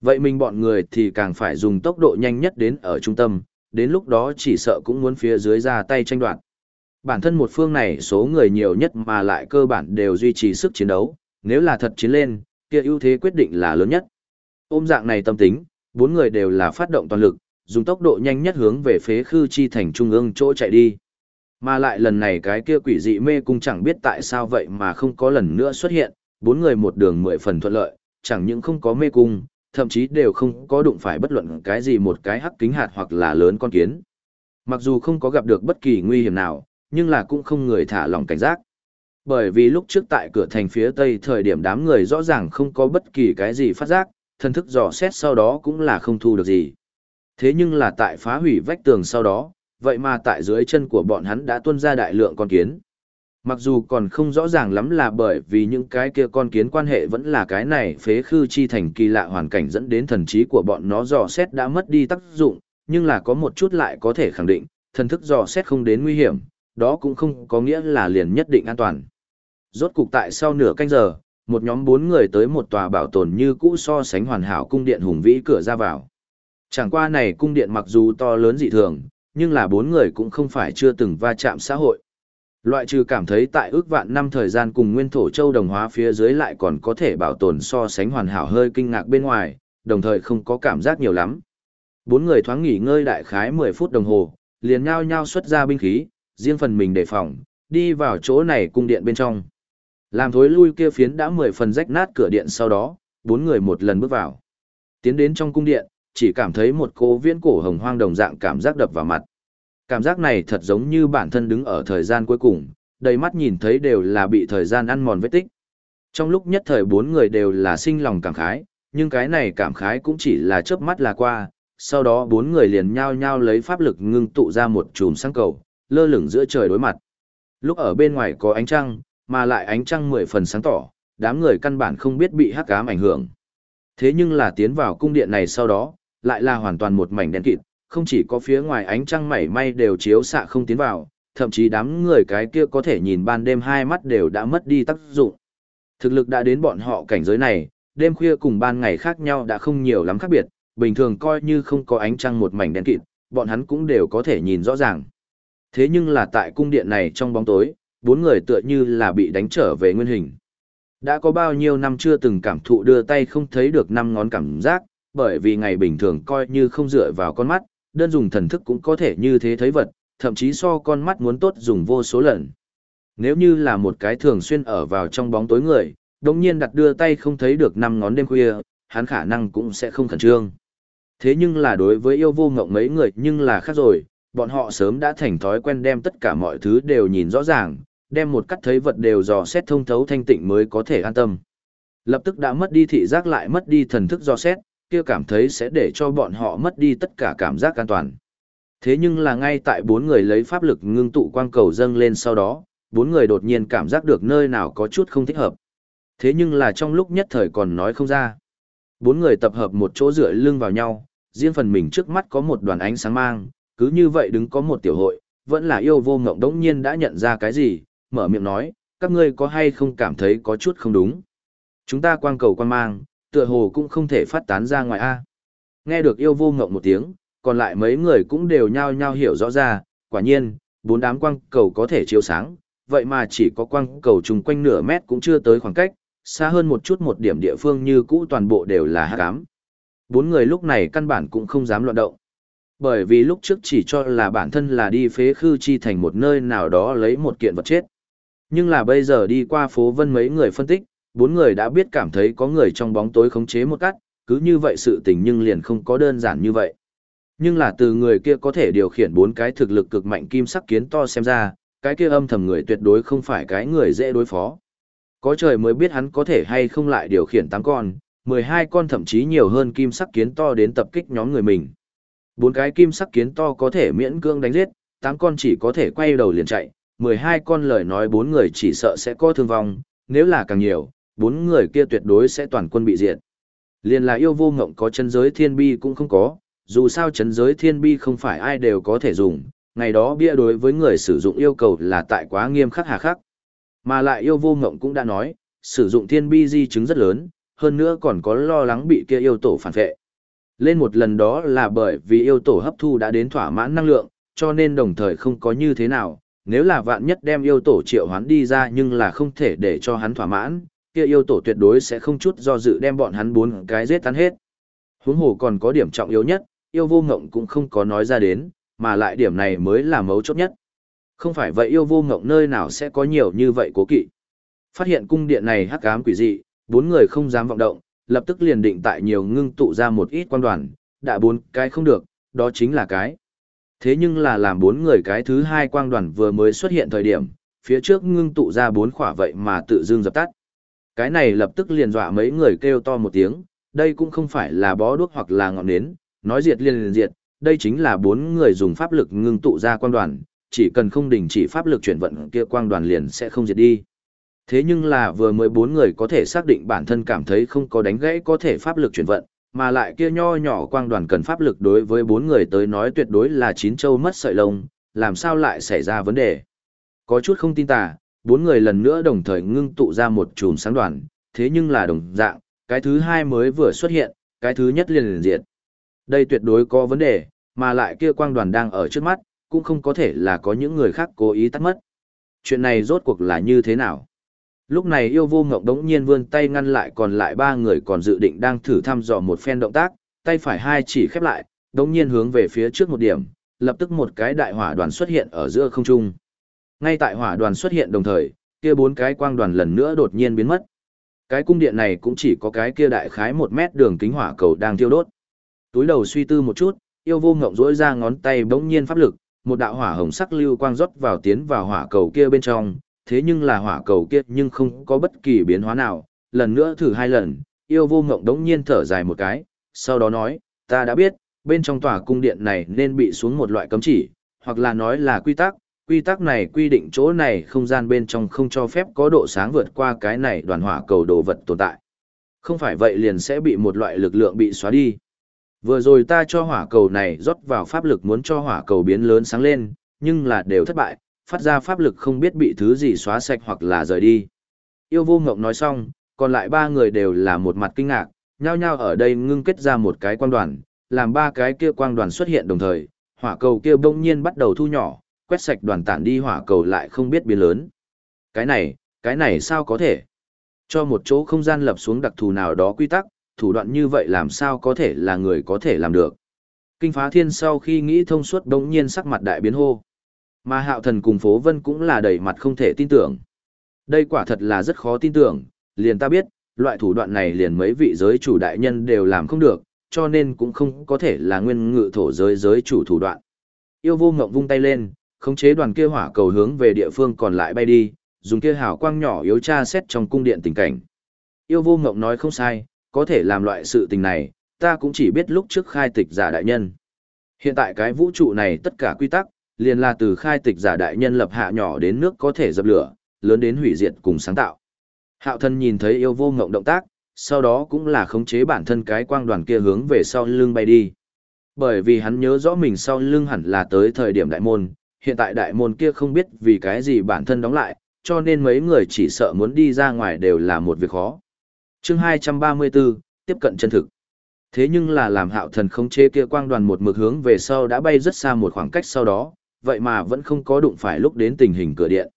Vậy mình bọn người thì càng phải dùng tốc độ nhanh nhất đến ở trung tâm, đến lúc đó chỉ sợ cũng muốn phía dưới ra tay tranh đoạt. Bản thân một phương này số người nhiều nhất mà lại cơ bản đều duy trì sức chiến đấu, nếu là thật chiến lên, kia ưu thế quyết định là lớn nhất. Ôm dạng này tâm tính, bốn người đều là phát động toàn lực, dùng tốc độ nhanh nhất hướng về phế khư chi thành trung ương chỗ chạy đi. Mà lại lần này cái kia quỷ dị mê cung chẳng biết tại sao vậy mà không có lần nữa xuất hiện, bốn người một đường mười phần thuận lợi, chẳng những không có mê cung, thậm chí đều không có đụng phải bất luận cái gì một cái hắc kính hạt hoặc là lớn con kiến. Mặc dù không có gặp được bất kỳ nguy hiểm nào, nhưng là cũng không người thả lòng cảnh giác. Bởi vì lúc trước tại cửa thành phía tây thời điểm đám người rõ ràng không có bất kỳ cái gì phát giác, thần thức dò xét sau đó cũng là không thu được gì. Thế nhưng là tại phá hủy vách tường sau đó, vậy mà tại dưới chân của bọn hắn đã tuôn ra đại lượng con kiến. Mặc dù còn không rõ ràng lắm là bởi vì những cái kia con kiến quan hệ vẫn là cái này phế khư chi thành kỳ lạ hoàn cảnh dẫn đến thần trí của bọn nó dò xét đã mất đi tác dụng, nhưng là có một chút lại có thể khẳng định, thần thức dò xét không đến nguy hiểm, đó cũng không có nghĩa là liền nhất định an toàn. Rốt cục tại sau nửa canh giờ, một nhóm bốn người tới một tòa bảo tồn như cũ so sánh hoàn hảo cung điện hùng vĩ cửa ra vào. Chẳng qua này cung điện mặc dù to lớn dị thường, nhưng là bốn người cũng không phải chưa từng va chạm xã hội. Loại trừ cảm thấy tại ước vạn năm thời gian cùng nguyên thổ châu đồng hóa phía dưới lại còn có thể bảo tồn so sánh hoàn hảo hơi kinh ngạc bên ngoài, đồng thời không có cảm giác nhiều lắm. Bốn người thoáng nghỉ ngơi đại khái 10 phút đồng hồ, liền nhao nhao xuất ra binh khí, riêng phần mình đề phòng, đi vào chỗ này cung điện bên trong. Làm thối lui kia phiến đã 10 phần rách nát cửa điện sau đó, bốn người một lần bước vào. Tiến đến trong cung điện, chỉ cảm thấy một cô viễn cổ hồng hoang đồng dạng cảm giác đập vào mặt. Cảm giác này thật giống như bản thân đứng ở thời gian cuối cùng, đầy mắt nhìn thấy đều là bị thời gian ăn mòn vết tích. Trong lúc nhất thời bốn người đều là sinh lòng cảm khái, nhưng cái này cảm khái cũng chỉ là chớp mắt là qua, sau đó bốn người liền nhao nhao lấy pháp lực ngưng tụ ra một chùm sáng cầu, lơ lửng giữa trời đối mặt. Lúc ở bên ngoài có ánh trăng, mà lại ánh trăng mười phần sáng tỏ, đám người căn bản không biết bị hắc ám ảnh hưởng. Thế nhưng là tiến vào cung điện này sau đó, lại là hoàn toàn một mảnh đen kịt, không chỉ có phía ngoài ánh trăng mảy may đều chiếu xạ không tiến vào, thậm chí đám người cái kia có thể nhìn ban đêm hai mắt đều đã mất đi tác dụng. Thực lực đã đến bọn họ cảnh giới này, đêm khuya cùng ban ngày khác nhau đã không nhiều lắm khác biệt, bình thường coi như không có ánh trăng một mảnh đen kịt, bọn hắn cũng đều có thể nhìn rõ ràng. Thế nhưng là tại cung điện này trong bóng tối, bốn người tựa như là bị đánh trở về nguyên hình. Đã có bao nhiêu năm chưa từng cảm thụ đưa tay không thấy được năm ngón cảm giác, bởi vì ngày bình thường coi như không dựa vào con mắt, đơn dùng thần thức cũng có thể như thế thấy vật, thậm chí so con mắt muốn tốt dùng vô số lần. Nếu như là một cái thường xuyên ở vào trong bóng tối người, đồng nhiên đặt đưa tay không thấy được năm ngón đêm khuya, hắn khả năng cũng sẽ không khẩn trương. Thế nhưng là đối với yêu vô ngộng mấy người nhưng là khác rồi, bọn họ sớm đã thành thói quen đem tất cả mọi thứ đều nhìn rõ ràng, đem một cắt thấy vật đều dò xét thông thấu thanh tịnh mới có thể an tâm. Lập tức đã mất đi thị giác lại mất đi thần thức dò xét, kia cảm thấy sẽ để cho bọn họ mất đi tất cả cảm giác an toàn. Thế nhưng là ngay tại bốn người lấy pháp lực ngưng tụ quang cầu dâng lên sau đó, bốn người đột nhiên cảm giác được nơi nào có chút không thích hợp. Thế nhưng là trong lúc nhất thời còn nói không ra. Bốn người tập hợp một chỗ dựa lưng vào nhau, riêng phần mình trước mắt có một đoàn ánh sáng mang, cứ như vậy đứng có một tiểu hội, vẫn là yêu vô ngộng đống nhiên đã nhận ra cái gì, mở miệng nói, các ngươi có hay không cảm thấy có chút không đúng. Chúng ta quang cầu quan mang, tựa hồ cũng không thể phát tán ra ngoài A. Nghe được yêu vô ngộng một tiếng, còn lại mấy người cũng đều nhao nhao hiểu rõ ra, quả nhiên, bốn đám quang cầu có thể chiếu sáng, vậy mà chỉ có quang cầu chung quanh nửa mét cũng chưa tới khoảng cách, xa hơn một chút một điểm địa phương như cũ toàn bộ đều là hắc ám. Bốn người lúc này căn bản cũng không dám loạn động. Bởi vì lúc trước chỉ cho là bản thân là đi phế khư chi thành một nơi nào đó lấy một kiện vật chết. Nhưng là bây giờ đi qua phố vân mấy người phân tích, bốn người đã biết cảm thấy có người trong bóng tối khống chế một cắt, cứ như vậy sự tình nhưng liền không có đơn giản như vậy. Nhưng là từ người kia có thể điều khiển bốn cái thực lực cực mạnh kim sắc kiến to xem ra, cái kia âm thầm người tuyệt đối không phải cái người dễ đối phó. Có trời mới biết hắn có thể hay không lại điều khiển tám con, 12 con thậm chí nhiều hơn kim sắc kiến to đến tập kích nhóm người mình. Bốn cái kim sắc kiến to có thể miễn cương đánh giết, tám con chỉ có thể quay đầu liền chạy, 12 con lời nói bốn người chỉ sợ sẽ có thương vong, nếu là càng nhiều, bốn người kia tuyệt đối sẽ toàn quân bị diệt. Liên là yêu vô ngộng có chân giới thiên bi cũng không có, dù sao chân giới thiên bi không phải ai đều có thể dùng, ngày đó bia đối với người sử dụng yêu cầu là tại quá nghiêm khắc hà khắc. Mà lại yêu vô ngộng cũng đã nói, sử dụng thiên bi di chứng rất lớn, hơn nữa còn có lo lắng bị kia yêu tổ phản vệ. Lên một lần đó là bởi vì yêu tổ hấp thu đã đến thỏa mãn năng lượng, cho nên đồng thời không có như thế nào, nếu là vạn nhất đem yêu tổ triệu hoán đi ra nhưng là không thể để cho hắn thỏa mãn, kia yêu tổ tuyệt đối sẽ không chút do dự đem bọn hắn bốn cái giết tan hết. Huống hồ còn có điểm trọng yếu nhất, yêu vô ngộng cũng không có nói ra đến, mà lại điểm này mới là mấu chốt nhất. Không phải vậy yêu vô ngộng nơi nào sẽ có nhiều như vậy cố kỵ. Phát hiện cung điện này hắc ám quỷ dị, bốn người không dám vọng động, lập tức liền định tại nhiều ngưng tụ ra một ít quan đoàn, đã bốn cái không được, đó chính là cái. Thế nhưng là làm bốn người cái thứ hai quang đoàn vừa mới xuất hiện thời điểm, phía trước ngưng tụ ra bốn khỏa vậy mà tự dưng dập tắt. Cái này lập tức liền dọa mấy người kêu to một tiếng, đây cũng không phải là bó đuốc hoặc là ngọn nến, nói diệt liền liền diệt, đây chính là bốn người dùng pháp lực ngưng tụ ra quang đoàn, chỉ cần không đình chỉ pháp lực chuyển vận kia quang đoàn liền sẽ không diệt đi. Thế nhưng là vừa mới bốn người có thể xác định bản thân cảm thấy không có đánh gãy có thể pháp lực chuyển vận, mà lại kia nho nhỏ quang đoàn cần pháp lực đối với bốn người tới nói tuyệt đối là chín châu mất sợi lông, làm sao lại xảy ra vấn đề. Có chút không tin tà, bốn người lần nữa đồng thời ngưng tụ ra một chùm sáng đoàn, thế nhưng là đồng dạng, cái thứ hai mới vừa xuất hiện, cái thứ nhất liền liền diệt. Đây tuyệt đối có vấn đề, mà lại kia quang đoàn đang ở trước mắt, cũng không có thể là có những người khác cố ý tắt mất. Chuyện này rốt cuộc là như thế nào? Lúc này yêu vô ngộng đống nhiên vươn tay ngăn lại còn lại ba người còn dự định đang thử thăm dò một phen động tác, tay phải hai chỉ khép lại, đống nhiên hướng về phía trước một điểm, lập tức một cái đại hỏa đoàn xuất hiện ở giữa không trung. Ngay tại hỏa đoàn xuất hiện đồng thời, kia bốn cái quang đoàn lần nữa đột nhiên biến mất. Cái cung điện này cũng chỉ có cái kia đại khái một mét đường kính hỏa cầu đang thiêu đốt. Túi đầu suy tư một chút, yêu vô ngộng rỗi ra ngón tay bỗng nhiên pháp lực, một đạo hỏa hồng sắc lưu quang rót vào tiến vào hỏa cầu kia bên trong, thế nhưng là hỏa cầu kia nhưng không có bất kỳ biến hóa nào, lần nữa thử hai lần, yêu vô ngộng đống nhiên thở dài một cái, sau đó nói, ta đã biết, bên trong tòa cung điện này nên bị xuống một loại cấm chỉ, hoặc là nói là quy tắc, quy tắc này quy định chỗ này không gian bên trong không cho phép có độ sáng vượt qua cái này đoàn hỏa cầu đồ vật tồn tại. Không phải vậy liền sẽ bị một loại lực lượng bị xóa đi. Vừa rồi ta cho hỏa cầu này rót vào pháp lực muốn cho hỏa cầu biến lớn sáng lên, nhưng là đều thất bại, phát ra pháp lực không biết bị thứ gì xóa sạch hoặc là rời đi. Yêu vô ngộng nói xong, còn lại ba người đều là một mặt kinh ngạc, nhao nhao ở đây ngưng kết ra một cái quang đoàn, làm ba cái kia quang đoàn xuất hiện đồng thời, hỏa cầu kia bỗng nhiên bắt đầu thu nhỏ, quét sạch đoàn tản đi hỏa cầu lại không biết biến lớn. Cái này, cái này sao có thể? Cho một chỗ không gian lập xuống đặc thù nào đó quy tắc, thủ đoạn như vậy làm sao có thể là người có thể làm được. Kinh phá thiên sau khi nghĩ thông suốt đống nhiên sắc mặt đại biến hô. Mà hạo thần cùng phố vân cũng là đầy mặt không thể tin tưởng. Đây quả thật là rất khó tin tưởng, liền ta biết, loại thủ đoạn này liền mấy vị giới chủ đại nhân đều làm không được, cho nên cũng không có thể là nguyên ngự thổ giới giới chủ thủ đoạn. Yêu vô ngộng vung tay lên, khống chế đoàn kia hỏa cầu hướng về địa phương còn lại bay đi, dùng kia hào quang nhỏ yếu tra xét trong cung điện tình cảnh. Yêu vô ngộng nói không sai, có thể làm loại sự tình này, ta cũng chỉ biết lúc trước khai tịch giả đại nhân. Hiện tại cái vũ trụ này tất cả quy tắc, liền là từ khai tịch giả đại nhân lập hạ nhỏ đến nước có thể dập lửa, lớn đến hủy diệt cùng sáng tạo. Hạo thân nhìn thấy yêu vô ngộng động tác, sau đó cũng là khống chế bản thân cái quang đoàn kia hướng về sau lưng bay đi. Bởi vì hắn nhớ rõ mình sau lưng hẳn là tới thời điểm đại môn, hiện tại đại môn kia không biết vì cái gì bản thân đóng lại, cho nên mấy người chỉ sợ muốn đi ra ngoài đều là một việc khó. chương 234, tiếp cận chân thực. Thế nhưng là làm hạo thần khống chế kia quang đoàn một mực hướng về sau đã bay rất xa một khoảng cách sau đó, vậy mà vẫn không có đụng phải lúc đến tình hình cửa điện.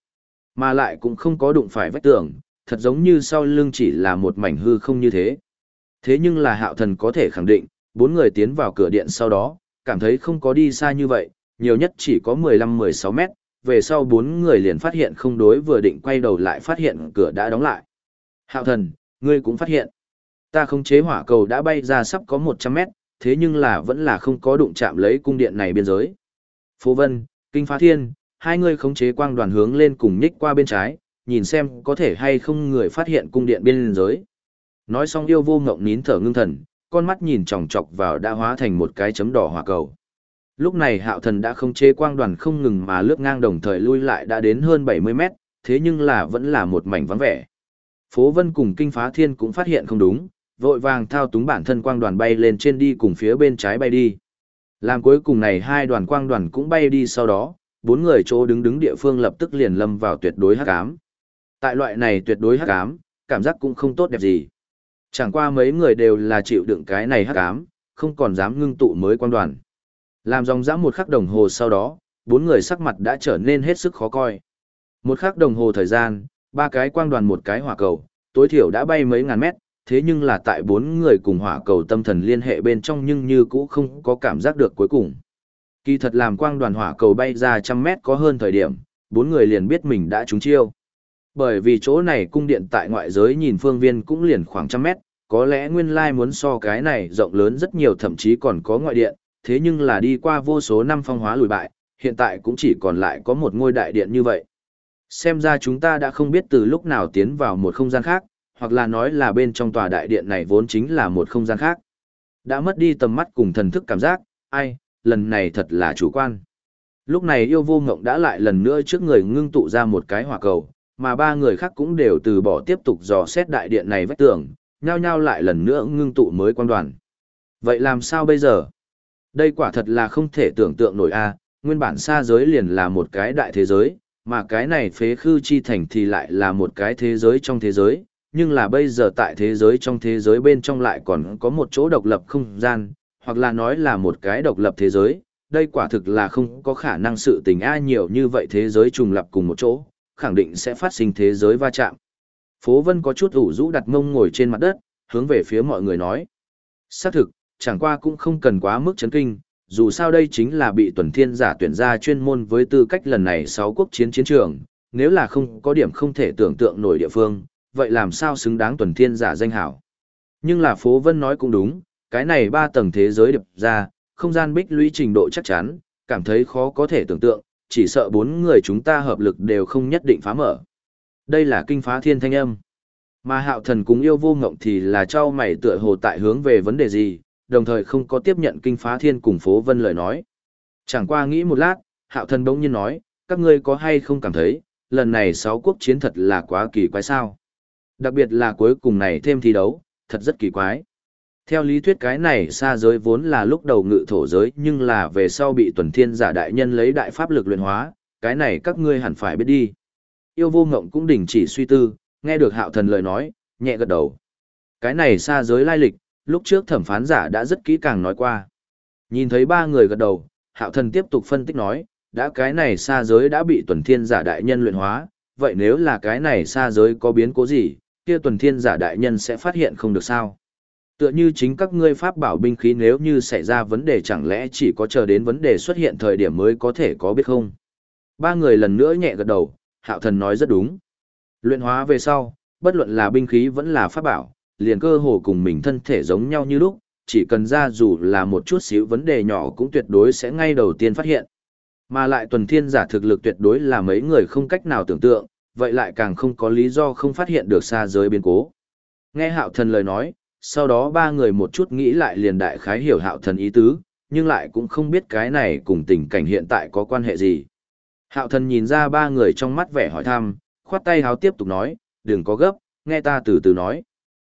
Mà lại cũng không có đụng phải vách tường, thật giống như sau lưng chỉ là một mảnh hư không như thế. Thế nhưng là hạo thần có thể khẳng định, bốn người tiến vào cửa điện sau đó, cảm thấy không có đi xa như vậy, nhiều nhất chỉ có 15-16 mét, về sau bốn người liền phát hiện không đối vừa định quay đầu lại phát hiện cửa đã đóng lại. Hạo thần, ngươi cũng phát hiện. Ta không chế hỏa cầu đã bay ra sắp có 100 mét, thế nhưng là vẫn là không có đụng chạm lấy cung điện này biên giới. Phố Vân, Kinh Phá Thiên, hai người khống chế quang đoàn hướng lên cùng nhích qua bên trái, nhìn xem có thể hay không người phát hiện cung điện biên giới. Nói xong yêu vô ngộng nín thở ngưng thần, con mắt nhìn chòng chọc vào đã hóa thành một cái chấm đỏ hỏa cầu. Lúc này hạo thần đã không chế quang đoàn không ngừng mà lướt ngang đồng thời lui lại đã đến hơn 70 mét, thế nhưng là vẫn là một mảnh vắng vẻ. Phố Vân cùng Kinh Phá Thiên cũng phát hiện không đúng, vội vàng thao túng bản thân quang đoàn bay lên trên đi cùng phía bên trái bay đi. Làm cuối cùng này hai đoàn quang đoàn cũng bay đi sau đó, bốn người chỗ đứng đứng địa phương lập tức liền lâm vào tuyệt đối hắc ám. Tại loại này tuyệt đối hắc ám, cảm giác cũng không tốt đẹp gì. Chẳng qua mấy người đều là chịu đựng cái này hắc ám, không còn dám ngưng tụ mới quang đoàn. Làm dòng dã một khắc đồng hồ sau đó, bốn người sắc mặt đã trở nên hết sức khó coi. Một khắc đồng hồ thời gian, ba cái quang đoàn một cái hỏa cầu, tối thiểu đã bay mấy ngàn mét, thế nhưng là tại bốn người cùng hỏa cầu tâm thần liên hệ bên trong nhưng như cũ không có cảm giác được cuối cùng. Kỳ thật làm quang đoàn hỏa cầu bay ra trăm mét có hơn thời điểm, bốn người liền biết mình đã trúng chiêu. Bởi vì chỗ này cung điện tại ngoại giới nhìn phương viên cũng liền khoảng trăm mét, có lẽ nguyên lai muốn so cái này rộng lớn rất nhiều thậm chí còn có ngoại điện, thế nhưng là đi qua vô số năm phong hóa lùi bại, hiện tại cũng chỉ còn lại có một ngôi đại điện như vậy. Xem ra chúng ta đã không biết từ lúc nào tiến vào một không gian khác, hoặc là nói là bên trong tòa đại điện này vốn chính là một không gian khác. Đã mất đi tầm mắt cùng thần thức cảm giác, ai, lần này thật là chủ quan. Lúc này yêu vô ngộng đã lại lần nữa trước người ngưng tụ ra một cái hỏa cầu, mà ba người khác cũng đều từ bỏ tiếp tục dò xét đại điện này vách tường, nhao nhao lại lần nữa ngưng tụ mới quan đoàn. Vậy làm sao bây giờ? Đây quả thật là không thể tưởng tượng nổi a, nguyên bản xa giới liền là một cái đại thế giới, mà cái này phế khư chi thành thì lại là một cái thế giới trong thế giới, nhưng là bây giờ tại thế giới trong thế giới bên trong lại còn có một chỗ độc lập không gian, hoặc là nói là một cái độc lập thế giới, đây quả thực là không có khả năng sự tình ai nhiều như vậy thế giới trùng lập cùng một chỗ, khẳng định sẽ phát sinh thế giới va chạm. Phố Vân có chút ủ rũ đặt mông ngồi trên mặt đất, hướng về phía mọi người nói. Xác thực, chẳng qua cũng không cần quá mức chấn kinh, dù sao đây chính là bị tuần thiên giả tuyển ra chuyên môn với tư cách lần này sáu quốc chiến chiến trường, nếu là không có điểm không thể tưởng tượng nổi địa phương, vậy làm sao xứng đáng tuần thiên giả danh hảo. Nhưng là phố Vân nói cũng đúng, cái này ba tầng thế giới điệp ra, không gian bích lũy trình độ chắc chắn, cảm thấy khó có thể tưởng tượng, chỉ sợ bốn người chúng ta hợp lực đều không nhất định phá mở. Đây là kinh phá thiên thanh âm. Mà hạo thần cùng yêu vô ngộng thì là trao mày tựa hồ tại hướng về vấn đề gì, đồng thời không có tiếp nhận kinh phá thiên cùng phố vân lời nói. Chẳng qua nghĩ một lát, hạo thần bỗng nhiên nói, các ngươi có hay không cảm thấy, lần này sáu quốc chiến thật là quá kỳ quái sao. Đặc biệt là cuối cùng này thêm thi đấu, thật rất kỳ quái. Theo lý thuyết cái này xa giới vốn là lúc đầu ngự thổ giới nhưng là về sau bị tuần thiên giả đại nhân lấy đại pháp lực luyện hóa, cái này các ngươi hẳn phải biết đi. Yêu vô ngộng cũng đình chỉ suy tư, nghe được hạo thần lời nói, nhẹ gật đầu. Cái này xa giới lai lịch, lúc trước thẩm phán giả đã rất kỹ càng nói qua. Nhìn thấy ba người gật đầu, hạo thần tiếp tục phân tích nói, đã cái này xa giới đã bị tuần thiên giả đại nhân luyện hóa, vậy nếu là cái này xa giới có biến cố gì, kia tuần thiên giả đại nhân sẽ phát hiện không được sao. Tựa như chính các ngươi pháp bảo binh khí nếu như xảy ra vấn đề chẳng lẽ chỉ có chờ đến vấn đề xuất hiện thời điểm mới có thể có biết không. Ba người lần nữa nhẹ gật đầu, hạo thần nói rất đúng. Luyện hóa về sau, bất luận là binh khí vẫn là pháp bảo, liền cơ hồ cùng mình thân thể giống nhau như lúc, chỉ cần ra dù là một chút xíu vấn đề nhỏ cũng tuyệt đối sẽ ngay đầu tiên phát hiện. Mà lại tuần thiên giả thực lực tuyệt đối là mấy người không cách nào tưởng tượng, vậy lại càng không có lý do không phát hiện được xa giới biến cố. Nghe hạo thần lời nói, sau đó ba người một chút nghĩ lại liền đại khái hiểu hạo thần ý tứ, nhưng lại cũng không biết cái này cùng tình cảnh hiện tại có quan hệ gì. Hạo thần nhìn ra ba người trong mắt vẻ hỏi thăm, khoát tay háo tiếp tục nói, đừng có gấp, nghe ta từ từ nói.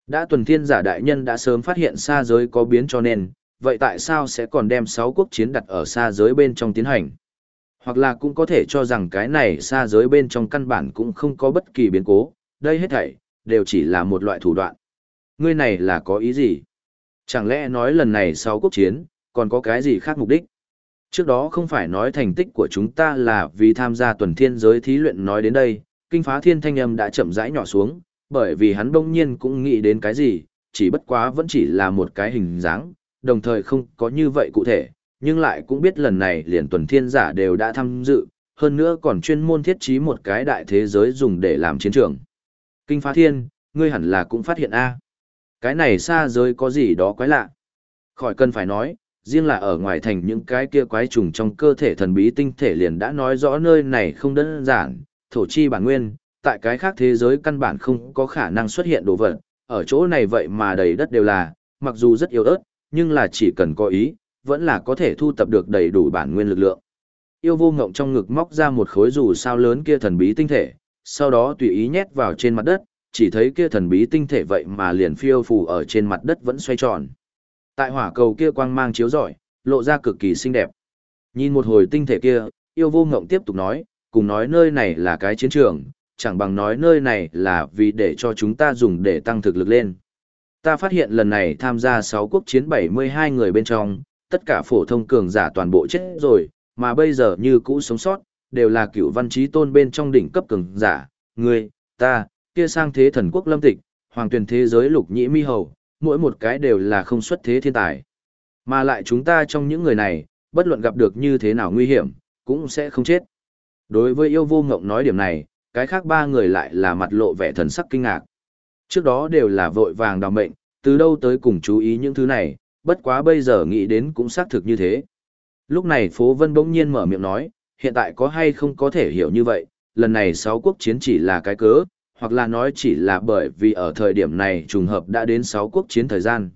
Đã tuần thiên giả đại nhân đã sớm phát hiện xa giới có biến cho nên, vậy tại sao sẽ còn đem sáu quốc chiến đặt ở xa giới bên trong tiến hành? Hoặc là cũng có thể cho rằng cái này xa giới bên trong căn bản cũng không có bất kỳ biến cố, đây hết thảy, đều chỉ là một loại thủ đoạn. Ngươi này là có ý gì? Chẳng lẽ nói lần này sáu quốc chiến, còn có cái gì khác mục đích? Trước đó không phải nói thành tích của chúng ta là vì tham gia tuần thiên giới thí luyện nói đến đây, kinh phá thiên thanh âm đã chậm rãi nhỏ xuống, bởi vì hắn bỗng nhiên cũng nghĩ đến cái gì, chỉ bất quá vẫn chỉ là một cái hình dáng, đồng thời không có như vậy cụ thể, nhưng lại cũng biết lần này liền tuần thiên giả đều đã tham dự, hơn nữa còn chuyên môn thiết trí một cái đại thế giới dùng để làm chiến trường. Kinh phá thiên, ngươi hẳn là cũng phát hiện A. Cái này xa giới có gì đó quái lạ. Khỏi cần phải nói, riêng là ở ngoài thành những cái kia quái trùng trong cơ thể thần bí tinh thể liền đã nói rõ nơi này không đơn giản, thổ chi bản nguyên, tại cái khác thế giới căn bản không có khả năng xuất hiện đồ vật, ở chỗ này vậy mà đầy đất đều là, mặc dù rất yếu ớt, nhưng là chỉ cần có ý, vẫn là có thể thu tập được đầy đủ bản nguyên lực lượng. Yêu vô ngộng trong ngực móc ra một khối dù sao lớn kia thần bí tinh thể, sau đó tùy ý nhét vào trên mặt đất, chỉ thấy kia thần bí tinh thể vậy mà liền phiêu phù ở trên mặt đất vẫn xoay tròn. Tại hỏa cầu kia quang mang chiếu rọi, lộ ra cực kỳ xinh đẹp. Nhìn một hồi tinh thể kia, yêu vô ngộng tiếp tục nói, cùng nói nơi này là cái chiến trường, chẳng bằng nói nơi này là vì để cho chúng ta dùng để tăng thực lực lên. Ta phát hiện lần này tham gia 6 quốc chiến 72 người bên trong, tất cả phổ thông cường giả toàn bộ chết rồi, mà bây giờ như cũ sống sót, đều là cựu văn trí tôn bên trong đỉnh cấp cường giả, người, ta, kia sang thế thần quốc lâm tịch, hoàng tuyển thế giới lục nhĩ mi hầu, mỗi một cái đều là không xuất thế thiên tài. Mà lại chúng ta trong những người này, bất luận gặp được như thế nào nguy hiểm, cũng sẽ không chết. Đối với yêu vô ngộng nói điểm này, cái khác ba người lại là mặt lộ vẻ thần sắc kinh ngạc. Trước đó đều là vội vàng đào mệnh, từ đâu tới cùng chú ý những thứ này, bất quá bây giờ nghĩ đến cũng xác thực như thế. Lúc này Phố Vân bỗng nhiên mở miệng nói, hiện tại có hay không có thể hiểu như vậy, lần này sáu quốc chiến chỉ là cái cớ, hoặc là nói chỉ là bởi vì ở thời điểm này trùng hợp đã đến sáu quốc chiến thời gian.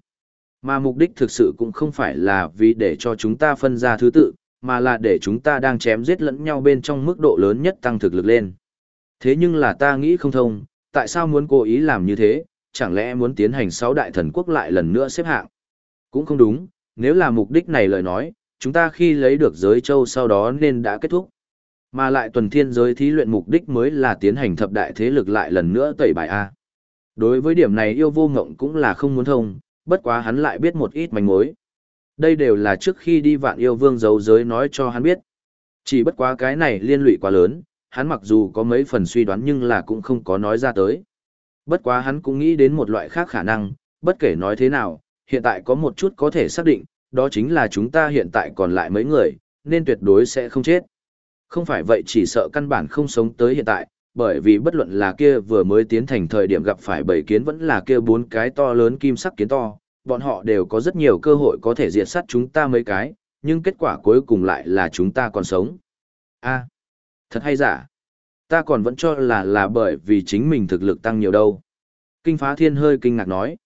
Mà mục đích thực sự cũng không phải là vì để cho chúng ta phân ra thứ tự, mà là để chúng ta đang chém giết lẫn nhau bên trong mức độ lớn nhất tăng thực lực lên. Thế nhưng là ta nghĩ không thông, tại sao muốn cố ý làm như thế, chẳng lẽ muốn tiến hành sáu đại thần quốc lại lần nữa xếp hạng? Cũng không đúng, nếu là mục đích này lời nói, chúng ta khi lấy được giới châu sau đó nên đã kết thúc. Mà lại tuần thiên giới thí luyện mục đích mới là tiến hành thập đại thế lực lại lần nữa tẩy bài A. Đối với điểm này yêu vô ngộng cũng là không muốn thông, bất quá hắn lại biết một ít manh mối. Đây đều là trước khi đi vạn yêu vương giấu giới nói cho hắn biết. Chỉ bất quá cái này liên lụy quá lớn, hắn mặc dù có mấy phần suy đoán nhưng là cũng không có nói ra tới. Bất quá hắn cũng nghĩ đến một loại khác khả năng, bất kể nói thế nào, hiện tại có một chút có thể xác định, đó chính là chúng ta hiện tại còn lại mấy người, nên tuyệt đối sẽ không chết. Không phải vậy chỉ sợ căn bản không sống tới hiện tại, bởi vì bất luận là kia vừa mới tiến thành thời điểm gặp phải bảy kiến vẫn là kia bốn cái to lớn kim sắc kiến to, bọn họ đều có rất nhiều cơ hội có thể diệt sát chúng ta mấy cái, nhưng kết quả cuối cùng lại là chúng ta còn sống. a thật hay giả? Ta còn vẫn cho là là bởi vì chính mình thực lực tăng nhiều đâu. Kinh phá thiên hơi kinh ngạc nói.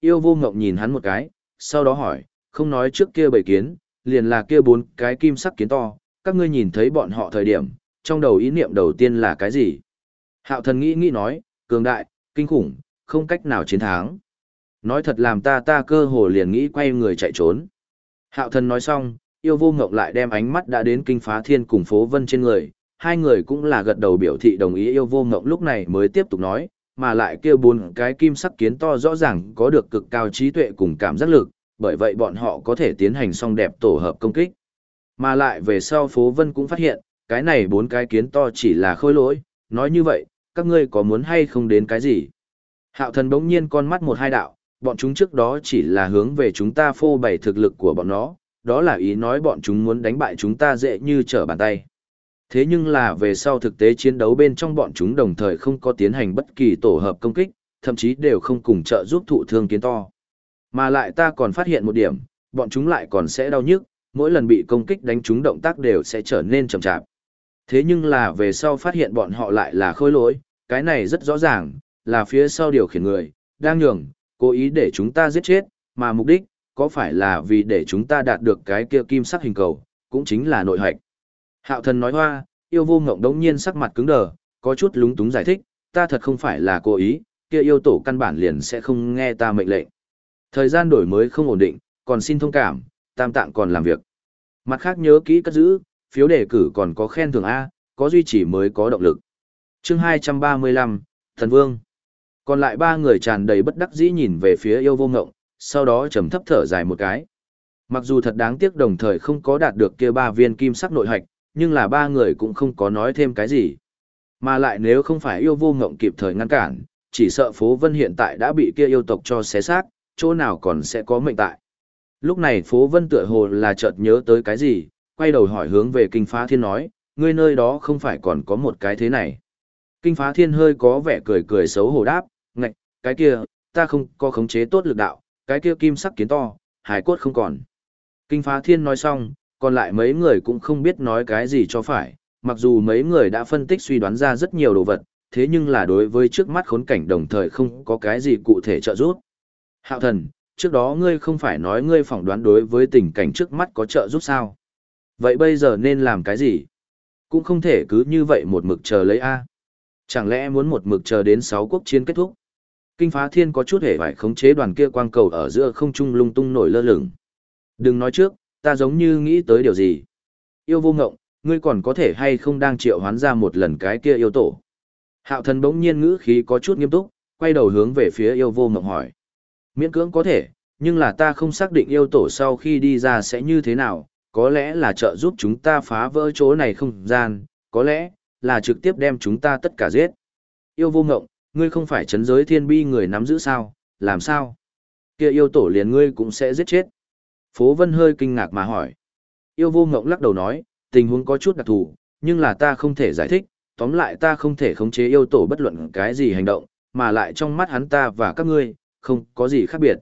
Yêu vô ngộng nhìn hắn một cái, sau đó hỏi, không nói trước kia bảy kiến, liền là kia bốn cái kim sắc kiến to, các ngươi nhìn thấy bọn họ thời điểm, trong đầu ý niệm đầu tiên là cái gì? Hạo thần nghĩ nghĩ nói, cường đại, kinh khủng, không cách nào chiến thắng. Nói thật làm ta ta cơ hồ liền nghĩ quay người chạy trốn. Hạo thần nói xong, yêu vô ngộng lại đem ánh mắt đã đến kinh phá thiên cùng phố vân trên người. Hai người cũng là gật đầu biểu thị đồng ý yêu vô ngộng lúc này mới tiếp tục nói, mà lại kêu bốn cái kim sắc kiến to rõ ràng có được cực cao trí tuệ cùng cảm giác lực, bởi vậy bọn họ có thể tiến hành song đẹp tổ hợp công kích. Mà lại về sau phố vân cũng phát hiện, cái này bốn cái kiến to chỉ là khôi lỗi, nói như vậy, các ngươi có muốn hay không đến cái gì? Hạo thần bỗng nhiên con mắt một hai đạo, bọn chúng trước đó chỉ là hướng về chúng ta phô bày thực lực của bọn nó, đó là ý nói bọn chúng muốn đánh bại chúng ta dễ như trở bàn tay. Thế nhưng là về sau thực tế chiến đấu bên trong bọn chúng đồng thời không có tiến hành bất kỳ tổ hợp công kích, thậm chí đều không cùng trợ giúp thụ thương kiến to. Mà lại ta còn phát hiện một điểm, bọn chúng lại còn sẽ đau nhức, mỗi lần bị công kích đánh chúng động tác đều sẽ trở nên chậm chạp. Thế nhưng là về sau phát hiện bọn họ lại là khôi lỗi, cái này rất rõ ràng, là phía sau điều khiển người, đang nhường, cố ý để chúng ta giết chết, mà mục đích, có phải là vì để chúng ta đạt được cái kia kim sắc hình cầu, cũng chính là nội hạch. Hạo thần nói hoa, yêu vô ngộng đống nhiên sắc mặt cứng đờ, có chút lúng túng giải thích, ta thật không phải là cố ý, kia yêu tổ căn bản liền sẽ không nghe ta mệnh lệnh. Thời gian đổi mới không ổn định, còn xin thông cảm, tam tạng còn làm việc. Mặt khác nhớ kỹ cất giữ, phiếu đề cử còn có khen thưởng A, có duy trì mới có động lực. chương 235, Thần Vương. Còn lại ba người tràn đầy bất đắc dĩ nhìn về phía yêu vô ngộng, sau đó trầm thấp thở dài một cái. Mặc dù thật đáng tiếc đồng thời không có đạt được kia ba viên kim sắc nội hạch, nhưng là ba người cũng không có nói thêm cái gì. Mà lại nếu không phải yêu vô ngộng kịp thời ngăn cản, chỉ sợ phố vân hiện tại đã bị kia yêu tộc cho xé xác, chỗ nào còn sẽ có mệnh tại. Lúc này phố vân tựa hồ là chợt nhớ tới cái gì, quay đầu hỏi hướng về kinh phá thiên nói, ngươi nơi đó không phải còn có một cái thế này. Kinh phá thiên hơi có vẻ cười cười xấu hổ đáp, ngạch, cái kia, ta không có khống chế tốt lực đạo, cái kia kim sắc kiến to, hải cốt không còn. Kinh phá thiên nói xong, còn lại mấy người cũng không biết nói cái gì cho phải, mặc dù mấy người đã phân tích suy đoán ra rất nhiều đồ vật, thế nhưng là đối với trước mắt khốn cảnh đồng thời không có cái gì cụ thể trợ giúp. Hạo thần, trước đó ngươi không phải nói ngươi phỏng đoán đối với tình cảnh trước mắt có trợ giúp sao? Vậy bây giờ nên làm cái gì? Cũng không thể cứ như vậy một mực chờ lấy A. Chẳng lẽ muốn một mực chờ đến sáu quốc chiến kết thúc? Kinh phá thiên có chút hề phải khống chế đoàn kia quang cầu ở giữa không trung lung tung nổi lơ lửng. Đừng nói trước, ta giống như nghĩ tới điều gì. Yêu vô ngộng, ngươi còn có thể hay không đang triệu hoán ra một lần cái kia yêu tổ. Hạo thần bỗng nhiên ngữ khí có chút nghiêm túc, quay đầu hướng về phía yêu vô ngộng hỏi. Miễn cưỡng có thể, nhưng là ta không xác định yêu tổ sau khi đi ra sẽ như thế nào, có lẽ là trợ giúp chúng ta phá vỡ chỗ này không gian, có lẽ là trực tiếp đem chúng ta tất cả giết. Yêu vô ngộng, ngươi không phải chấn giới thiên bi người nắm giữ sao, làm sao? Kia yêu tổ liền ngươi cũng sẽ giết chết. Phố Vân hơi kinh ngạc mà hỏi. Yêu vô ngộng lắc đầu nói, tình huống có chút đặc thù, nhưng là ta không thể giải thích, tóm lại ta không thể khống chế yêu tổ bất luận cái gì hành động, mà lại trong mắt hắn ta và các ngươi, không có gì khác biệt.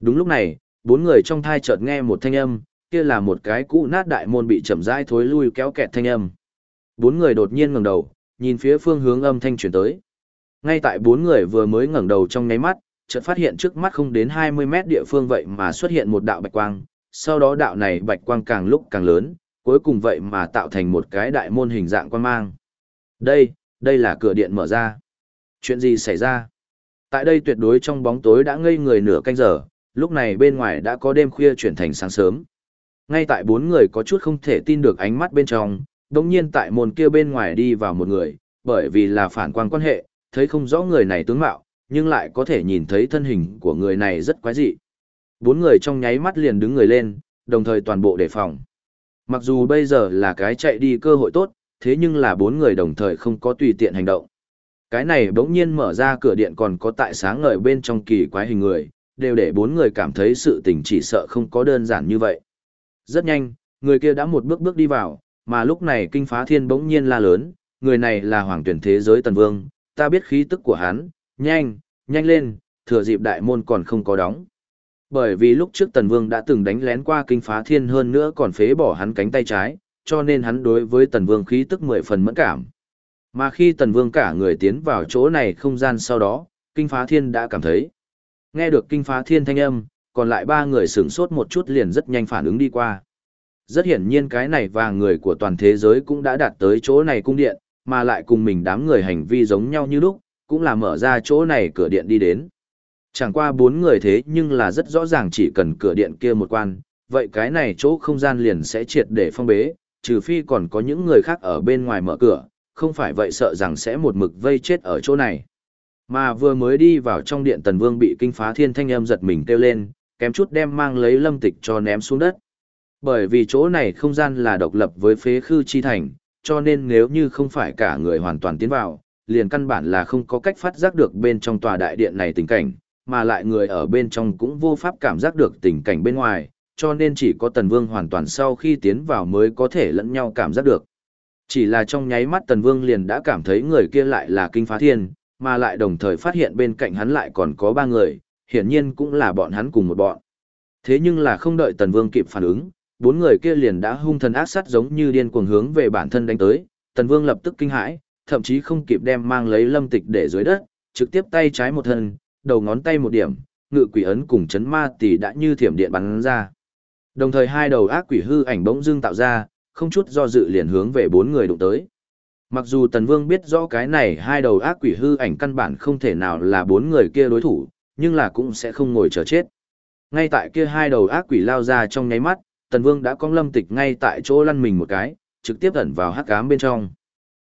Đúng lúc này, bốn người trong thai chợt nghe một thanh âm, kia là một cái cũ nát đại môn bị chậm rãi thối lui kéo kẹt thanh âm. Bốn người đột nhiên ngẩng đầu, nhìn phía phương hướng âm thanh truyền tới. Ngay tại bốn người vừa mới ngẩng đầu trong nháy mắt, chợt phát hiện trước mắt không đến 20 mét địa phương vậy mà xuất hiện một đạo bạch quang, sau đó đạo này bạch quang càng lúc càng lớn, cuối cùng vậy mà tạo thành một cái đại môn hình dạng quan mang. Đây, đây là cửa điện mở ra. Chuyện gì xảy ra? Tại đây tuyệt đối trong bóng tối đã ngây người nửa canh giờ, lúc này bên ngoài đã có đêm khuya chuyển thành sáng sớm. Ngay tại bốn người có chút không thể tin được ánh mắt bên trong, đồng nhiên tại môn kia bên ngoài đi vào một người, bởi vì là phản quang quan hệ, thấy không rõ người này tướng mạo, nhưng lại có thể nhìn thấy thân hình của người này rất quái dị. Bốn người trong nháy mắt liền đứng người lên, đồng thời toàn bộ đề phòng. Mặc dù bây giờ là cái chạy đi cơ hội tốt, thế nhưng là bốn người đồng thời không có tùy tiện hành động. Cái này bỗng nhiên mở ra cửa điện còn có tại sáng ngời bên trong kỳ quái hình người, đều để bốn người cảm thấy sự tình chỉ sợ không có đơn giản như vậy. Rất nhanh, người kia đã một bước bước đi vào, mà lúc này kinh phá thiên bỗng nhiên la lớn, người này là hoàng tuyển thế giới tần vương, ta biết khí tức của hắn, nhanh, nhanh lên, thừa dịp đại môn còn không có đóng. Bởi vì lúc trước tần vương đã từng đánh lén qua kinh phá thiên hơn nữa còn phế bỏ hắn cánh tay trái, cho nên hắn đối với tần vương khí tức mười phần mẫn cảm. Mà khi tần vương cả người tiến vào chỗ này không gian sau đó, kinh phá thiên đã cảm thấy. Nghe được kinh phá thiên thanh âm, còn lại ba người sửng sốt một chút liền rất nhanh phản ứng đi qua. Rất hiển nhiên cái này và người của toàn thế giới cũng đã đạt tới chỗ này cung điện, mà lại cùng mình đám người hành vi giống nhau như lúc, cũng là mở ra chỗ này cửa điện đi đến. Chẳng qua bốn người thế nhưng là rất rõ ràng chỉ cần cửa điện kia một quan, vậy cái này chỗ không gian liền sẽ triệt để phong bế, trừ phi còn có những người khác ở bên ngoài mở cửa, không phải vậy sợ rằng sẽ một mực vây chết ở chỗ này. Mà vừa mới đi vào trong điện tần vương bị kinh phá thiên thanh âm giật mình kêu lên, kém chút đem mang lấy lâm tịch cho ném xuống đất. Bởi vì chỗ này không gian là độc lập với phế khư chi thành, cho nên nếu như không phải cả người hoàn toàn tiến vào, liền căn bản là không có cách phát giác được bên trong tòa đại điện này tình cảnh, mà lại người ở bên trong cũng vô pháp cảm giác được tình cảnh bên ngoài, cho nên chỉ có Tần Vương hoàn toàn sau khi tiến vào mới có thể lẫn nhau cảm giác được. Chỉ là trong nháy mắt Tần Vương liền đã cảm thấy người kia lại là kinh phá thiên, mà lại đồng thời phát hiện bên cạnh hắn lại còn có ba người, hiển nhiên cũng là bọn hắn cùng một bọn. Thế nhưng là không đợi Tần Vương kịp phản ứng, bốn người kia liền đã hung thần ác sát giống như điên cuồng hướng về bản thân đánh tới, Tần Vương lập tức kinh hãi, thậm chí không kịp đem mang lấy lâm tịch để dưới đất, trực tiếp tay trái một thân, đầu ngón tay một điểm, ngự quỷ ấn cùng chấn ma tỷ đã như thiểm điện bắn ra. Đồng thời hai đầu ác quỷ hư ảnh bỗng dưng tạo ra, không chút do dự liền hướng về bốn người đụng tới. Mặc dù Tần Vương biết rõ cái này hai đầu ác quỷ hư ảnh căn bản không thể nào là bốn người kia đối thủ, nhưng là cũng sẽ không ngồi chờ chết. Ngay tại kia hai đầu ác quỷ lao ra trong nháy mắt, Tần Vương đã cong lâm tịch ngay tại chỗ lăn mình một cái, trực tiếp ẩn vào hắc ám bên trong.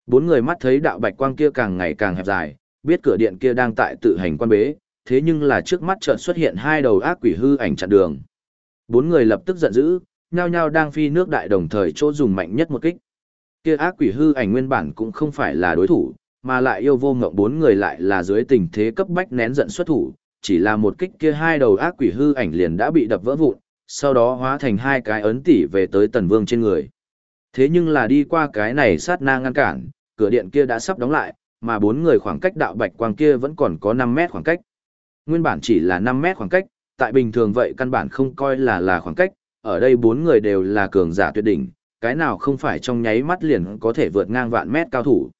Bốn người mắt thấy đạo bạch quang kia càng ngày càng hẹp dài, biết cửa điện kia đang tại tự hành quan bế, thế nhưng là trước mắt chợt xuất hiện hai đầu ác quỷ hư ảnh chặn đường. Bốn người lập tức giận dữ, nhao nhao đang phi nước đại đồng thời chỗ dùng mạnh nhất một kích. Kia ác quỷ hư ảnh nguyên bản cũng không phải là đối thủ, mà lại yêu vô ngộng bốn người lại là dưới tình thế cấp bách nén giận xuất thủ, chỉ là một kích kia hai đầu ác quỷ hư ảnh liền đã bị đập vỡ vụn, sau đó hóa thành hai cái ấn tỷ về tới tần vương trên người. Thế nhưng là đi qua cái này sát na ngăn cản, cửa điện kia đã sắp đóng lại, mà bốn người khoảng cách đạo bạch quang kia vẫn còn có 5 mét khoảng cách. Nguyên bản chỉ là 5 mét khoảng cách, tại bình thường vậy căn bản không coi là là khoảng cách, ở đây bốn người đều là cường giả tuyệt đỉnh, cái nào không phải trong nháy mắt liền có thể vượt ngang vạn mét cao thủ.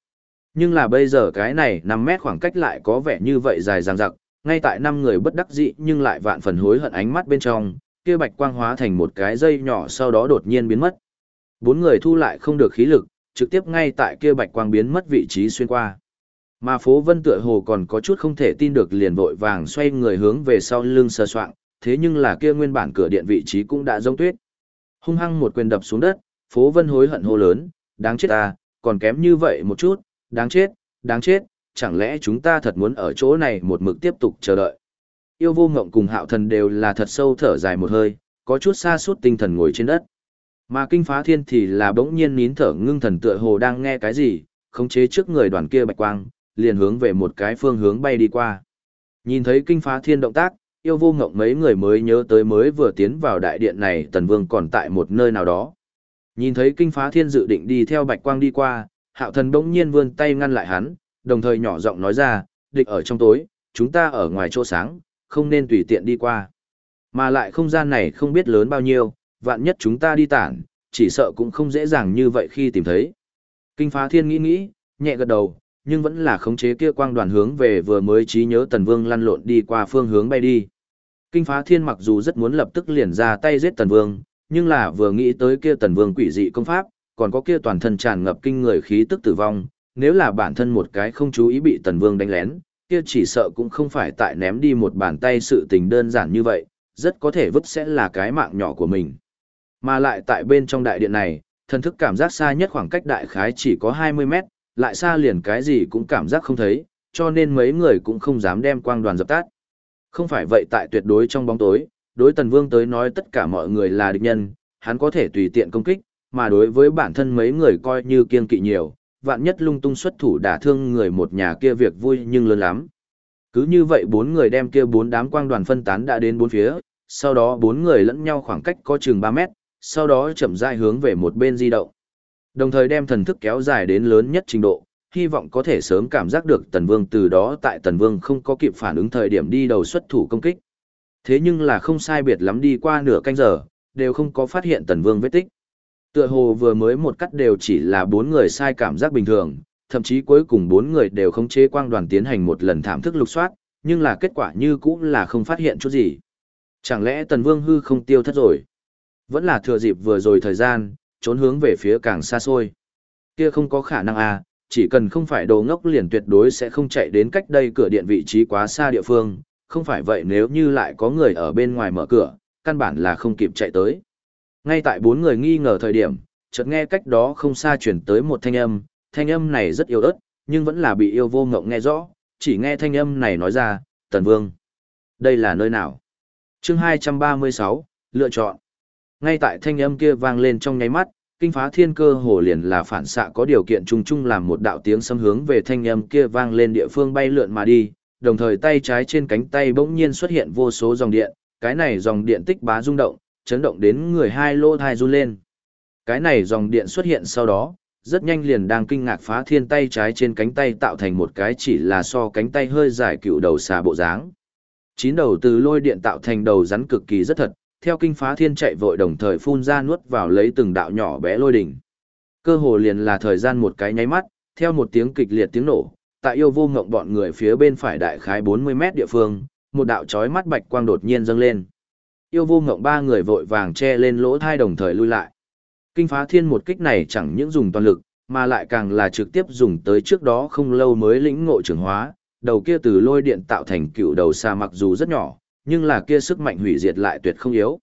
Nhưng là bây giờ cái này 5 mét khoảng cách lại có vẻ như vậy dài dằng dặc, ngay tại năm người bất đắc dĩ nhưng lại vạn phần hối hận ánh mắt bên trong, kia bạch quang hóa thành một cái dây nhỏ sau đó đột nhiên biến mất. Bốn người thu lại không được khí lực, trực tiếp ngay tại kia bạch quang biến mất vị trí xuyên qua. Mà phố vân tựa hồ còn có chút không thể tin được liền vội vàng xoay người hướng về sau lưng sờ soạng, thế nhưng là kia nguyên bản cửa điện vị trí cũng đã giống tuyết. Hung hăng một quyền đập xuống đất, phố vân hối hận hô lớn, đáng chết ta, còn kém như vậy một chút, đáng chết, đáng chết, chẳng lẽ chúng ta thật muốn ở chỗ này một mực tiếp tục chờ đợi. Yêu vô ngộng cùng hạo thần đều là thật sâu thở dài một hơi, có chút xa suốt tinh thần ngồi trên đất. Mà kinh phá thiên thì là bỗng nhiên nín thở ngưng thần tựa hồ đang nghe cái gì, khống chế trước người đoàn kia bạch quang, liền hướng về một cái phương hướng bay đi qua. Nhìn thấy kinh phá thiên động tác, yêu vô ngộng mấy người mới nhớ tới mới vừa tiến vào đại điện này tần vương còn tại một nơi nào đó. Nhìn thấy kinh phá thiên dự định đi theo bạch quang đi qua, hạo thần bỗng nhiên vươn tay ngăn lại hắn, đồng thời nhỏ giọng nói ra, địch ở trong tối, chúng ta ở ngoài chỗ sáng, không nên tùy tiện đi qua. Mà lại không gian này không biết lớn bao nhiêu, vạn nhất chúng ta đi tản, chỉ sợ cũng không dễ dàng như vậy khi tìm thấy. Kinh phá thiên nghĩ nghĩ, nhẹ gật đầu, nhưng vẫn là khống chế kia quang đoàn hướng về vừa mới trí nhớ Tần Vương lăn lộn đi qua phương hướng bay đi. Kinh phá thiên mặc dù rất muốn lập tức liền ra tay giết Tần Vương, nhưng là vừa nghĩ tới kia Tần Vương quỷ dị công pháp, còn có kia toàn thân tràn ngập kinh người khí tức tử vong, nếu là bản thân một cái không chú ý bị Tần Vương đánh lén, kia chỉ sợ cũng không phải tại ném đi một bàn tay sự tình đơn giản như vậy, rất có thể vứt sẽ là cái mạng nhỏ của mình. Mà lại tại bên trong đại điện này, thần thức cảm giác xa nhất khoảng cách đại khái chỉ có 20 mét, lại xa liền cái gì cũng cảm giác không thấy, cho nên mấy người cũng không dám đem quang đoàn dập tắt. Không phải vậy tại tuyệt đối trong bóng tối, đối tần vương tới nói tất cả mọi người là địch nhân, hắn có thể tùy tiện công kích, mà đối với bản thân mấy người coi như kiên kỵ nhiều, vạn nhất lung tung xuất thủ đả thương người một nhà kia việc vui nhưng lớn lắm. Cứ như vậy bốn người đem kia bốn đám quang đoàn phân tán đã đến bốn phía, sau đó bốn người lẫn nhau khoảng cách có chừng 3 mét, sau đó chậm rãi hướng về một bên di động. Đồng thời đem thần thức kéo dài đến lớn nhất trình độ, hy vọng có thể sớm cảm giác được Tần Vương từ đó tại Tần Vương không có kịp phản ứng thời điểm đi đầu xuất thủ công kích. Thế nhưng là không sai biệt lắm đi qua nửa canh giờ, đều không có phát hiện Tần Vương vết tích. Tựa hồ vừa mới một cắt đều chỉ là bốn người sai cảm giác bình thường, thậm chí cuối cùng bốn người đều không chế quang đoàn tiến hành một lần thảm thức lục soát, nhưng là kết quả như cũng là không phát hiện chút gì. Chẳng lẽ Tần Vương hư không tiêu thất rồi? Vẫn là thừa dịp vừa rồi thời gian, trốn hướng về phía càng xa xôi. Kia không có khả năng à, chỉ cần không phải đồ ngốc liền tuyệt đối sẽ không chạy đến cách đây cửa điện vị trí quá xa địa phương, không phải vậy nếu như lại có người ở bên ngoài mở cửa, căn bản là không kịp chạy tới. Ngay tại bốn người nghi ngờ thời điểm, chợt nghe cách đó không xa chuyển tới một thanh âm, thanh âm này rất yếu ớt, nhưng vẫn là bị yêu vô ngộng nghe rõ, chỉ nghe thanh âm này nói ra, Tần Vương. Đây là nơi nào? chương 236, lựa chọn. Ngay tại thanh âm kia vang lên trong nháy mắt, kinh phá thiên cơ hồ liền là phản xạ có điều kiện chung chung làm một đạo tiếng xâm hướng về thanh âm kia vang lên địa phương bay lượn mà đi, đồng thời tay trái trên cánh tay bỗng nhiên xuất hiện vô số dòng điện, cái này dòng điện tích bá rung động, chấn động đến người hai lô thai run lên. Cái này dòng điện xuất hiện sau đó, rất nhanh liền đang kinh ngạc phá thiên tay trái trên cánh tay tạo thành một cái chỉ là so cánh tay hơi dài cựu đầu xà bộ dáng. Chín đầu từ lôi điện tạo thành đầu rắn cực kỳ rất thật, theo kinh phá thiên chạy vội đồng thời phun ra nuốt vào lấy từng đạo nhỏ bé lôi đỉnh. Cơ hồ liền là thời gian một cái nháy mắt, theo một tiếng kịch liệt tiếng nổ, tại yêu vô ngộng bọn người phía bên phải đại khái 40 mét địa phương, một đạo chói mắt bạch quang đột nhiên dâng lên. Yêu vô ngộng ba người vội vàng che lên lỗ thai đồng thời lui lại. Kinh phá thiên một kích này chẳng những dùng toàn lực, mà lại càng là trực tiếp dùng tới trước đó không lâu mới lĩnh ngộ trưởng hóa, đầu kia từ lôi điện tạo thành cựu đầu xa mặc dù rất nhỏ, nhưng là kia sức mạnh hủy diệt lại tuyệt không yếu.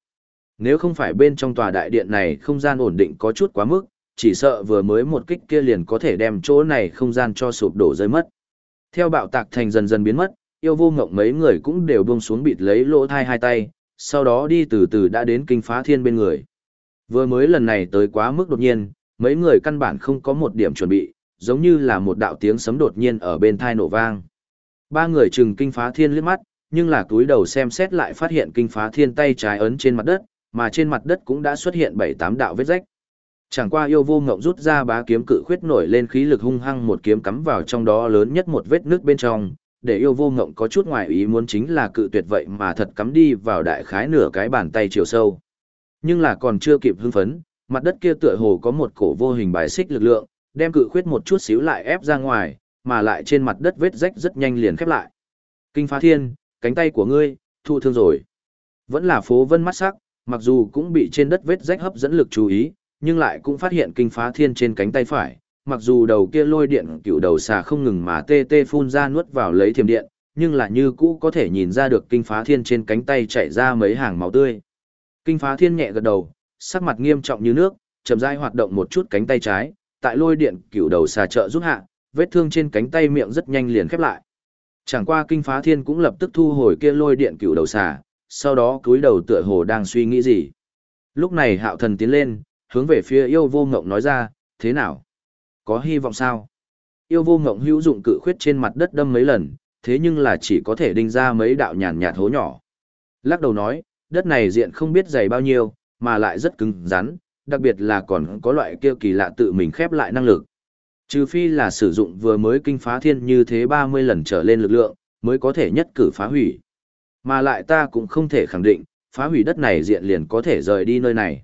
Nếu không phải bên trong tòa đại điện này không gian ổn định có chút quá mức, chỉ sợ vừa mới một kích kia liền có thể đem chỗ này không gian cho sụp đổ rơi mất. Theo bạo tạc thành dần dần biến mất, yêu vô ngộng mấy người cũng đều buông xuống bịt lấy lỗ thai hai tay, sau đó đi từ từ đã đến kinh phá thiên bên người. Vừa mới lần này tới quá mức đột nhiên, mấy người căn bản không có một điểm chuẩn bị, giống như là một đạo tiếng sấm đột nhiên ở bên thai nổ vang. Ba người chừng kinh phá thiên liếc mắt, nhưng là túi đầu xem xét lại phát hiện kinh phá thiên tay trái ấn trên mặt đất, mà trên mặt đất cũng đã xuất hiện bảy tám đạo vết rách. Chẳng qua yêu vô ngộng rút ra bá kiếm cự khuyết nổi lên khí lực hung hăng một kiếm cắm vào trong đó lớn nhất một vết nước bên trong, để yêu vô ngộng có chút ngoài ý muốn chính là cự tuyệt vậy mà thật cắm đi vào đại khái nửa cái bàn tay chiều sâu. Nhưng là còn chưa kịp hưng phấn, mặt đất kia tựa hồ có một cổ vô hình bài xích lực lượng, đem cự khuyết một chút xíu lại ép ra ngoài, mà lại trên mặt đất vết rách rất nhanh liền khép lại. Kinh phá thiên, cánh tay của ngươi, thụ thương rồi. Vẫn là phố vân mắt sắc, mặc dù cũng bị trên đất vết rách hấp dẫn lực chú ý, nhưng lại cũng phát hiện kinh phá thiên trên cánh tay phải, mặc dù đầu kia lôi điện cựu đầu xà không ngừng mà tê tê phun ra nuốt vào lấy thiềm điện, nhưng là như cũ có thể nhìn ra được kinh phá thiên trên cánh tay chảy ra mấy hàng máu tươi. Kinh phá thiên nhẹ gật đầu, sắc mặt nghiêm trọng như nước, chậm rãi hoạt động một chút cánh tay trái, tại lôi điện cựu đầu xà trợ giúp hạ, vết thương trên cánh tay miệng rất nhanh liền khép lại. Chẳng qua kinh phá thiên cũng lập tức thu hồi kia lôi điện cựu đầu xà, sau đó cúi đầu tựa hồ đang suy nghĩ gì. Lúc này hạo thần tiến lên, hướng về phía yêu vô ngộng nói ra, thế nào? Có hy vọng sao? Yêu vô ngộng hữu dụng cự khuyết trên mặt đất đâm mấy lần, thế nhưng là chỉ có thể đinh ra mấy đạo nhàn nhạt hố nhỏ. Lắc đầu nói, đất này diện không biết dày bao nhiêu, mà lại rất cứng rắn, đặc biệt là còn có loại kia kỳ lạ tự mình khép lại năng lực. Trừ phi là sử dụng vừa mới kinh phá thiên như thế 30 lần trở lên lực lượng, mới có thể nhất cử phá hủy. Mà lại ta cũng không thể khẳng định, phá hủy đất này diện liền có thể rời đi nơi này.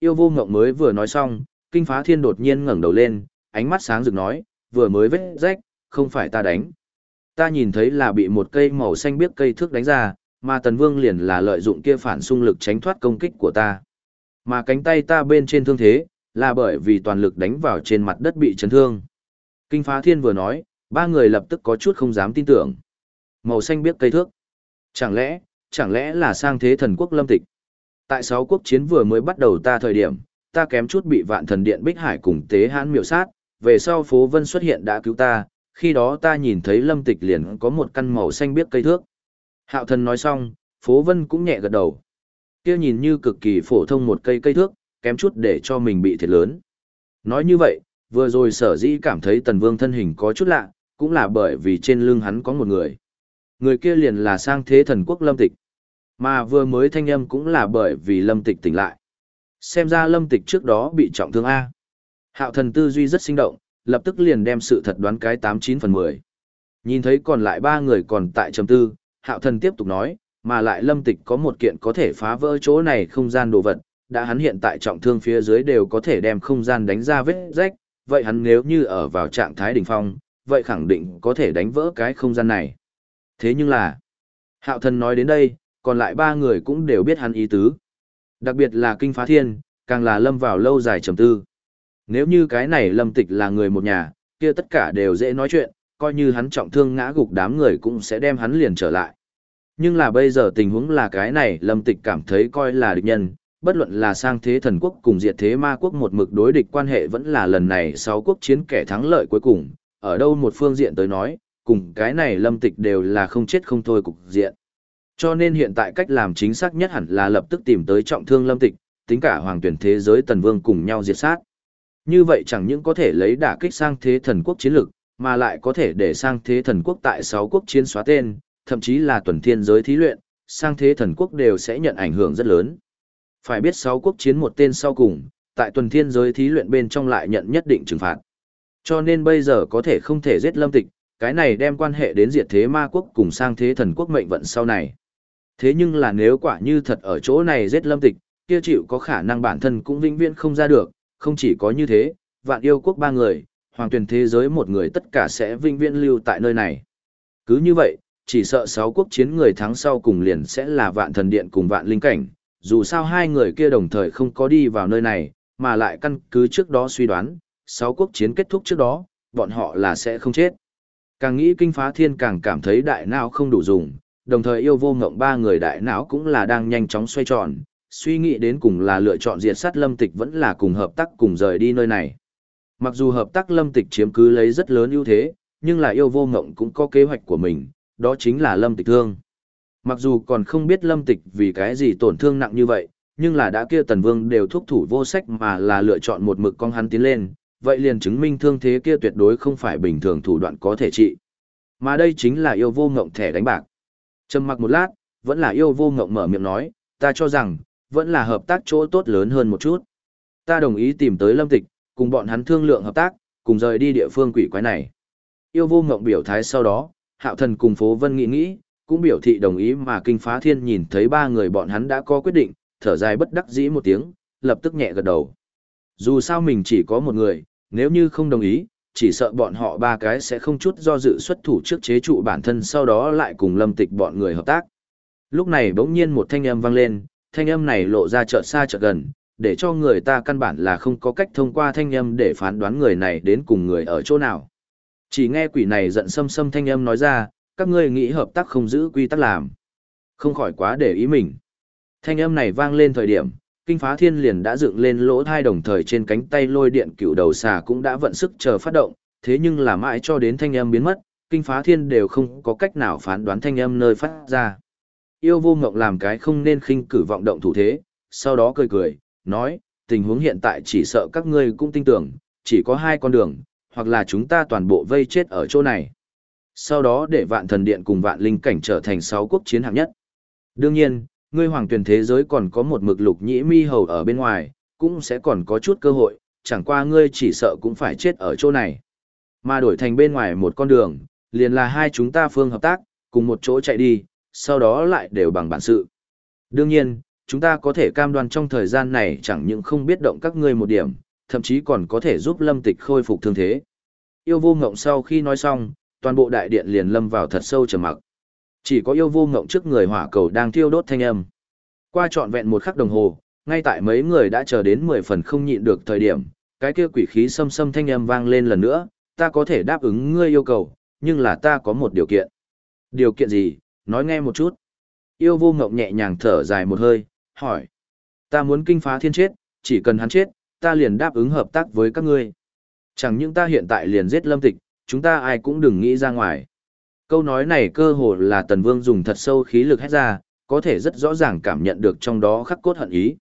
Yêu vô ngộng mới vừa nói xong, kinh phá thiên đột nhiên ngẩng đầu lên, ánh mắt sáng rực nói, vừa mới vết rách, không phải ta đánh. Ta nhìn thấy là bị một cây màu xanh biếc cây thước đánh ra, mà Tần Vương liền là lợi dụng kia phản xung lực tránh thoát công kích của ta. Mà cánh tay ta bên trên thương thế, là bởi vì toàn lực đánh vào trên mặt đất bị chấn thương. Kinh phá thiên vừa nói, ba người lập tức có chút không dám tin tưởng. Màu xanh biết cây thước. Chẳng lẽ, chẳng lẽ là sang thế thần quốc lâm tịch? Tại sáu quốc chiến vừa mới bắt đầu ta thời điểm, ta kém chút bị vạn thần điện Bích Hải cùng tế hãn miểu sát, về sau phố vân xuất hiện đã cứu ta, khi đó ta nhìn thấy lâm tịch liền có một căn màu xanh biết cây thước. Hạo thần nói xong, phố vân cũng nhẹ gật đầu. Kia nhìn như cực kỳ phổ thông một cây cây thước, kém chút để cho mình bị thiệt lớn. Nói như vậy, vừa rồi sở dĩ cảm thấy tần vương thân hình có chút lạ, cũng là bởi vì trên lưng hắn có một người. Người kia liền là sang thế thần quốc lâm tịch. Mà vừa mới thanh âm cũng là bởi vì lâm tịch tỉnh lại. Xem ra lâm tịch trước đó bị trọng thương A. Hạo thần tư duy rất sinh động, lập tức liền đem sự thật đoán cái tám chín phần mười. Nhìn thấy còn lại ba người còn tại trầm tư, hạo thần tiếp tục nói, mà lại lâm tịch có một kiện có thể phá vỡ chỗ này không gian đồ vật, đã hắn hiện tại trọng thương phía dưới đều có thể đem không gian đánh ra vết rách, vậy hắn nếu như ở vào trạng thái đỉnh phong, vậy khẳng định có thể đánh vỡ cái không gian này. Thế nhưng là, hạo thần nói đến đây, còn lại ba người cũng đều biết hắn ý tứ. Đặc biệt là kinh phá thiên, càng là lâm vào lâu dài trầm tư. Nếu như cái này lâm tịch là người một nhà, kia tất cả đều dễ nói chuyện, coi như hắn trọng thương ngã gục đám người cũng sẽ đem hắn liền trở lại. Nhưng là bây giờ tình huống là cái này lâm tịch cảm thấy coi là địch nhân, bất luận là sang thế thần quốc cùng diệt thế ma quốc một mực đối địch quan hệ vẫn là lần này sáu quốc chiến kẻ thắng lợi cuối cùng, ở đâu một phương diện tới nói, cùng cái này lâm tịch đều là không chết không thôi cục diện. Cho nên hiện tại cách làm chính xác nhất hẳn là lập tức tìm tới trọng thương lâm tịch, tính cả hoàng tuyển thế giới tần vương cùng nhau diệt sát. Như vậy chẳng những có thể lấy đả kích sang thế thần quốc chiến lực, mà lại có thể để sang thế thần quốc tại sáu quốc chiến xóa tên, thậm chí là tuần thiên giới thí luyện, sang thế thần quốc đều sẽ nhận ảnh hưởng rất lớn. Phải biết sáu quốc chiến một tên sau cùng, tại tuần thiên giới thí luyện bên trong lại nhận nhất định trừng phạt. Cho nên bây giờ có thể không thể giết lâm tịch, cái này đem quan hệ đến diệt thế ma quốc cùng sang thế thần quốc mệnh vận sau này. Thế nhưng là nếu quả như thật ở chỗ này giết lâm tịch, kia chịu có khả năng bản thân cũng vĩnh viễn không ra được, không chỉ có như thế, vạn yêu quốc ba người, hoàng tuyển thế giới một người tất cả sẽ vĩnh viễn lưu tại nơi này. Cứ như vậy, chỉ sợ sáu quốc chiến người thắng sau cùng liền sẽ là vạn thần điện cùng vạn linh cảnh, dù sao hai người kia đồng thời không có đi vào nơi này, mà lại căn cứ trước đó suy đoán, sáu quốc chiến kết thúc trước đó, bọn họ là sẽ không chết. Càng nghĩ kinh phá thiên càng cảm thấy đại não không đủ dùng, đồng thời yêu vô ngộng ba người đại não cũng là đang nhanh chóng xoay tròn, suy nghĩ đến cùng là lựa chọn diệt sát lâm tịch vẫn là cùng hợp tác cùng rời đi nơi này. Mặc dù hợp tác lâm tịch chiếm cứ lấy rất lớn ưu thế, nhưng là yêu vô ngộng cũng có kế hoạch của mình, đó chính là lâm tịch thương. Mặc dù còn không biết lâm tịch vì cái gì tổn thương nặng như vậy, nhưng là đã kia tần vương đều thúc thủ vô sách mà là lựa chọn một mực con hắn tiến lên, vậy liền chứng minh thương thế kia tuyệt đối không phải bình thường thủ đoạn có thể trị. Mà đây chính là yêu vô ngộng thẻ đánh bạc. Trầm mặc một lát, vẫn là yêu vô ngộng mở miệng nói, ta cho rằng, vẫn là hợp tác chỗ tốt lớn hơn một chút. Ta đồng ý tìm tới lâm tịch, cùng bọn hắn thương lượng hợp tác, cùng rời đi địa phương quỷ quái này. Yêu vô ngộng biểu thái sau đó, hạo thần cùng phố vân nghĩ nghĩ, cũng biểu thị đồng ý mà kinh phá thiên nhìn thấy ba người bọn hắn đã có quyết định, thở dài bất đắc dĩ một tiếng, lập tức nhẹ gật đầu. Dù sao mình chỉ có một người, nếu như không đồng ý, chỉ sợ bọn họ ba cái sẽ không chút do dự xuất thủ trước chế trụ bản thân sau đó lại cùng lâm tịch bọn người hợp tác. Lúc này bỗng nhiên một thanh âm vang lên, thanh âm này lộ ra chợt xa chợt gần, để cho người ta căn bản là không có cách thông qua thanh âm để phán đoán người này đến cùng người ở chỗ nào. Chỉ nghe quỷ này giận xâm xâm thanh âm nói ra, các ngươi nghĩ hợp tác không giữ quy tắc làm. Không khỏi quá để ý mình. Thanh âm này vang lên thời điểm, kinh phá thiên liền đã dựng lên lỗ thai đồng thời trên cánh tay lôi điện cựu đầu xà cũng đã vận sức chờ phát động, thế nhưng là mãi cho đến thanh âm biến mất, kinh phá thiên đều không có cách nào phán đoán thanh âm nơi phát ra. Yêu vô ngộng làm cái không nên khinh cử vọng động thủ thế, sau đó cười cười, nói, tình huống hiện tại chỉ sợ các ngươi cũng tin tưởng, chỉ có hai con đường, hoặc là chúng ta toàn bộ vây chết ở chỗ này. Sau đó để vạn thần điện cùng vạn linh cảnh trở thành sáu quốc chiến hạng nhất. Đương nhiên, ngươi hoàng tuyển thế giới còn có một mực lục nhĩ mi hầu ở bên ngoài, cũng sẽ còn có chút cơ hội, chẳng qua ngươi chỉ sợ cũng phải chết ở chỗ này. Mà đổi thành bên ngoài một con đường, liền là hai chúng ta phương hợp tác, cùng một chỗ chạy đi, sau đó lại đều bằng bản sự. Đương nhiên, chúng ta có thể cam đoan trong thời gian này chẳng những không biết động các ngươi một điểm, thậm chí còn có thể giúp lâm tịch khôi phục thương thế. Yêu vô ngộng sau khi nói xong, toàn bộ đại điện liền lâm vào thật sâu trầm mặc. Chỉ có yêu vô ngộng trước người hỏa cầu đang thiêu đốt thanh âm. Qua trọn vẹn một khắc đồng hồ, ngay tại mấy người đã chờ đến 10 phần không nhịn được thời điểm, cái kia quỷ khí xâm xâm thanh âm vang lên lần nữa, ta có thể đáp ứng ngươi yêu cầu, nhưng là ta có một điều kiện. Điều kiện gì, nói nghe một chút. Yêu vô ngộng nhẹ nhàng thở dài một hơi, hỏi. Ta muốn kinh phá thiên chết, chỉ cần hắn chết, ta liền đáp ứng hợp tác với các ngươi. Chẳng những ta hiện tại liền giết lâm tịch, chúng ta ai cũng đừng nghĩ ra ngoài. Câu nói này cơ hồ là Tần Vương dùng thật sâu khí lực hét ra, có thể rất rõ ràng cảm nhận được trong đó khắc cốt hận ý.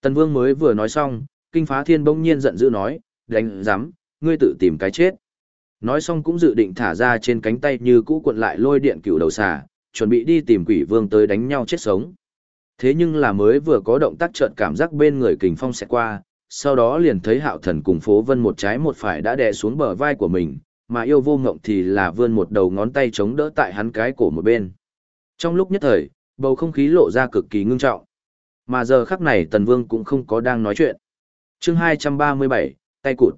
Tần Vương mới vừa nói xong, Kinh Phá Thiên bỗng nhiên giận dữ nói, đánh giám, ngươi tự tìm cái chết. Nói xong cũng dự định thả ra trên cánh tay như cũ cuộn lại lôi điện cựu đầu xà, chuẩn bị đi tìm quỷ vương tới đánh nhau chết sống. Thế nhưng là mới vừa có động tác chợt cảm giác bên người kình phong sẽ qua, sau đó liền thấy hạo thần cùng phố vân một trái một phải đã đè xuống bờ vai của mình, mà yêu vô ngộng thì là vươn một đầu ngón tay chống đỡ tại hắn cái cổ một bên. Trong lúc nhất thời, bầu không khí lộ ra cực kỳ ngưng trọng. Mà giờ khắc này Tần Vương cũng không có đang nói chuyện. chương 237, tay cụt.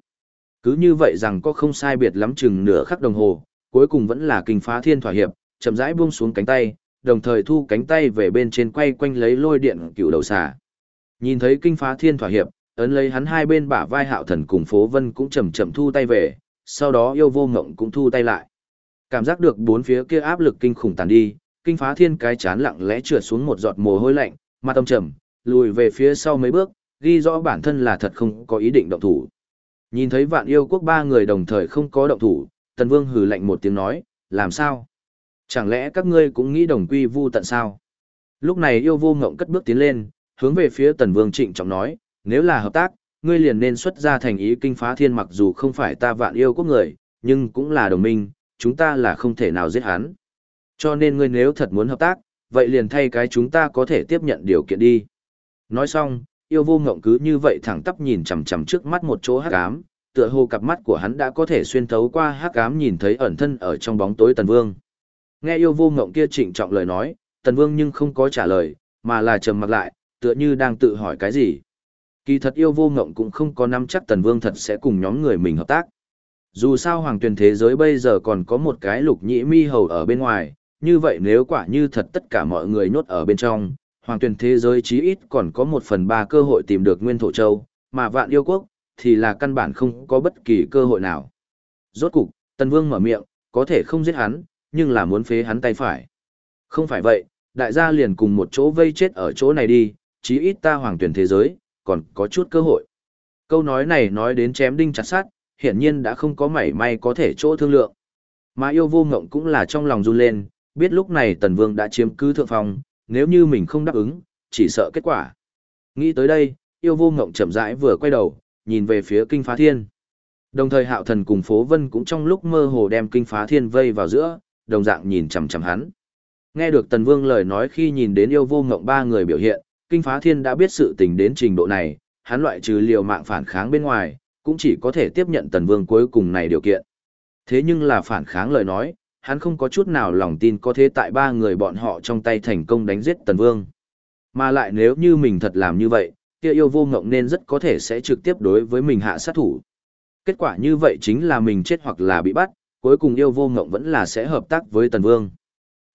Cứ như vậy rằng có không sai biệt lắm chừng nửa khắc đồng hồ, cuối cùng vẫn là kinh phá thiên thỏa hiệp, chậm rãi buông xuống cánh tay, đồng thời thu cánh tay về bên trên quay quanh lấy lôi điện cựu đầu xà. Nhìn thấy kinh phá thiên thỏa hiệp, ấn lấy hắn hai bên bả vai hạo thần cùng phố vân cũng chậm chậm thu tay về, sau đó yêu vô ngộng cũng thu tay lại. Cảm giác được bốn phía kia áp lực kinh khủng tàn đi, kinh phá thiên cái chán lặng lẽ trượt xuống một giọt mồ hôi lạnh, mặt tâm trầm, lùi về phía sau mấy bước, ghi rõ bản thân là thật không có ý định động thủ. Nhìn thấy vạn yêu quốc ba người đồng thời không có động thủ, tần vương hừ lạnh một tiếng nói, làm sao? Chẳng lẽ các ngươi cũng nghĩ đồng quy vu tận sao? Lúc này yêu vô ngộng cất bước tiến lên, hướng về phía tần vương trịnh trọng nói, nếu là hợp tác, ngươi liền nên xuất ra thành ý kinh phá thiên mặc dù không phải ta vạn yêu quốc người, nhưng cũng là đồng minh, chúng ta là không thể nào giết hắn. Cho nên ngươi nếu thật muốn hợp tác, vậy liền thay cái chúng ta có thể tiếp nhận điều kiện đi. Nói xong, yêu vô ngộng cứ như vậy thẳng tắp nhìn chằm chằm trước mắt một chỗ hắc ám, tựa hồ cặp mắt của hắn đã có thể xuyên thấu qua hắc ám nhìn thấy ẩn thân ở trong bóng tối tần vương. Nghe yêu vô ngộng kia trịnh trọng lời nói, tần vương nhưng không có trả lời, mà là trầm mặt lại, tựa như đang tự hỏi cái gì. Kỳ thật yêu vô ngộng cũng không có nắm chắc tần vương thật sẽ cùng nhóm người mình hợp tác. Dù sao hoàng tuyển thế giới bây giờ còn có một cái lục nhĩ mi hầu ở bên ngoài, như vậy nếu quả như thật tất cả mọi người nhốt ở bên trong, hoàng tuyển thế giới chí ít còn có một phần ba cơ hội tìm được nguyên thổ châu, mà vạn yêu quốc, thì là căn bản không có bất kỳ cơ hội nào. Rốt cục, tần vương mở miệng, có thể không giết hắn, nhưng là muốn phế hắn tay phải. Không phải vậy, đại gia liền cùng một chỗ vây chết ở chỗ này đi, chí ít ta hoàng tuyển thế giới, còn có chút cơ hội. Câu nói này nói đến chém đinh chặt sát, hiển nhiên đã không có mảy may có thể chỗ thương lượng. Mà yêu vô ngộng cũng là trong lòng run lên, biết lúc này tần vương đã chiếm cứ thượng phong, nếu như mình không đáp ứng, chỉ sợ kết quả. Nghĩ tới đây, yêu vô ngộng chậm rãi vừa quay đầu, nhìn về phía kinh phá thiên. Đồng thời hạo thần cùng phố vân cũng trong lúc mơ hồ đem kinh phá thiên vây vào giữa, đồng dạng nhìn chằm chằm hắn. Nghe được tần vương lời nói khi nhìn đến yêu vô ngộng ba người biểu hiện, kinh phá thiên đã biết sự tình đến trình độ này, hắn loại trừ liều mạng phản kháng bên ngoài, cũng chỉ có thể tiếp nhận tần vương cuối cùng này điều kiện. Thế nhưng là phản kháng lời nói, hắn không có chút nào lòng tin có thế tại ba người bọn họ trong tay thành công đánh giết tần vương. Mà lại nếu như mình thật làm như vậy, kia yêu vô ngộng nên rất có thể sẽ trực tiếp đối với mình hạ sát thủ. Kết quả như vậy chính là mình chết hoặc là bị bắt, cuối cùng yêu vô ngộng vẫn là sẽ hợp tác với tần vương.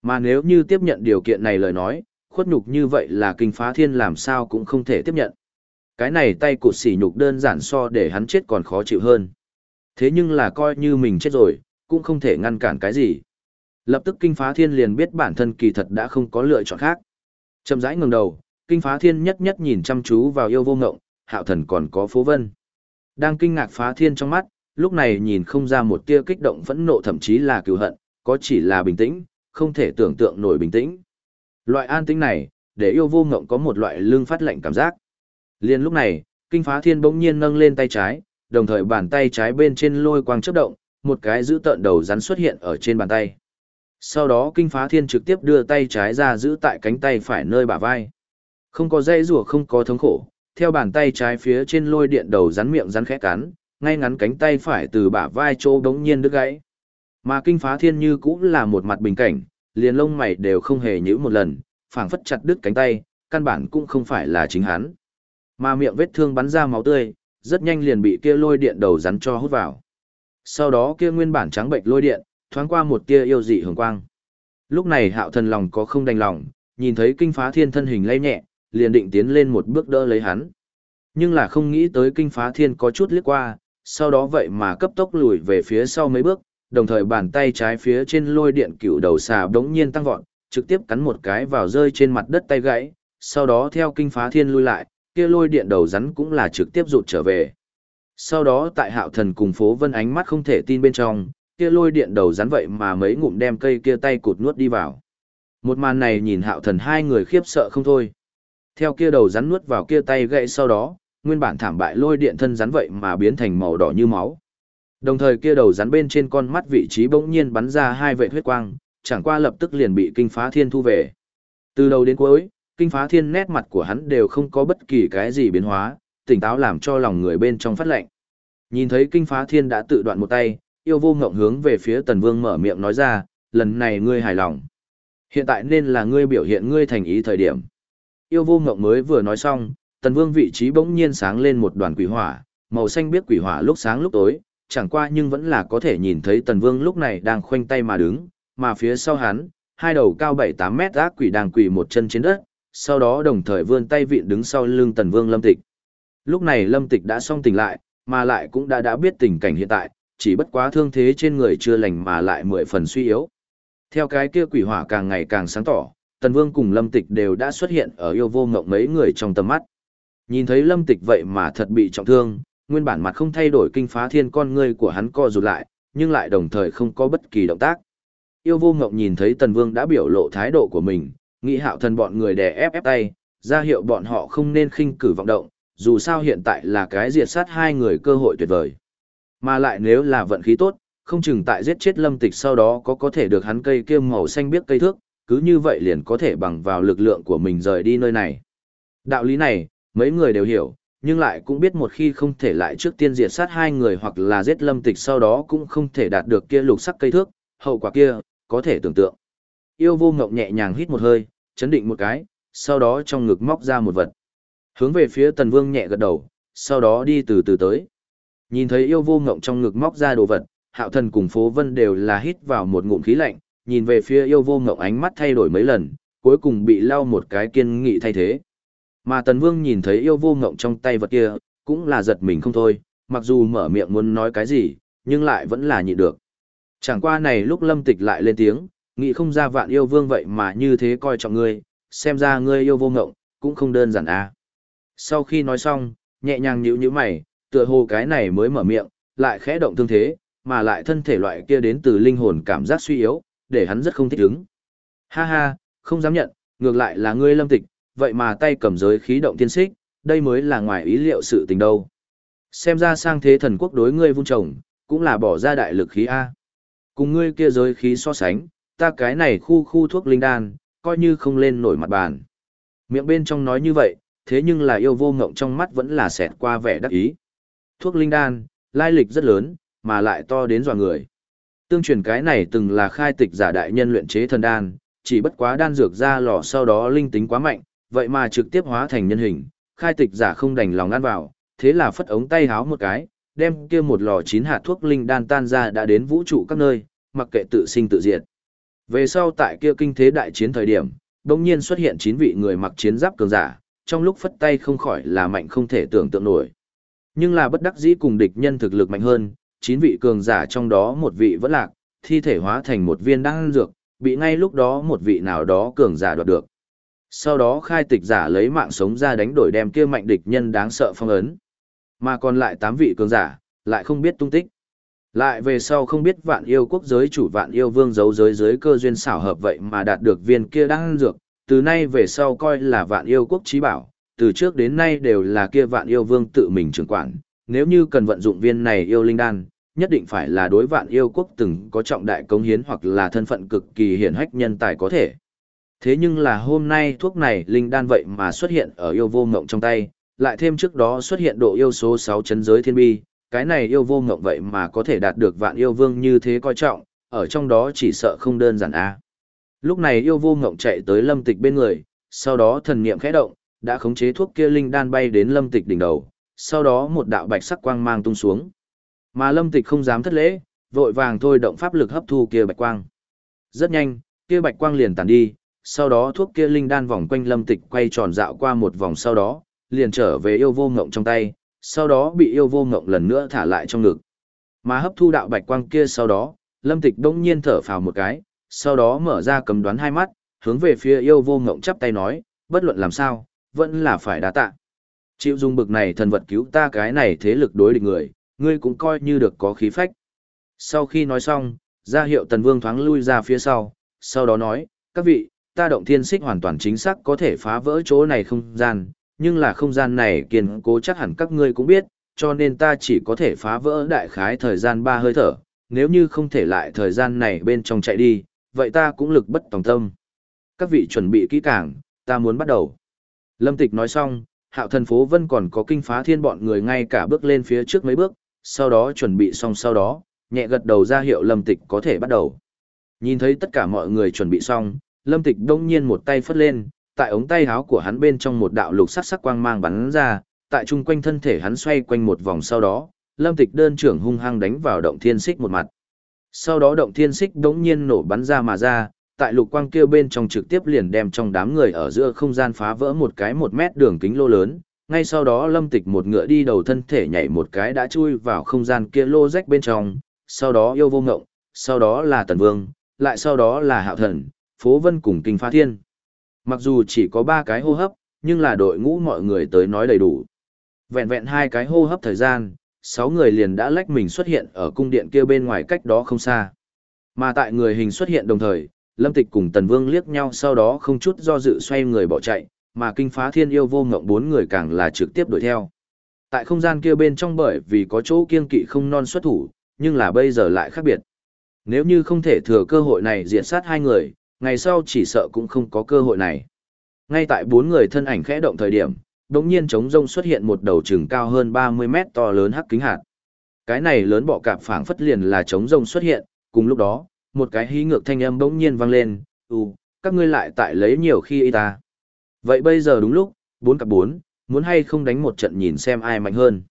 Mà nếu như tiếp nhận điều kiện này lời nói, khuất nhục như vậy là kinh phá thiên làm sao cũng không thể tiếp nhận. Cái này tay cụt sỉ nhục đơn giản so để hắn chết còn khó chịu hơn. Thế nhưng là coi như mình chết rồi, cũng không thể ngăn cản cái gì. Lập tức kinh phá thiên liền biết bản thân kỳ thật đã không có lựa chọn khác. Chậm rãi ngẩng đầu, kinh phá thiên nhất nhất nhìn chăm chú vào yêu vô ngộng, hạo thần còn có phố vân. Đang kinh ngạc phá thiên trong mắt, lúc này nhìn không ra một tia kích động phẫn nộ thậm chí là cừu hận, có chỉ là bình tĩnh, không thể tưởng tượng nổi bình tĩnh. Loại an tĩnh này, để yêu vô ngộng có một loại lưng phát lạnh cảm giác. Liên lúc này, kinh phá thiên bỗng nhiên nâng lên tay trái, đồng thời bàn tay trái bên trên lôi quang chớp động, một cái giữ tợn đầu rắn xuất hiện ở trên bàn tay. Sau đó kinh phá thiên trực tiếp đưa tay trái ra giữ tại cánh tay phải nơi bả vai. Không có dây rùa không có thống khổ, theo bàn tay trái phía trên lôi điện đầu rắn miệng rắn khẽ cắn, ngay ngắn cánh tay phải từ bả vai chỗ đống nhiên đứt gãy. Mà kinh phá thiên như cũng là một mặt bình cảnh, liền lông mày đều không hề nhữ một lần, phảng phất chặt đứt cánh tay, căn bản cũng không phải là chính hắn. Mà miệng vết thương bắn ra máu tươi, rất nhanh liền bị kia lôi điện đầu rắn cho hút vào. Sau đó kia nguyên bản trắng bệnh lôi điện, thoáng qua một tia yêu dị hường quang. Lúc này hạo thần lòng có không đành lòng, nhìn thấy kinh phá thiên thân hình lay nhẹ, liền định tiến lên một bước đỡ lấy hắn. Nhưng là không nghĩ tới kinh phá thiên có chút liếc qua, sau đó vậy mà cấp tốc lùi về phía sau mấy bước, đồng thời bàn tay trái phía trên lôi điện cựu đầu xà đống nhiên tăng vọt, trực tiếp cắn một cái vào rơi trên mặt đất tay gãy, sau đó theo kinh phá thiên lui lại, kia lôi điện đầu rắn cũng là trực tiếp rụt trở về. Sau đó tại hạo thần cùng phố vân ánh mắt không thể tin bên trong, kia lôi điện đầu rắn vậy mà mấy ngụm đem cây kia tay cụt nuốt đi vào. Một màn này nhìn hạo thần hai người khiếp sợ không thôi. Theo kia đầu rắn nuốt vào kia tay gãy sau đó, nguyên bản thảm bại lôi điện thân rắn vậy mà biến thành màu đỏ như máu. Đồng thời kia đầu rắn bên trên con mắt vị trí bỗng nhiên bắn ra hai vệt huyết quang, chẳng qua lập tức liền bị kinh phá thiên thu về. Từ đầu đến cuối, kinh phá thiên nét mặt của hắn đều không có bất kỳ cái gì biến hóa, tỉnh táo làm cho lòng người bên trong phát lệnh. Nhìn thấy kinh phá thiên đã tự đoạn một tay, yêu vô ngộng hướng về phía tần vương mở miệng nói ra, lần này ngươi hài lòng. Hiện tại nên là ngươi biểu hiện ngươi thành ý thời điểm. Yêu vô ngộng mới vừa nói xong, tần vương vị trí bỗng nhiên sáng lên một đoàn quỷ hỏa, màu xanh biết quỷ hỏa lúc sáng lúc tối, chẳng qua nhưng vẫn là có thể nhìn thấy tần vương lúc này đang khoanh tay mà đứng, mà phía sau hắn, hai đầu cao 7-8 mét ác quỷ đang quỳ một chân trên đất, sau đó đồng thời vươn tay vịn đứng sau lưng tần vương lâm tịch. Lúc này lâm tịch đã xong tỉnh lại, mà lại cũng đã đã biết tình cảnh hiện tại, chỉ bất quá thương thế trên người chưa lành mà lại mười phần suy yếu. Theo cái kia quỷ hỏa càng ngày càng sáng tỏ, tần vương cùng lâm tịch đều đã xuất hiện ở yêu vô ngộng mấy người trong tầm mắt. Nhìn thấy lâm tịch vậy mà thật bị trọng thương, nguyên bản mặt không thay đổi kinh phá thiên con ngươi của hắn co rụt lại, nhưng lại đồng thời không có bất kỳ động tác. Yêu vô ngộng nhìn thấy tần vương đã biểu lộ thái độ của mình, nghĩ hạo thần bọn người đè ép ép tay, ra hiệu bọn họ không nên khinh cử vọng động, dù sao hiện tại là cái diệt sát hai người cơ hội tuyệt vời. Mà lại nếu là vận khí tốt, không chừng tại giết chết lâm tịch sau đó có có thể được hắn cây kia màu xanh biết cây thước, cứ như vậy liền có thể bằng vào lực lượng của mình rời đi nơi này. Đạo lý này, mấy người đều hiểu, nhưng lại cũng biết một khi không thể lại trước tiên diệt sát hai người hoặc là giết lâm tịch sau đó cũng không thể đạt được kia lục sắc cây thước, hậu quả kia, có thể tưởng tượng. Yêu vô ngộng nhẹ nhàng hít một hơi, chấn định một cái, sau đó trong ngực móc ra một vật. Hướng về phía tần vương nhẹ gật đầu, sau đó đi từ từ tới. Nhìn thấy yêu vô ngộng trong ngực móc ra đồ vật, hạo thần cùng phố vân đều là hít vào một ngụm khí lạnh, nhìn về phía yêu vô ngộng ánh mắt thay đổi mấy lần, cuối cùng bị lau một cái kiên nghị thay thế. Mà tần vương nhìn thấy yêu vô ngộng trong tay vật kia, cũng là giật mình không thôi, mặc dù mở miệng muốn nói cái gì, nhưng lại vẫn là nhịn được. Chẳng qua này lúc lâm tịch lại lên tiếng, nghĩ không ra vạn yêu vương vậy mà như thế coi trọng ngươi, xem ra ngươi yêu vô ngộng, cũng không đơn giản à. Sau khi nói xong, nhẹ nhàng nhíu nhíu mày, tựa hồ cái này mới mở miệng, lại khẽ động thương thế, mà lại thân thể loại kia đến từ linh hồn cảm giác suy yếu, để hắn rất không thích ứng. Ha ha, không dám nhận, ngược lại là ngươi lâm tịch, vậy mà tay cầm giới khí động tiên xích, đây mới là ngoài ý liệu sự tình đâu. Xem ra sang thế thần quốc đối ngươi vun trồng, cũng là bỏ ra đại lực khí A. Cùng ngươi kia giới khí so sánh, ta cái này khu khu thuốc linh đan, coi như không lên nổi mặt bàn. Miệng bên trong nói như vậy, thế nhưng là yêu vô ngộng trong mắt vẫn là xẹt qua vẻ đắc ý. Thuốc linh đan, lai lịch rất lớn, mà lại to đến dọa người. Tương truyền cái này từng là khai tịch giả đại nhân luyện chế thần đan, chỉ bất quá đan dược ra lò sau đó linh tính quá mạnh, vậy mà trực tiếp hóa thành nhân hình, khai tịch giả không đành lòng ăn vào, thế là phất ống tay háo một cái, đem kia một lò chín hạt thuốc linh đan tan ra đã đến vũ trụ các nơi, mặc kệ tự sinh tự diệt. Về sau tại kia kinh thế đại chiến thời điểm, đột nhiên xuất hiện chín vị người mặc chiến giáp cường giả, trong lúc phất tay không khỏi là mạnh không thể tưởng tượng nổi. Nhưng là bất đắc dĩ cùng địch nhân thực lực mạnh hơn, chín vị cường giả trong đó một vị vẫn lạc, thi thể hóa thành một viên đan dược, bị ngay lúc đó một vị nào đó cường giả đoạt được. Sau đó khai tịch giả lấy mạng sống ra đánh đổi đem kia mạnh địch nhân đáng sợ phong ấn. Mà còn lại tám vị cường giả, lại không biết tung tích. Lại về sau không biết vạn yêu quốc giới chủ vạn yêu vương giấu giới giới cơ duyên xảo hợp vậy mà đạt được viên kia đang dược, từ nay về sau coi là vạn yêu quốc trí bảo, từ trước đến nay đều là kia vạn yêu vương tự mình trưởng quản, nếu như cần vận dụng viên này yêu linh đan, nhất định phải là đối vạn yêu quốc từng có trọng đại công hiến hoặc là thân phận cực kỳ hiển hách nhân tài có thể. Thế nhưng là hôm nay thuốc này linh đan vậy mà xuất hiện ở yêu vô ngộng trong tay, lại thêm trước đó xuất hiện độ yêu số 6 chấn giới thiên bi, cái này yêu vô ngộng vậy mà có thể đạt được vạn yêu vương như thế coi trọng, ở trong đó chỉ sợ không đơn giản a. Lúc này yêu vô ngộng chạy tới lâm tịch bên người, sau đó thần niệm khẽ động, đã khống chế thuốc kia linh đan bay đến lâm tịch đỉnh đầu, sau đó một đạo bạch sắc quang mang tung xuống. Mà lâm tịch không dám thất lễ, vội vàng thôi động pháp lực hấp thu kia bạch quang. Rất nhanh, kia bạch quang liền tàn đi, sau đó thuốc kia linh đan vòng quanh lâm tịch quay tròn dạo qua một vòng sau đó, liền trở về yêu vô ngộng trong tay, sau đó bị yêu vô ngộng lần nữa thả lại trong ngực. Mà hấp thu đạo bạch quang kia sau đó, lâm tịch đông nhiên thở phào một cái, sau đó mở ra cầm đoán hai mắt, hướng về phía yêu vô ngộng chắp tay nói, bất luận làm sao, vẫn là phải đá tạ. Chịu dùng bực này thần vật cứu ta cái này thế lực đối địch người, ngươi cũng coi như được có khí phách. Sau khi nói xong, ra hiệu tần vương thoáng lui ra phía sau, sau đó nói, các vị, ta động thiên xích hoàn toàn chính xác có thể phá vỡ chỗ này không gian, nhưng là không gian này kiên cố chắc hẳn các ngươi cũng biết, cho nên ta chỉ có thể phá vỡ đại khái thời gian ba hơi thở, nếu như không thể lại thời gian này bên trong chạy đi, vậy ta cũng lực bất tòng tâm. Các vị chuẩn bị kỹ càng, ta muốn bắt đầu. Lâm Tịch nói xong, hạo thần phố vân còn có kinh phá thiên bọn người ngay cả bước lên phía trước mấy bước, sau đó chuẩn bị xong sau đó, nhẹ gật đầu ra hiệu Lâm Tịch có thể bắt đầu. Nhìn thấy tất cả mọi người chuẩn bị xong, Lâm Tịch đông nhiên một tay phất lên, tại ống tay áo của hắn bên trong một đạo lục sắc sắc quang mang bắn ra, tại trung quanh thân thể hắn xoay quanh một vòng sau đó, Lâm Tịch đơn trưởng hung hăng đánh vào động thiên xích một mặt. Sau đó động thiên xích đống nhiên nổ bắn ra mà ra, tại lục quang kia bên trong trực tiếp liền đem trong đám người ở giữa không gian phá vỡ một cái một mét đường kính lô lớn. Ngay sau đó lâm tịch một ngựa đi đầu thân thể nhảy một cái đã chui vào không gian kia lô rách bên trong, sau đó yêu vô ngộng, sau đó là tần vương, lại sau đó là hạo thần, phố vân cùng kinh phá thiên. Mặc dù chỉ có ba cái hô hấp, nhưng là đội ngũ mọi người tới nói đầy đủ. Vẹn vẹn hai cái hô hấp thời gian, sáu người liền đã lách mình xuất hiện ở cung điện kia bên ngoài cách đó không xa. Mà tại người hình xuất hiện đồng thời, Lâm Tịch cùng Tần Vương liếc nhau sau đó không chút do dự xoay người bỏ chạy, mà kinh phá thiên yêu vô ngộng bốn người càng là trực tiếp đuổi theo. Tại không gian kia bên trong bởi vì có chỗ kiên kỵ không non xuất thủ, nhưng là bây giờ lại khác biệt. Nếu như không thể thừa cơ hội này diện sát hai người, ngày sau chỉ sợ cũng không có cơ hội này. Ngay tại bốn người thân ảnh khẽ động thời điểm, đống nhiên trống rông xuất hiện một đầu trừng cao hơn 30 mét to lớn hắc kính hạt. Cái này lớn bọ cạp phảng phất liền là trống rông xuất hiện, cùng lúc đó, một cái hí ngược thanh âm bỗng nhiên vang lên, "Ừ, các ngươi lại tại lấy nhiều khi y ta." Vậy bây giờ đúng lúc, bốn cặp bốn, muốn hay không đánh một trận nhìn xem ai mạnh hơn.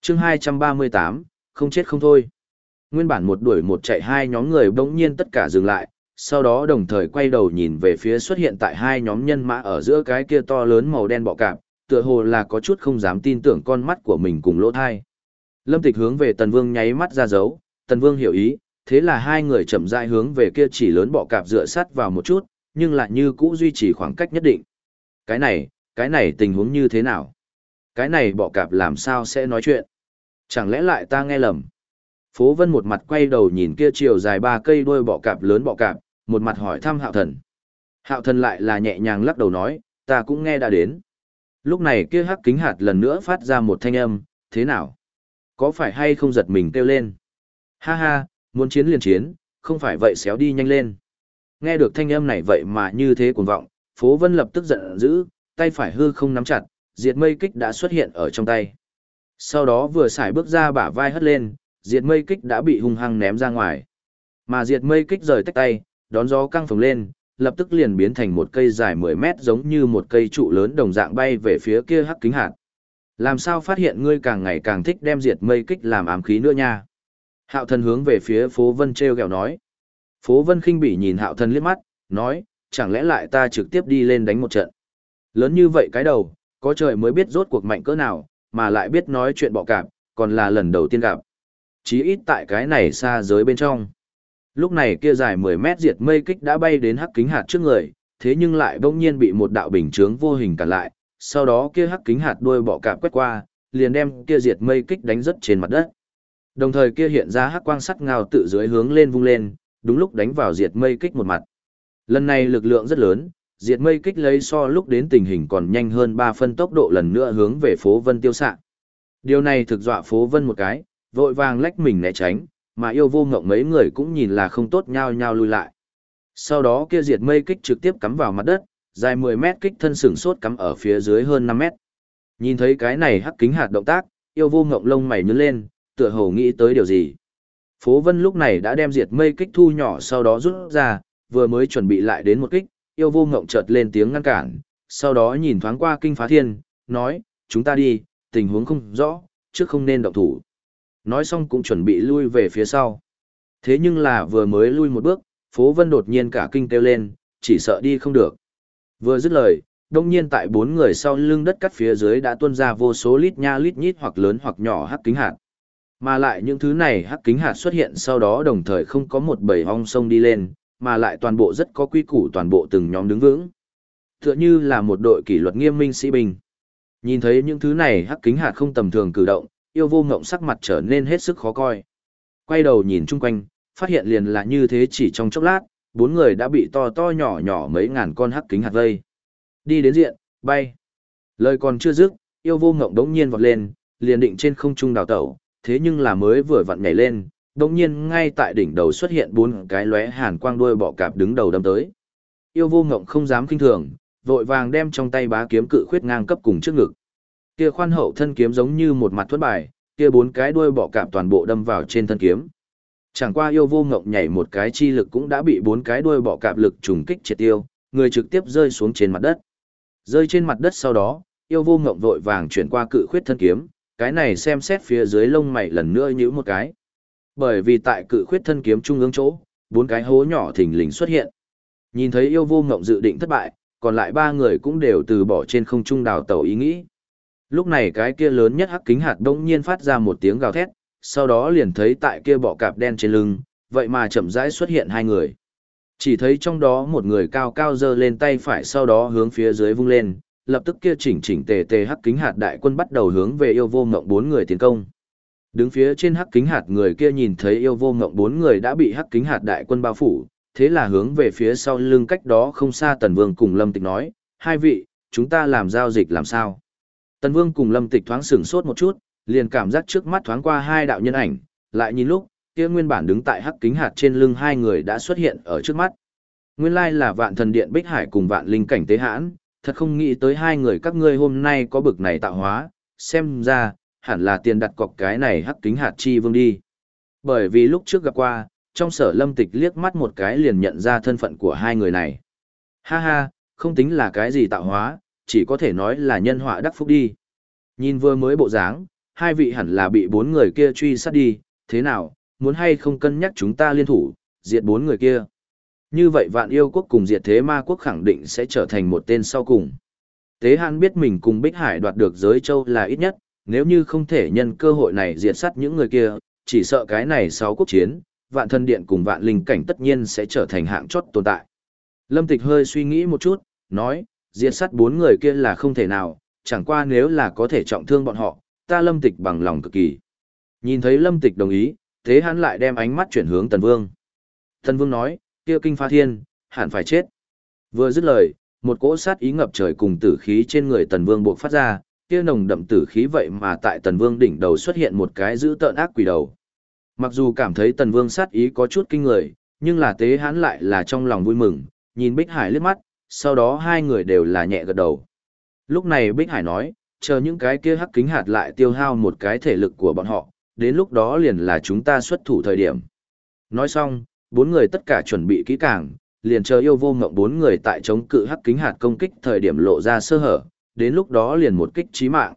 Chương 238, không chết không thôi. Nguyên bản một đuổi một chạy hai nhóm người bỗng nhiên tất cả dừng lại, sau đó đồng thời quay đầu nhìn về phía xuất hiện tại hai nhóm nhân mã ở giữa cái kia to lớn màu đen bọ cạp, tựa hồ là có chút không dám tin tưởng con mắt của mình cùng lỗ thai. Lâm Tịch hướng về Tần Vương nháy mắt ra dấu, Tần Vương hiểu ý, thế là hai người chậm rãi hướng về kia chỉ lớn bọ cạp dựa sát vào một chút, nhưng lại như cũ duy trì khoảng cách nhất định. Cái này, cái này tình huống như thế nào? Cái này bọ cạp làm sao sẽ nói chuyện? Chẳng lẽ lại ta nghe lầm? Phố Vân một mặt quay đầu nhìn kia chiều dài ba cây đuôi bọ cạp lớn bọ cạp, một mặt hỏi thăm Hạo Thần. Hạo Thần lại là nhẹ nhàng lắc đầu nói, ta cũng nghe đã đến. Lúc này kia hắc kính hạt lần nữa phát ra một thanh âm, thế nào? Có phải hay không giật mình kêu lên? Ha ha, muốn chiến liền chiến, không phải vậy xéo đi nhanh lên. Nghe được thanh âm này vậy mà như thế cuồng vọng, Phố Vân lập tức giận dữ, tay phải hư không nắm chặt, diệt mây kích đã xuất hiện ở trong tay. Sau đó vừa xài bước ra bả vai hất lên, diệt mây kích đã bị hung hăng ném ra ngoài. Mà diệt mây kích rời tách tay, đón gió căng phồng lên, lập tức liền biến thành một cây dài 10 mét giống như một cây trụ lớn đồng dạng bay về phía kia hắc kính hạt. Làm sao phát hiện ngươi càng ngày càng thích đem diệt mây kích làm ám khí nữa nha? Hạo thần hướng về phía phố vân treo gẹo nói. Phố vân khinh bỉ nhìn hạo thần liếc mắt, nói, chẳng lẽ lại ta trực tiếp đi lên đánh một trận. Lớn như vậy cái đầu, có trời mới biết rốt cuộc mạnh cỡ nào, mà lại biết nói chuyện bọ cạp, còn là lần đầu tiên gặp. Chí ít tại cái này xa giới bên trong. Lúc này kia dài 10 mét diệt mây kích đã bay đến hắc kính hạt trước người, thế nhưng lại bỗng nhiên bị một đạo bình chướng vô hình cản lại, sau đó kia hắc kính hạt đuôi bọ cạp quét qua, liền đem kia diệt mây kích đánh rất trên mặt đất. Đồng thời kia hiện ra hắc quang sắt ngào tự dưới hướng lên vung lên, đúng lúc đánh vào diệt mây kích một mặt. Lần này lực lượng rất lớn, diệt mây kích lấy so lúc đến tình hình còn nhanh hơn 3 phân tốc độ lần nữa hướng về phố vân tiêu xạ. Điều này thực dọa phố vân một cái, vội vàng lách mình né tránh, mà yêu vô ngộng mấy người cũng nhìn là không tốt nhau nhau lui lại. Sau đó kia diệt mây kích trực tiếp cắm vào mặt đất, dài 10 mét kích thân sừng sốt cắm ở phía dưới hơn 5 mét. Nhìn thấy cái này hắc kính hạt động tác, yêu vô ngộng lông mày nhướng lên, tựa hồ nghĩ tới điều gì. Phố Vân lúc này đã đem diệt mây kích thu nhỏ sau đó rút ra, vừa mới chuẩn bị lại đến một kích, yêu vô ngộng chợt lên tiếng ngăn cản, sau đó nhìn thoáng qua kinh phá thiên, nói, chúng ta đi, tình huống không rõ, trước không nên động thủ. Nói xong cũng chuẩn bị lui về phía sau. Thế nhưng là vừa mới lui một bước, phố vân đột nhiên cả kinh kêu lên, chỉ sợ đi không được. Vừa dứt lời, đông nhiên tại bốn người sau lưng đất cắt phía dưới đã tuôn ra vô số lít nha lít nhít hoặc lớn hoặc nhỏ hắc kính hạt. Mà lại những thứ này hắc kính hạt xuất hiện sau đó đồng thời không có một bầy hong sông đi lên, mà lại toàn bộ rất có quy củ toàn bộ từng nhóm đứng vững. Tựa như là một đội kỷ luật nghiêm minh sĩ binh. Nhìn thấy những thứ này hắc kính hạt không tầm thường cử động, yêu vô ngộng sắc mặt trở nên hết sức khó coi. Quay đầu nhìn chung quanh, phát hiện liền là như thế chỉ trong chốc lát, bốn người đã bị to to nhỏ nhỏ mấy ngàn con hắc kính hạt vây. Đi đến diện, bay. Lời còn chưa dứt, yêu vô ngộng đống nhiên vọt lên, liền định trên không trung đào tẩu, thế nhưng là mới vừa vặn nhảy lên, đống nhiên ngay tại đỉnh đầu xuất hiện bốn cái lóe hàn quang đuôi bọ cạp đứng đầu đâm tới. Yêu vô ngộng không dám kinh thường, vội vàng đem trong tay bá kiếm cự khuyết ngang cấp cùng trước ngực. Kia khoan hậu thân kiếm giống như một mặt thuất bài, kia bốn cái đuôi bọ cạp toàn bộ đâm vào trên thân kiếm. Chẳng qua yêu vô ngộng nhảy một cái chi lực cũng đã bị bốn cái đuôi bọ cạp lực trùng kích triệt tiêu, người trực tiếp rơi xuống trên mặt đất. Rơi trên mặt đất sau đó, yêu vô ngộng vội vàng chuyển qua cự khuyết thân kiếm, cái này xem xét phía dưới lông mày lần nữa như một cái. Bởi vì tại cự khuyết thân kiếm trung ương chỗ, bốn cái hố nhỏ thình lình xuất hiện. Nhìn thấy yêu vô ngộng dự định thất bại, còn lại ba người cũng đều từ bỏ trên không trung đào tàu ý nghĩ. Lúc này cái kia lớn nhất hắc kính hạt đông nhiên phát ra một tiếng gào thét, sau đó liền thấy tại kia bọ cạp đen trên lưng, vậy mà chậm rãi xuất hiện hai người. Chỉ thấy trong đó một người cao cao giơ lên tay phải sau đó hướng phía dưới vung lên, lập tức kia chỉnh chỉnh tề tề hắc kính hạt đại quân bắt đầu hướng về yêu vô ngộng bốn người tiến công. Đứng phía trên hắc kính hạt người kia nhìn thấy yêu vô ngộng bốn người đã bị hắc kính hạt đại quân bao phủ, thế là hướng về phía sau lưng cách đó không xa Tần Vương cùng Lâm Tịch nói, hai vị, chúng ta làm giao dịch làm sao? Tần Vương cùng Lâm Tịch thoáng sửng sốt một chút, liền cảm giác trước mắt thoáng qua hai đạo nhân ảnh, lại nhìn lúc, kia nguyên bản đứng tại hắc kính hạt trên lưng hai người đã xuất hiện ở trước mắt. Nguyên lai là vạn thần điện Bích Hải cùng vạn linh cảnh tế hãn, thật không nghĩ tới hai người các ngươi hôm nay có bực này tạo hóa, xem ra, hẳn là tiền đặt cọc cái này hắc kính hạt chi vương đi. Bởi vì lúc trước gặp qua, trong sở lâm tịch liếc mắt một cái liền nhận ra thân phận của hai người này. Ha ha, không tính là cái gì tạo hóa, chỉ có thể nói là nhân họa đắc phúc đi. Nhìn vừa mới bộ dáng, hai vị hẳn là bị bốn người kia truy sát đi, thế nào, muốn hay không cân nhắc chúng ta liên thủ, diệt bốn người kia. Như vậy vạn yêu quốc cùng diệt thế ma quốc khẳng định sẽ trở thành một tên sau cùng. Tế Hãn biết mình cùng Bích Hải đoạt được giới châu là ít nhất, nếu như không thể nhân cơ hội này diệt sát những người kia, chỉ sợ cái này sáu quốc chiến, vạn thân điện cùng vạn linh cảnh tất nhiên sẽ trở thành hạng chót tồn tại. Lâm Tịch hơi suy nghĩ một chút, nói, diệt sát bốn người kia là không thể nào, chẳng qua nếu là có thể trọng thương bọn họ, ta Lâm Tịch bằng lòng cực kỳ. Nhìn thấy Lâm Tịch đồng ý, thế hắn lại đem ánh mắt chuyển hướng Tần Vương. Tần Vương nói, kia kinh phá thiên, hẳn phải chết. Vừa dứt lời, một cỗ sát ý ngập trời cùng tử khí trên người Tần Vương buộc phát ra, kia nồng đậm tử khí vậy mà tại Tần Vương đỉnh đầu xuất hiện một cái dữ tợn ác quỷ đầu. Mặc dù cảm thấy Tần Vương sát ý có chút kinh người, nhưng là tế hắn lại là trong lòng vui mừng, nhìn Bích Hải liếc mắt, sau đó hai người đều là nhẹ gật đầu. Lúc này Bích Hải nói, chờ những cái kia hắc kính hạt lại tiêu hao một cái thể lực của bọn họ, đến lúc đó liền là chúng ta xuất thủ thời điểm. Nói xong, bốn người tất cả chuẩn bị kỹ càng, liền chờ yêu vô ngộng bốn người tại chống cự hắc kính hạt công kích thời điểm lộ ra sơ hở, đến lúc đó liền một kích chí mạng.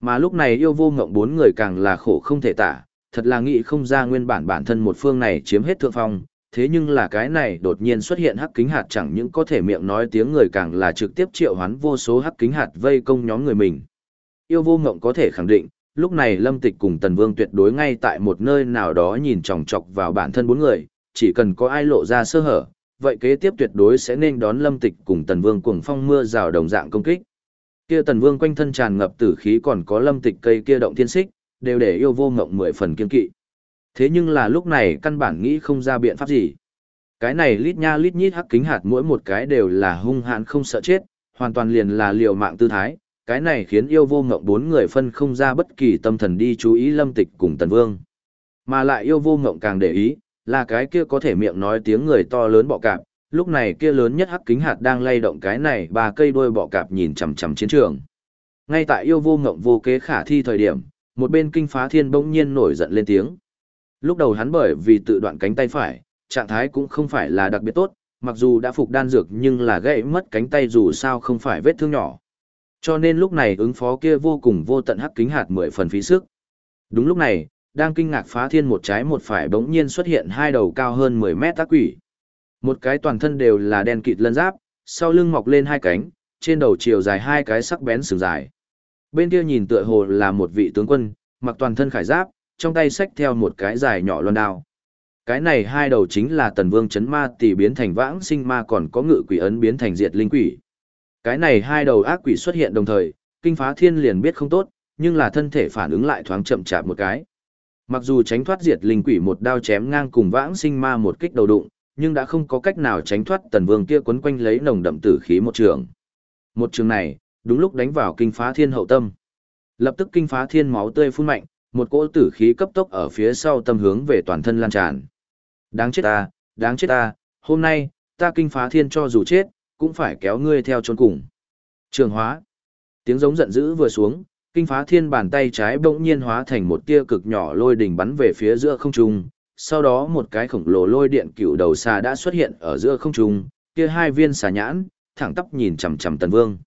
Mà lúc này yêu vô ngộng bốn người càng là khổ không thể tả, thật là nghĩ không ra nguyên bản bản thân một phương này chiếm hết thượng phong, thế nhưng là cái này đột nhiên xuất hiện hắc kính hạt chẳng những có thể miệng nói tiếng người càng là trực tiếp triệu hoán vô số hắc kính hạt vây công nhóm người mình. Yêu vô ngộng có thể khẳng định, lúc này Lâm Tịch cùng Tần Vương tuyệt đối ngay tại một nơi nào đó nhìn chòng chọc vào bản thân bốn người, chỉ cần có ai lộ ra sơ hở, vậy kế tiếp tuyệt đối sẽ nên đón Lâm Tịch cùng Tần Vương cuồng phong mưa rào đồng dạng công kích. Kia Tần Vương quanh thân tràn ngập tử khí còn có Lâm Tịch cây kia động thiên xích, đều để yêu vô ngộng mười phần kiên kỵ. Thế nhưng là lúc này căn bản nghĩ không ra biện pháp gì. Cái này lít nha lít nhít hắc kính hạt mỗi một cái đều là hung hãn không sợ chết, hoàn toàn liền là liều mạng tư thái. Cái này khiến yêu vô ngộng bốn người phân không ra bất kỳ tâm thần đi chú ý lâm tịch cùng tần vương. Mà lại yêu vô ngộng càng để ý, là cái kia có thể miệng nói tiếng người to lớn bọ cạp, lúc này kia lớn nhất hắc kính hạt đang lay động cái này ba cây đuôi bọ cạp nhìn chằm chằm chiến trường. Ngay tại yêu vô ngộng vô kế khả thi thời điểm, một bên kinh phá thiên bỗng nhiên nổi giận lên tiếng. Lúc đầu hắn bởi vì tự đoạn cánh tay phải, trạng thái cũng không phải là đặc biệt tốt, mặc dù đã phục đan dược nhưng là gãy mất cánh tay dù sao không phải vết thương nhỏ. Cho nên lúc này ứng phó kia vô cùng vô tận hắc kính hạt mười phần phí sức. Đúng lúc này, đang kinh ngạc phá thiên một trái một phải bỗng nhiên xuất hiện hai đầu cao hơn 10 mét tác quỷ. Một cái toàn thân đều là đen kịt lân giáp, sau lưng mọc lên hai cánh, trên đầu chiều dài hai cái sắc bén sừng dài. Bên kia nhìn tựa hồ là một vị tướng quân, mặc toàn thân khải giáp, trong tay xách theo một cái dài nhỏ loan đao. Cái này hai đầu chính là tần vương chấn ma tỷ biến thành vãng sinh ma còn có ngự quỷ ấn biến thành diệt linh quỷ. Cái này hai đầu ác quỷ xuất hiện đồng thời, kinh phá thiên liền biết không tốt, nhưng là thân thể phản ứng lại thoáng chậm chạp một cái. Mặc dù tránh thoát diệt linh quỷ một đao chém ngang cùng vãng sinh ma một kích đầu đụng, nhưng đã không có cách nào tránh thoát tần vương kia quấn quanh lấy nồng đậm tử khí một trường. Một trường này, đúng lúc đánh vào kinh phá thiên hậu tâm. Lập tức kinh phá thiên máu tươi phun mạnh, một cỗ tử khí cấp tốc ở phía sau tâm hướng về toàn thân lan tràn. Đáng chết ta, đáng chết ta, hôm nay, ta kinh phá thiên cho dù chết, cũng phải kéo ngươi theo chôn cùng. Trường hóa. Tiếng giống giận dữ vừa xuống, kinh phá thiên bàn tay trái bỗng nhiên hóa thành một tia cực nhỏ lôi đỉnh bắn về phía giữa không trung. Sau đó một cái khổng lồ lôi điện cựu đầu xà đã xuất hiện ở giữa không trung, kia hai viên xà nhãn, thẳng tắp nhìn chằm chằm tần vương.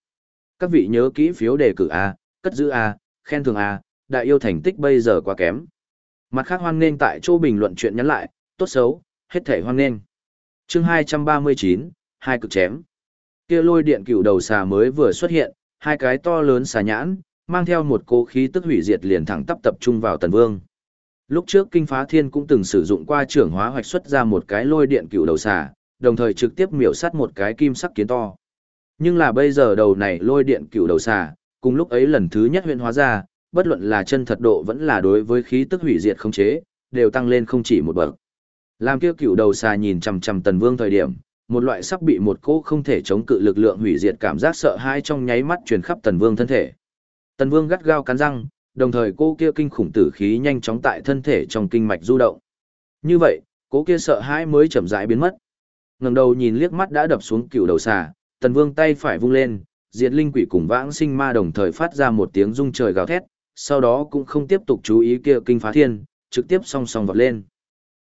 Các vị nhớ kỹ phiếu đề cử A, cất giữ A, khen thường A, đại yêu thành tích bây giờ quá kém. Mặt khác hoan nghênh tại chỗ bình luận chuyện nhắn lại, tốt xấu, hết thể hoan nghênh. Chương 239, hai cực chém. Kia lôi điện cựu đầu xà mới vừa xuất hiện, hai cái to lớn xà nhãn, mang theo một cố khí tức hủy diệt liền thẳng tắp tập trung vào tần vương. Lúc trước Kinh Phá Thiên cũng từng sử dụng qua trưởng hóa hoạch xuất ra một cái lôi điện cựu đầu xà, đồng thời trực tiếp miểu sát một cái kim sắc kiến to. Nhưng là bây giờ đầu này lôi điện cựu đầu xà, cùng lúc ấy lần thứ nhất huyện hóa ra, bất luận là chân thật độ vẫn là đối với khí tức hủy diệt không chế, đều tăng lên không chỉ một bậc. Làm kia cựu đầu xà nhìn chằm chằm Tần Vương thời điểm, một loại sắp bị một cỗ không thể chống cự lực lượng hủy diệt cảm giác sợ hãi trong nháy mắt truyền khắp Tần Vương thân thể. Tần Vương gắt gao cắn răng, đồng thời cô kia kinh khủng tử khí nhanh chóng tại thân thể trong kinh mạch du động. Như vậy, cố kia sợ hãi mới chậm rãi biến mất. Ngẩng đầu nhìn liếc mắt đã đập xuống cựu đầu xà, Tần Vương tay phải vung lên, diệt linh quỷ cùng vãng sinh ma đồng thời phát ra một tiếng rung trời gào thét, sau đó cũng không tiếp tục chú ý kia kinh phá thiên, trực tiếp song song vọt lên.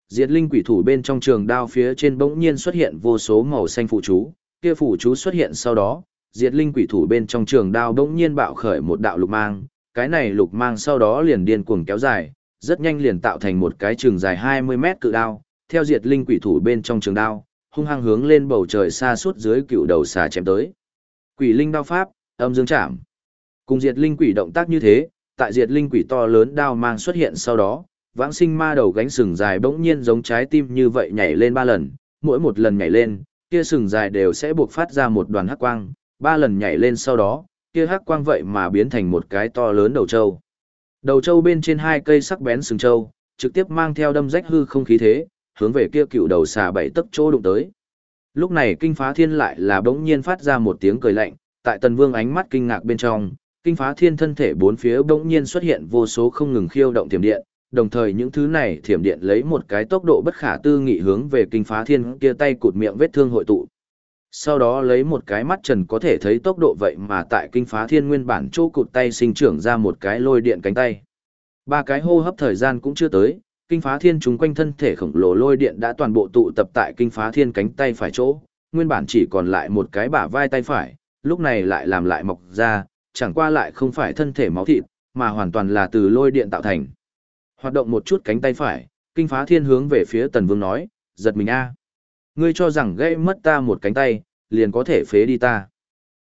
Diệt linh quỷ thủ bên trong trường đao phía trên bỗng nhiên xuất hiện vô số màu xanh phụ chú, kia phụ chú xuất hiện sau đó, diệt linh quỷ thủ bên trong trường đao bỗng nhiên bạo khởi một đạo lục mang, cái này lục mang sau đó liền điên cuồng kéo dài, rất nhanh liền tạo thành một cái trường dài 20 mét cự đao, theo diệt linh quỷ thủ bên trong trường đao, hung hăng hướng lên bầu trời xa suốt dưới cựu đầu xà chém tới. Quỷ linh đao pháp, âm dương chạm. Cùng diệt linh quỷ động tác như thế, tại diệt linh quỷ to lớn đao mang xuất hiện sau đó, vãng sinh ma đầu gánh sừng dài bỗng nhiên giống trái tim như vậy nhảy lên ba lần, mỗi một lần nhảy lên, kia sừng dài đều sẽ buộc phát ra một đoàn hắc quang, ba lần nhảy lên sau đó, kia hắc quang vậy mà biến thành một cái to lớn đầu trâu. Đầu trâu bên trên hai cây sắc bén sừng trâu, trực tiếp mang theo đâm rách hư không khí thế, hướng về kia cựu đầu xà bảy tấc chỗ đụng tới. Lúc này kinh phá thiên lại là bỗng nhiên phát ra một tiếng cười lạnh, tại tần vương ánh mắt kinh ngạc bên trong, kinh phá thiên thân thể bốn phía bỗng nhiên xuất hiện vô số không ngừng khiêu động tiềm điện, đồng thời những thứ này thiểm điện lấy một cái tốc độ bất khả tư nghị hướng về kinh phá thiên kia tay cụt miệng vết thương hội tụ. Sau đó lấy một cái mắt trần có thể thấy tốc độ vậy mà tại kinh phá thiên nguyên bản chỗ cụt tay sinh trưởng ra một cái lôi điện cánh tay. Ba cái hô hấp thời gian cũng chưa tới, kinh phá thiên chúng quanh thân thể khổng lồ lôi điện đã toàn bộ tụ tập tại kinh phá thiên cánh tay phải chỗ, nguyên bản chỉ còn lại một cái bả vai tay phải, lúc này lại làm lại mọc ra, chẳng qua lại không phải thân thể máu thịt, mà hoàn toàn là từ lôi điện tạo thành. Hoạt động một chút cánh tay phải, kinh phá thiên hướng về phía tần vương nói, giật mình a Ngươi cho rằng gãy mất ta một cánh tay, liền có thể phế đi ta.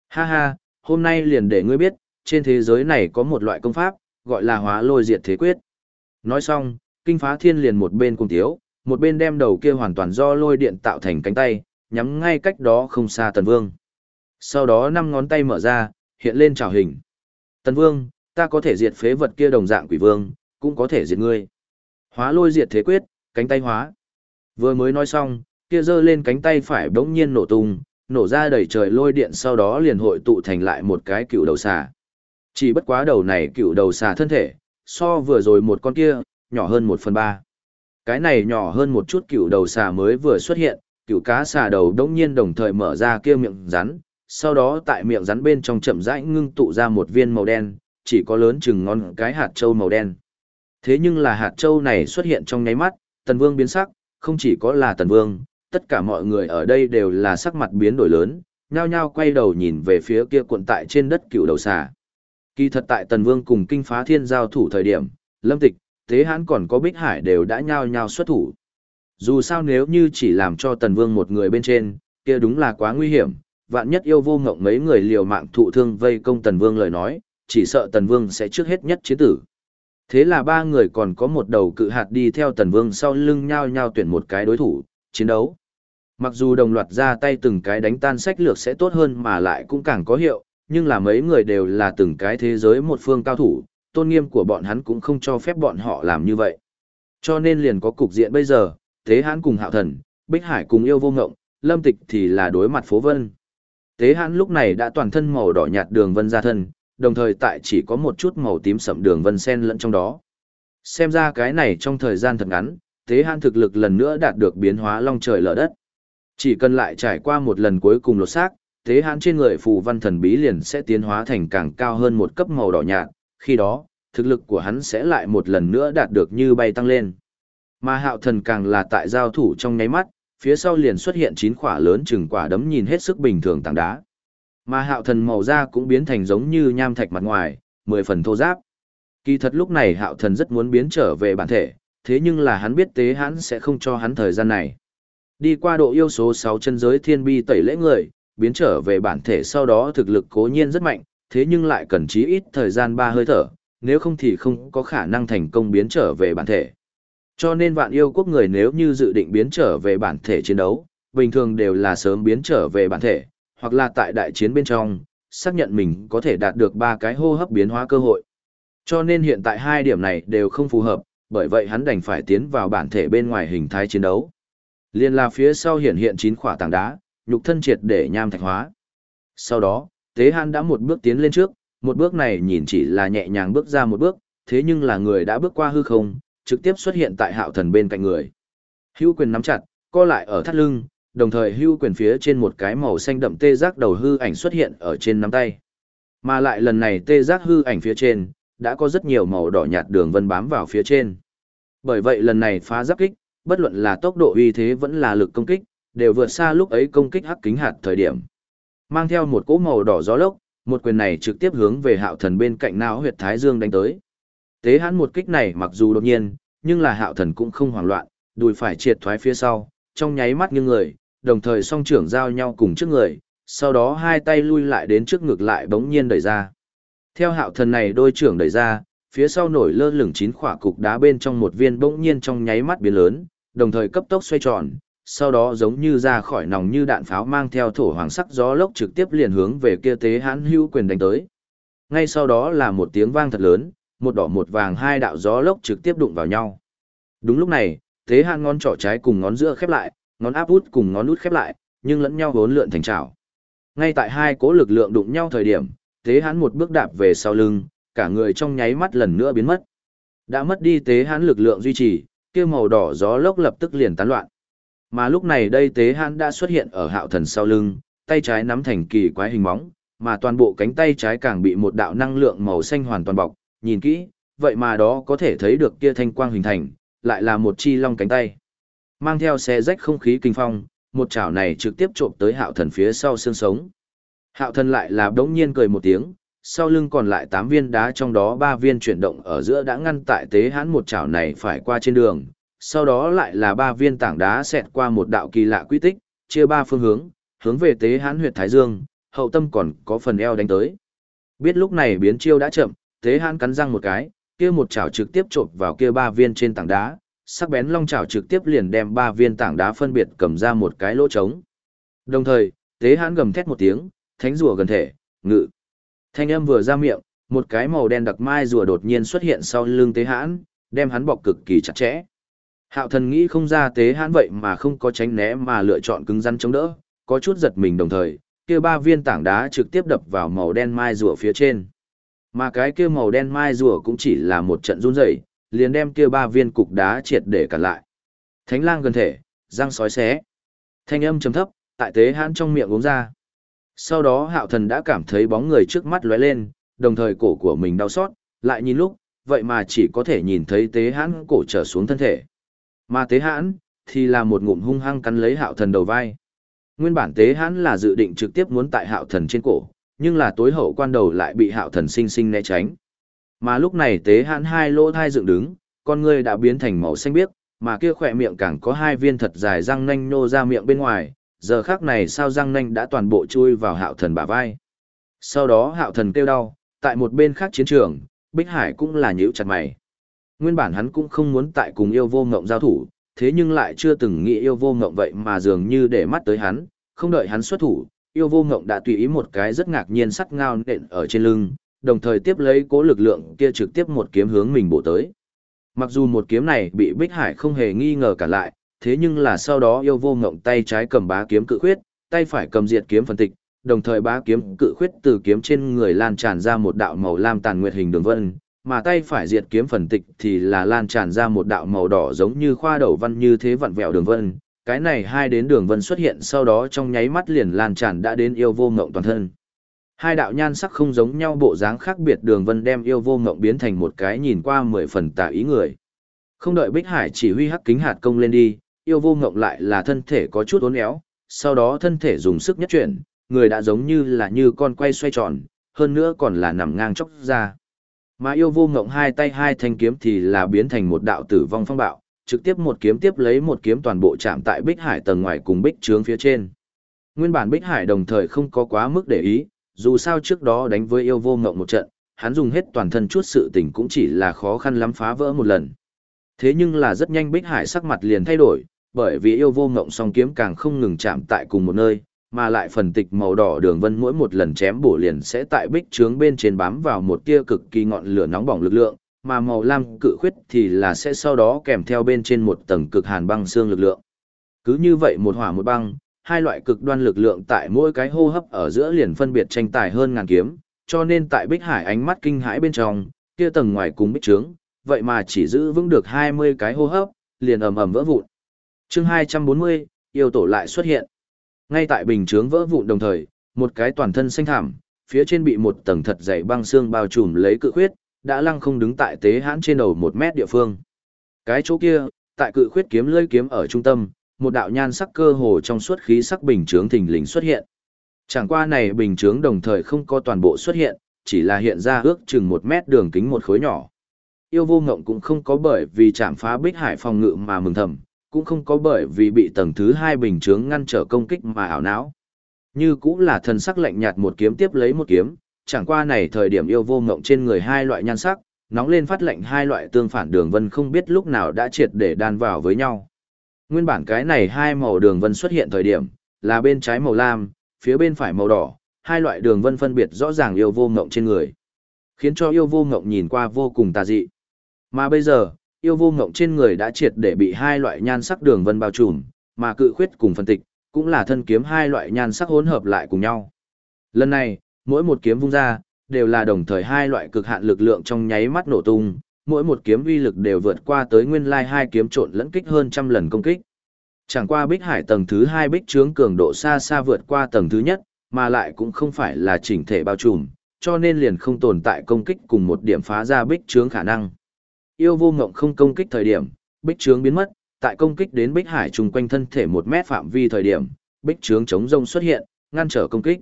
Ha ha, hôm nay liền để ngươi biết, trên thế giới này có một loại công pháp, gọi là hóa lôi diệt thế quyết. Nói xong, kinh phá thiên liền một bên cùng tiếu, một bên đem đầu kia hoàn toàn do lôi điện tạo thành cánh tay, nhắm ngay cách đó không xa tần vương. Sau đó năm ngón tay mở ra, hiện lên trào hình. Tần vương, ta có thể diệt phế vật kia đồng dạng quỷ vương, cũng có thể diệt ngươi. Hóa lôi diệt thế quyết, cánh tay hóa. Vừa mới nói xong, kia giơ lên cánh tay phải bỗng nhiên nổ tung, nổ ra đầy trời lôi điện sau đó liền hội tụ thành lại một cái cựu đầu xà. Chỉ bất quá đầu này cựu đầu xà thân thể, so vừa rồi một con kia, nhỏ hơn một phần ba. Cái này nhỏ hơn một chút cựu đầu xà mới vừa xuất hiện, cựu cá xà đầu đống nhiên đồng thời mở ra kia miệng rắn, sau đó tại miệng rắn bên trong chậm rãi ngưng tụ ra một viên màu đen, chỉ có lớn chừng ngón cái hạt châu màu đen. Thế nhưng là hạt châu này xuất hiện trong nháy mắt, Tần Vương biến sắc, không chỉ có là Tần Vương, tất cả mọi người ở đây đều là sắc mặt biến đổi lớn, nhao nhao quay đầu nhìn về phía kia cuộn tại trên đất cựu đầu xà. Kỳ thật tại Tần Vương cùng kinh phá thiên giao thủ thời điểm, Lâm Tịch, thế hãn còn có bích hải đều đã nhao nhao xuất thủ. Dù sao nếu như chỉ làm cho tần vương một người bên trên, kia đúng là quá nguy hiểm, vạn nhất yêu vô ngộng mấy người liều mạng thụ thương vây công tần vương lời nói, chỉ sợ tần vương sẽ trước hết nhất chiến tử. Thế là ba người còn có một đầu cự hạt đi theo tần vương sau lưng nhau nhau tuyển một cái đối thủ, chiến đấu. Mặc dù đồng loạt ra tay từng cái đánh tan sách lược sẽ tốt hơn mà lại cũng càng có hiệu, nhưng là mấy người đều là từng cái thế giới một phương cao thủ, tôn nghiêm của bọn hắn cũng không cho phép bọn họ làm như vậy. Cho nên liền có cục diện bây giờ, thế Hãn cùng Hạo Thần, Bích Hải cùng yêu vô ngộng, Lâm Tịch thì là đối mặt phố vân. Tế Hãn lúc này đã toàn thân màu đỏ nhạt đường vân ra thân, đồng thời tại chỉ có một chút màu tím sậm đường vân sen lẫn trong đó. Xem ra cái này trong thời gian thật ngắn, Tế Hãn thực lực lần nữa đạt được biến hóa long trời lở đất. Chỉ cần lại trải qua một lần cuối cùng lột xác, Tế Hãn trên người phù văn thần bí liền sẽ tiến hóa thành càng cao hơn một cấp màu đỏ nhạt, khi đó, thực lực của hắn sẽ lại một lần nữa đạt được như bay tăng lên. Mà hạo thần càng là tại giao thủ trong nháy mắt, phía sau liền xuất hiện chín quả lớn chừng quả đấm nhìn hết sức bình thường tảng đá. Mà hạo thần màu da cũng biến thành giống như nham thạch mặt ngoài, mười phần thô giáp. Kỳ thật lúc này hạo thần rất muốn biến trở về bản thể, thế nhưng là hắn biết tế hắn sẽ không cho hắn thời gian này. Đi qua độ yêu số 6 chân giới thiên bi tẩy lễ người, biến trở về bản thể sau đó thực lực cố nhiên rất mạnh, thế nhưng lại cần chí ít thời gian ba hơi thở, nếu không thì không có khả năng thành công biến trở về bản thể. Cho nên vạn yêu quốc người nếu như dự định biến trở về bản thể chiến đấu, bình thường đều là sớm biến trở về bản thể, hoặc là tại đại chiến bên trong, xác nhận mình có thể đạt được ba cái hô hấp biến hóa cơ hội. Cho nên hiện tại hai điểm này đều không phù hợp, bởi vậy hắn đành phải tiến vào bản thể bên ngoài hình thái chiến đấu. Liên là phía sau hiện hiện chín khỏa tảng đá, nhục thân triệt để nham thạch hóa. Sau đó, Tế Hàn đã một bước tiến lên trước, một bước này nhìn chỉ là nhẹ nhàng bước ra một bước, thế nhưng là người đã bước qua hư không, trực tiếp xuất hiện tại hạo thần bên cạnh người. Hưu quyền nắm chặt, co lại ở thắt lưng, đồng thời hưu quyền phía trên một cái màu xanh đậm tê giác đầu hư ảnh xuất hiện ở trên nắm tay. Mà lại lần này tê giác hư ảnh phía trên, đã có rất nhiều màu đỏ nhạt đường vân bám vào phía trên. Bởi vậy lần này phá giáp kích, bất luận là tốc độ uy thế vẫn là lực công kích, đều vượt xa lúc ấy công kích hắc kính hạt thời điểm. Mang theo một cỗ màu đỏ gió lốc, một quyền này trực tiếp hướng về hạo thần bên cạnh não huyệt thái dương đánh tới. Tế hãn một kích này mặc dù đột nhiên, nhưng là hạo thần cũng không hoảng loạn, đùi phải triệt thoái phía sau, trong nháy mắt như người, đồng thời song trưởng giao nhau cùng trước người, sau đó hai tay lui lại đến trước ngực lại bỗng nhiên đẩy ra. Theo hạo thần này đôi trưởng đẩy ra, phía sau nổi lơ lửng chín khỏa cục đá bên trong một viên bỗng nhiên trong nháy mắt biến lớn, đồng thời cấp tốc xoay tròn, sau đó giống như ra khỏi nòng như đạn pháo mang theo thổ hoàng sắc gió lốc trực tiếp liền hướng về kia tế hãn hữu quyền đánh tới. Ngay sau đó là một tiếng vang thật lớn, một đỏ một vàng hai đạo gió lốc trực tiếp đụng vào nhau. Đúng lúc này, thế hãn ngón trỏ trái cùng ngón giữa khép lại, ngón áp út cùng ngón út khép lại, nhưng lẫn nhau vốn lượn thành trảo. Ngay tại hai cố lực lượng đụng nhau thời điểm, tế hãn một bước đạp về sau lưng, cả người trong nháy mắt lần nữa biến mất. Đã mất đi tế hãn lực lượng duy trì, kia màu đỏ gió lốc lập tức liền tán loạn. Mà lúc này đây tế hãn đã xuất hiện ở hạo thần sau lưng, tay trái nắm thành kỳ quái hình móng, mà toàn bộ cánh tay trái càng bị một đạo năng lượng màu xanh hoàn toàn bọc, nhìn kỹ, vậy mà đó có thể thấy được kia thanh quang hình thành, lại là một chi long cánh tay. Mang theo xe rách không khí kinh phong, một chảo này trực tiếp trộm tới hạo thần phía sau xương sống. Hạo thần lại là đống nhiên cười một tiếng, sau lưng còn lại 8 viên đá trong đó 3 viên chuyển động ở giữa đã ngăn tại tế hãn một chảo này phải qua trên đường, sau đó lại là ba viên tảng đá xẹt qua một đạo kỳ lạ quy tích, chia ba phương hướng, hướng về tế hãn huyệt Thái Dương, hậu tâm còn có phần eo đánh tới. Biết lúc này biến chiêu đã chậm, tế hãn cắn răng một cái, kia một chảo trực tiếp chộp vào kia ba viên trên tảng đá, sắc bén long chảo trực tiếp liền đem ba viên tảng đá phân biệt cầm ra một cái lỗ trống. Đồng thời, tế hãn gầm thét một tiếng, thánh rùa gần thể, ngự. Thanh âm vừa ra miệng, một cái màu đen đặc mai rùa đột nhiên xuất hiện sau lưng tế hãn, đem hắn bọc cực kỳ chặt chẽ. Hạo thần nghĩ không ra tế hãn vậy mà không có tránh né mà lựa chọn cứng rắn chống đỡ, có chút giật mình đồng thời, kia ba viên tảng đá trực tiếp đập vào màu đen mai rùa phía trên. Mà cái kia màu đen mai rùa cũng chỉ là một trận run rẩy, liền đem kia ba viên cục đá triệt để cản lại. Thánh lang gần thể, răng sói xé. Thanh âm trầm thấp, tại tế hãn trong miệng uống ra. Sau đó hạo thần đã cảm thấy bóng người trước mắt lóe lên, đồng thời cổ của mình đau xót, lại nhìn lúc, vậy mà chỉ có thể nhìn thấy tế hãn cổ trở xuống thân thể. Mà tế hãn, thì là một ngụm hung hăng cắn lấy hạo thần đầu vai. Nguyên bản tế hãn là dự định trực tiếp muốn tại hạo thần trên cổ, nhưng là tối hậu quan đầu lại bị hạo thần sinh sinh né tránh. Mà lúc này tế hãn hai lỗ thai dựng đứng, con ngươi đã biến thành màu xanh biếc, mà kia khỏe miệng càng có hai viên thật dài răng nanh nô ra miệng bên ngoài, giờ khác này sao răng nanh đã toàn bộ chui vào hạo thần bả vai. Sau đó hạo thần kêu đau, tại một bên khác chiến trường, Bích Hải cũng là nhíu chặt mày. Nguyên bản hắn cũng không muốn tại cùng yêu vô ngộng giao thủ, thế nhưng lại chưa từng nghĩ yêu vô ngộng vậy mà dường như để mắt tới hắn, không đợi hắn xuất thủ, yêu vô ngộng đã tùy ý một cái rất ngạc nhiên sắt ngao nện ở trên lưng, đồng thời tiếp lấy cố lực lượng kia trực tiếp một kiếm hướng mình bổ tới. Mặc dù một kiếm này bị Bích Hải không hề nghi ngờ cả lại, thế nhưng là sau đó yêu vô ngộng tay trái cầm bá kiếm cự khuyết, tay phải cầm diệt kiếm phân tịch, đồng thời bá kiếm cự khuyết từ kiếm trên người lan tràn ra một đạo màu lam tàn nguyệt hình đường vân, mà tay phải diệt kiếm phần tịch thì là lan tràn ra một đạo màu đỏ giống như khoa đầu văn như thế vặn vẹo đường vân. Cái này hai đến đường vân xuất hiện sau đó trong nháy mắt liền lan tràn đã đến yêu vô ngộng toàn thân. Hai đạo nhan sắc không giống nhau bộ dáng khác biệt đường vân đem yêu vô ngộng biến thành một cái nhìn qua mười phần tà ý người. Không đợi Bích Hải chỉ huy hắc kính hạt công lên đi, yêu vô ngộng lại là thân thể có chút uốn éo, sau đó thân thể dùng sức nhất chuyển, người đã giống như là như con quay xoay tròn, hơn nữa còn là nằm ngang chóc ra. Mà yêu vô ngộng hai tay hai thanh kiếm thì là biến thành một đạo tử vong phong bạo, trực tiếp một kiếm tiếp lấy một kiếm toàn bộ chạm tại Bích Hải tầng ngoài cùng Bích trướng phía trên. Nguyên bản Bích Hải đồng thời không có quá mức để ý, dù sao trước đó đánh với yêu vô ngộng một trận, hắn dùng hết toàn thân chút sự tình cũng chỉ là khó khăn lắm phá vỡ một lần. Thế nhưng là rất nhanh Bích Hải sắc mặt liền thay đổi, bởi vì yêu vô ngộng song kiếm càng không ngừng chạm tại cùng một nơi, mà lại phần tịch màu đỏ đường vân mỗi một lần chém bổ liền sẽ tại bích trướng bên trên bám vào một tia cực kỳ ngọn lửa nóng bỏng lực lượng, mà màu lam cự khuyết thì là sẽ sau đó kèm theo bên trên một tầng cực hàn băng xương lực lượng. Cứ như vậy một hỏa một băng, hai loại cực đoan lực lượng tại mỗi cái hô hấp ở giữa liền phân biệt tranh tài hơn ngàn kiếm, cho nên tại Bích Hải ánh mắt kinh hãi bên trong, kia tầng ngoài cùng bích trướng, vậy mà chỉ giữ vững được 20 cái hô hấp, liền ầm ầm vỡ vụn. Chương 240, yêu tổ lại xuất hiện. Ngay tại bình trướng vỡ vụn đồng thời, một cái toàn thân xanh thảm, phía trên bị một tầng thật dày băng xương bao trùm lấy cự khuyết, đã lăng không đứng tại tế hãn trên đầu một mét địa phương. Cái chỗ kia, tại cự khuyết kiếm lưỡi kiếm ở trung tâm, một đạo nhan sắc cơ hồ trong suốt khí sắc bình chướng thình lình xuất hiện. Chẳng qua này bình chướng đồng thời không có toàn bộ xuất hiện, chỉ là hiện ra ước chừng một mét đường kính một khối nhỏ. Yêu vô ngộng cũng không có bởi vì chạm phá bích hải phòng ngự mà mừng thầm, cũng không có bởi vì bị tầng thứ hai bình chướng ngăn trở công kích mà ảo não. Như cũng là thần sắc lạnh nhạt một kiếm tiếp lấy một kiếm, chẳng qua này thời điểm yêu vô ngộng trên người hai loại nhan sắc, nóng lên phát lạnh hai loại tương phản đường vân không biết lúc nào đã triệt để đan vào với nhau. Nguyên bản cái này hai màu đường vân xuất hiện thời điểm, là bên trái màu lam, phía bên phải màu đỏ, hai loại đường vân phân biệt rõ ràng yêu vô ngộng trên người. Khiến cho yêu vô ngộng nhìn qua vô cùng tà dị. Mà bây giờ, yêu vô ngộng trên người đã triệt để bị hai loại nhan sắc đường vân bao trùm, mà cự khuyết cùng phân tịch, cũng là thân kiếm hai loại nhan sắc hỗn hợp lại cùng nhau. Lần này, mỗi một kiếm vung ra, đều là đồng thời hai loại cực hạn lực lượng trong nháy mắt nổ tung, mỗi một kiếm uy lực đều vượt qua tới nguyên lai hai kiếm trộn lẫn kích hơn trăm lần công kích. Chẳng qua bích hải tầng thứ hai bích trướng cường độ xa xa vượt qua tầng thứ nhất, mà lại cũng không phải là chỉnh thể bao trùm, cho nên liền không tồn tại công kích cùng một điểm phá ra bích trướng khả năng yêu vô ngộng không công kích thời điểm, bích trướng biến mất, tại công kích đến bích hải chung quanh thân thể một mét phạm vi thời điểm, bích trướng chống rông xuất hiện, ngăn trở công kích.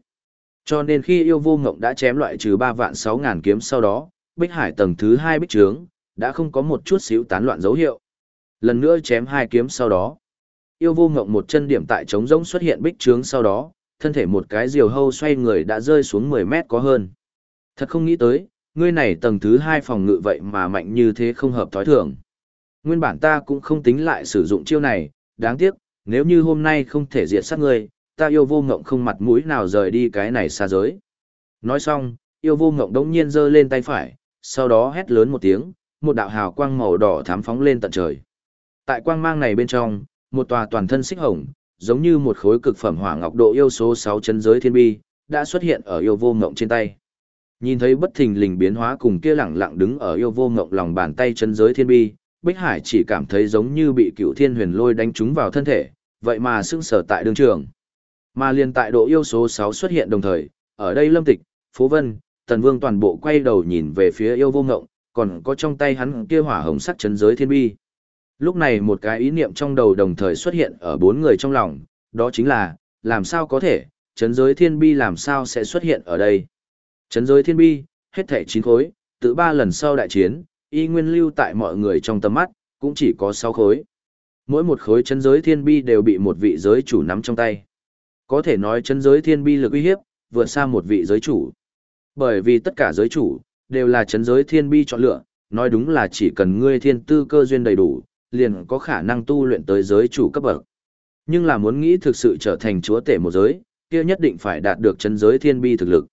Cho nên khi yêu vô ngộng đã chém loại trừ ba vạn sáu ngàn kiếm sau đó, bích hải tầng thứ hai bích trướng, đã không có một chút xíu tán loạn dấu hiệu. Lần nữa chém hai kiếm sau đó, yêu vô ngộng một chân điểm tại chống rỗng xuất hiện bích trướng sau đó, thân thể một cái diều hâu xoay người đã rơi xuống 10 mét có hơn. Thật không nghĩ tới, ngươi này tầng thứ hai phòng ngự vậy mà mạnh như thế không hợp thói thường. Nguyên bản ta cũng không tính lại sử dụng chiêu này, đáng tiếc, nếu như hôm nay không thể diệt sát ngươi, ta yêu vô ngộng không mặt mũi nào rời đi cái này xa giới. Nói xong, yêu vô ngộng đống nhiên giơ lên tay phải, sau đó hét lớn một tiếng, một đạo hào quang màu đỏ thám phóng lên tận trời. Tại quang mang này bên trong, một tòa toàn thân xích hồng, giống như một khối cực phẩm hỏa ngọc độ yêu số 6 chân giới thiên bi, đã xuất hiện ở yêu vô ngộng trên tay. Nhìn thấy bất thình lình biến hóa cùng kia lẳng lặng đứng ở yêu vô ngộng lòng bàn tay chân giới thiên bi, Bích Hải chỉ cảm thấy giống như bị cựu thiên huyền lôi đánh trúng vào thân thể, vậy mà sưng sờ tại đường trường. Mà liền tại độ yêu số 6 xuất hiện đồng thời, ở đây Lâm Tịch, Phú Vân, Tần Vương toàn bộ quay đầu nhìn về phía yêu vô ngộng, còn có trong tay hắn kia hỏa hồng sắc chân giới thiên bi. Lúc này một cái ý niệm trong đầu đồng thời xuất hiện ở bốn người trong lòng, đó chính là, làm sao có thể, chân giới thiên bi làm sao sẽ xuất hiện ở đây. Chấn giới thiên bi, hết thể chín khối, từ ba lần sau đại chiến, y nguyên lưu tại mọi người trong tầm mắt, cũng chỉ có 6 khối. Mỗi một khối chân giới thiên bi đều bị một vị giới chủ nắm trong tay. Có thể nói chân giới thiên bi lực uy hiếp, vượt xa một vị giới chủ. Bởi vì tất cả giới chủ, đều là chân giới thiên bi chọn lựa, nói đúng là chỉ cần ngươi thiên tư cơ duyên đầy đủ, liền có khả năng tu luyện tới giới chủ cấp bậc. Nhưng là muốn nghĩ thực sự trở thành chúa tể một giới, kia nhất định phải đạt được chân giới thiên bi thực lực.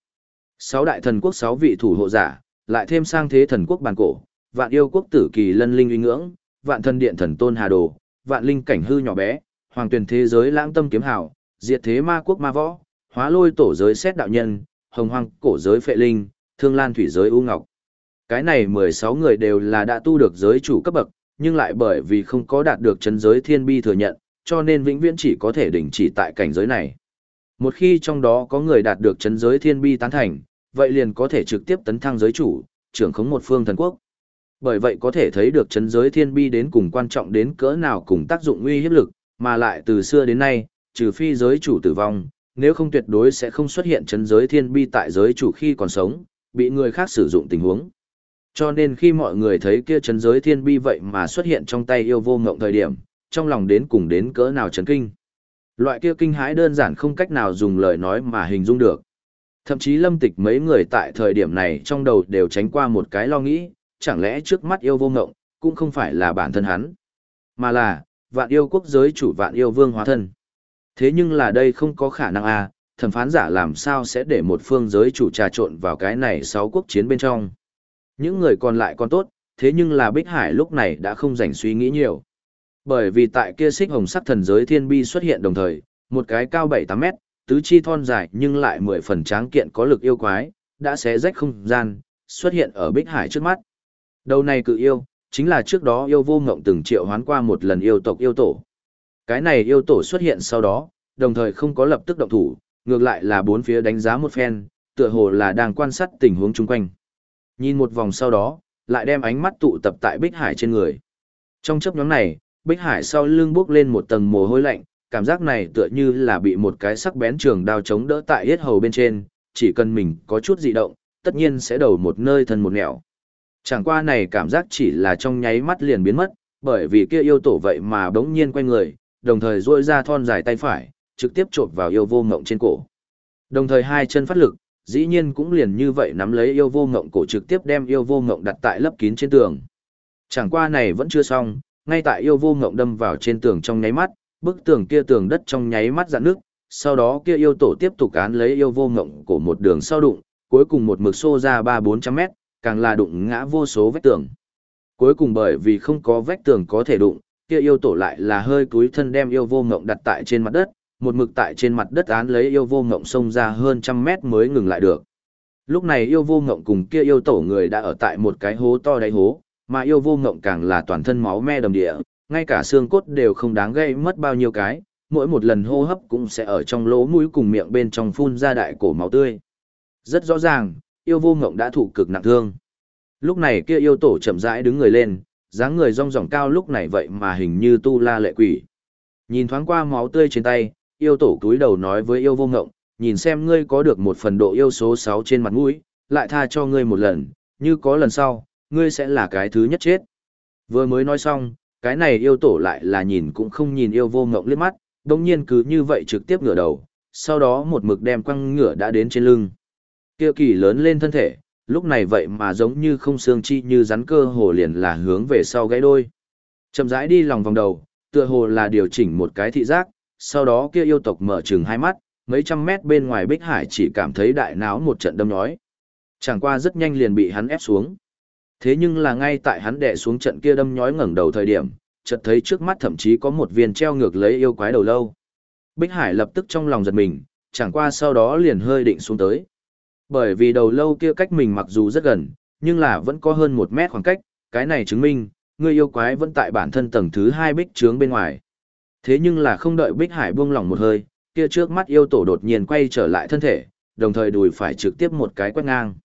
Sáu đại thần quốc sáu vị thủ hộ giả, lại thêm sang thế thần quốc bàn cổ, vạn yêu quốc tử kỳ lân linh uy ngưỡng, vạn thần điện thần tôn hà đồ, vạn linh cảnh hư nhỏ bé, hoàng tuyển thế giới lãng tâm kiếm hào, diệt thế ma quốc ma võ, hóa lôi tổ giới xét đạo nhân, hồng hoang cổ giới phệ linh, thương lan thủy giới u ngọc. Cái này 16 người đều là đã tu được giới chủ cấp bậc, nhưng lại bởi vì không có đạt được chân giới thiên bi thừa nhận, cho nên vĩnh viễn chỉ có thể đình chỉ tại cảnh giới này. Một khi trong đó có người đạt được chân giới thiên bi tán thành, vậy liền có thể trực tiếp tấn thăng giới chủ, trưởng khống một phương thần quốc. Bởi vậy có thể thấy được chân giới thiên bi đến cùng quan trọng đến cỡ nào cùng tác dụng uy hiếp lực, mà lại từ xưa đến nay, trừ phi giới chủ tử vong, nếu không tuyệt đối sẽ không xuất hiện chân giới thiên bi tại giới chủ khi còn sống, bị người khác sử dụng tình huống. Cho nên khi mọi người thấy kia chân giới thiên bi vậy mà xuất hiện trong tay yêu vô ngộng thời điểm, trong lòng đến cùng đến cỡ nào chấn kinh. Loại kia kinh hãi đơn giản không cách nào dùng lời nói mà hình dung được. Thậm chí lâm tịch mấy người tại thời điểm này trong đầu đều tránh qua một cái lo nghĩ, chẳng lẽ trước mắt yêu vô ngộng, cũng không phải là bản thân hắn, mà là, vạn yêu quốc giới chủ vạn yêu vương hóa thân. Thế nhưng là đây không có khả năng à, thẩm phán giả làm sao sẽ để một phương giới chủ trà trộn vào cái này sáu quốc chiến bên trong. Những người còn lại còn tốt, thế nhưng là Bích Hải lúc này đã không dành suy nghĩ nhiều. Bởi vì tại kia xích hồng sắc thần giới thiên bi xuất hiện đồng thời, một cái cao 7-8 mét, tứ chi thon dài nhưng lại mười phần tráng kiện có lực yêu quái, đã xé rách không gian, xuất hiện ở Bích Hải trước mắt. Đầu này cự yêu, chính là trước đó yêu vô ngộng từng triệu hoán qua một lần yêu tộc yêu tổ. Cái này yêu tổ xuất hiện sau đó, đồng thời không có lập tức động thủ, ngược lại là bốn phía đánh giá một phen, tựa hồ là đang quan sát tình huống chung quanh. Nhìn một vòng sau đó, lại đem ánh mắt tụ tập tại Bích Hải trên người. Trong chấp nhóm này, Bích Hải sau lưng bước lên một tầng mồ hôi lạnh, cảm giác này tựa như là bị một cái sắc bén trường đao chống đỡ tại hết hầu bên trên, chỉ cần mình có chút dị động, tất nhiên sẽ đầu một nơi thân một nẻo. Chẳng qua này cảm giác chỉ là trong nháy mắt liền biến mất, bởi vì kia yêu tổ vậy mà bỗng nhiên quay người, đồng thời duỗi ra thon dài tay phải, trực tiếp chộp vào yêu vô ngộng trên cổ. Đồng thời hai chân phát lực, dĩ nhiên cũng liền như vậy nắm lấy yêu vô ngộng cổ trực tiếp đem yêu vô ngộng đặt tại lấp kín trên tường. Chẳng qua này vẫn chưa xong, ngay tại yêu vô ngộng đâm vào trên tường trong nháy mắt, bức tường kia tường đất trong nháy mắt dạn nước, sau đó kia yêu tổ tiếp tục án lấy yêu vô ngộng cổ một đường sau đụng, cuối cùng một mực xô ra ba bốn trăm mét, càng là đụng ngã vô số vách tường. Cuối cùng bởi vì không có vách tường có thể đụng, kia yêu tổ lại là hơi cúi thân đem yêu vô ngộng đặt tại trên mặt đất, một mực tại trên mặt đất án lấy yêu vô ngộng xông ra hơn trăm mét mới ngừng lại được. Lúc này yêu vô ngộng cùng kia yêu tổ người đã ở tại một cái hố to đáy hố, mà yêu vô ngộng càng là toàn thân máu me đầm địa, ngay cả xương cốt đều không đáng gây mất bao nhiêu cái, mỗi một lần hô hấp cũng sẽ ở trong lỗ mũi cùng miệng bên trong phun ra đại cổ máu tươi. Rất rõ ràng, yêu vô ngộng đã thụ cực nặng thương. Lúc này kia yêu tổ chậm rãi đứng người lên, dáng người rong ròng cao lúc này vậy mà hình như tu la lệ quỷ. Nhìn thoáng qua máu tươi trên tay, yêu tổ túi đầu nói với yêu vô ngộng, nhìn xem ngươi có được một phần độ yêu số 6 trên mặt mũi, lại tha cho ngươi một lần, như có lần sau, ngươi sẽ là cái thứ nhất chết. Vừa mới nói xong, cái này yêu tổ lại là nhìn cũng không nhìn yêu vô ngộng liếc mắt, đồng nhiên cứ như vậy trực tiếp ngửa đầu, sau đó một mực đem quăng ngửa đã đến trên lưng. Kia kỳ lớn lên thân thể, lúc này vậy mà giống như không xương chi như rắn cơ hồ liền là hướng về sau gãy đôi. Chậm rãi đi lòng vòng đầu, tựa hồ là điều chỉnh một cái thị giác, sau đó kia yêu tộc mở trừng hai mắt, mấy trăm mét bên ngoài Bích Hải chỉ cảm thấy đại náo một trận đâm nhói. Chẳng qua rất nhanh liền bị hắn ép xuống. Thế nhưng là ngay tại hắn đè xuống trận kia đâm nhói ngẩng đầu thời điểm, chợt thấy trước mắt thậm chí có một viên treo ngược lấy yêu quái đầu lâu. Bích Hải lập tức trong lòng giật mình, chẳng qua sau đó liền hơi định xuống tới. Bởi vì đầu lâu kia cách mình mặc dù rất gần, nhưng là vẫn có hơn một mét khoảng cách, cái này chứng minh, người yêu quái vẫn tại bản thân tầng thứ hai bích trướng bên ngoài. Thế nhưng là không đợi Bích Hải buông lỏng một hơi, kia trước mắt yêu tổ đột nhiên quay trở lại thân thể, đồng thời đùi phải trực tiếp một cái quét ngang.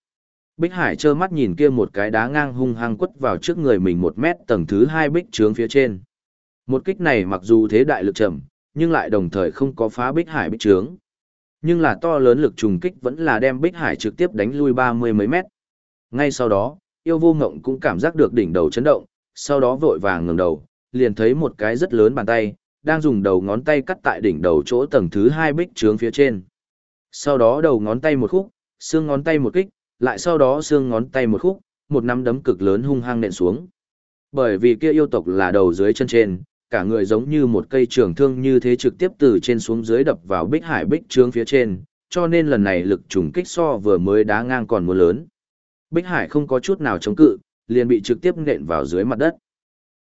Bích Hải trơ mắt nhìn kia một cái đá ngang hung hăng quất vào trước người mình một mét tầng thứ hai bích trướng phía trên. Một kích này mặc dù thế đại lực chậm, nhưng lại đồng thời không có phá Bích Hải bích trướng. Nhưng là to lớn lực trùng kích vẫn là đem Bích Hải trực tiếp đánh lui ba mươi mấy mét. Ngay sau đó, yêu vô ngộng cũng cảm giác được đỉnh đầu chấn động, sau đó vội vàng ngẩng đầu, liền thấy một cái rất lớn bàn tay, đang dùng đầu ngón tay cắt tại đỉnh đầu chỗ tầng thứ hai bích trướng phía trên. Sau đó đầu ngón tay một khúc, xương ngón tay một kích, lại sau đó xương ngón tay một khúc, một nắm đấm cực lớn hung hăng nện xuống. Bởi vì kia yêu tộc là đầu dưới chân trên, cả người giống như một cây trường thương như thế trực tiếp từ trên xuống dưới đập vào bích hải bích trướng phía trên, cho nên lần này lực trùng kích so vừa mới đá ngang còn mưa lớn. Bích hải không có chút nào chống cự, liền bị trực tiếp nện vào dưới mặt đất.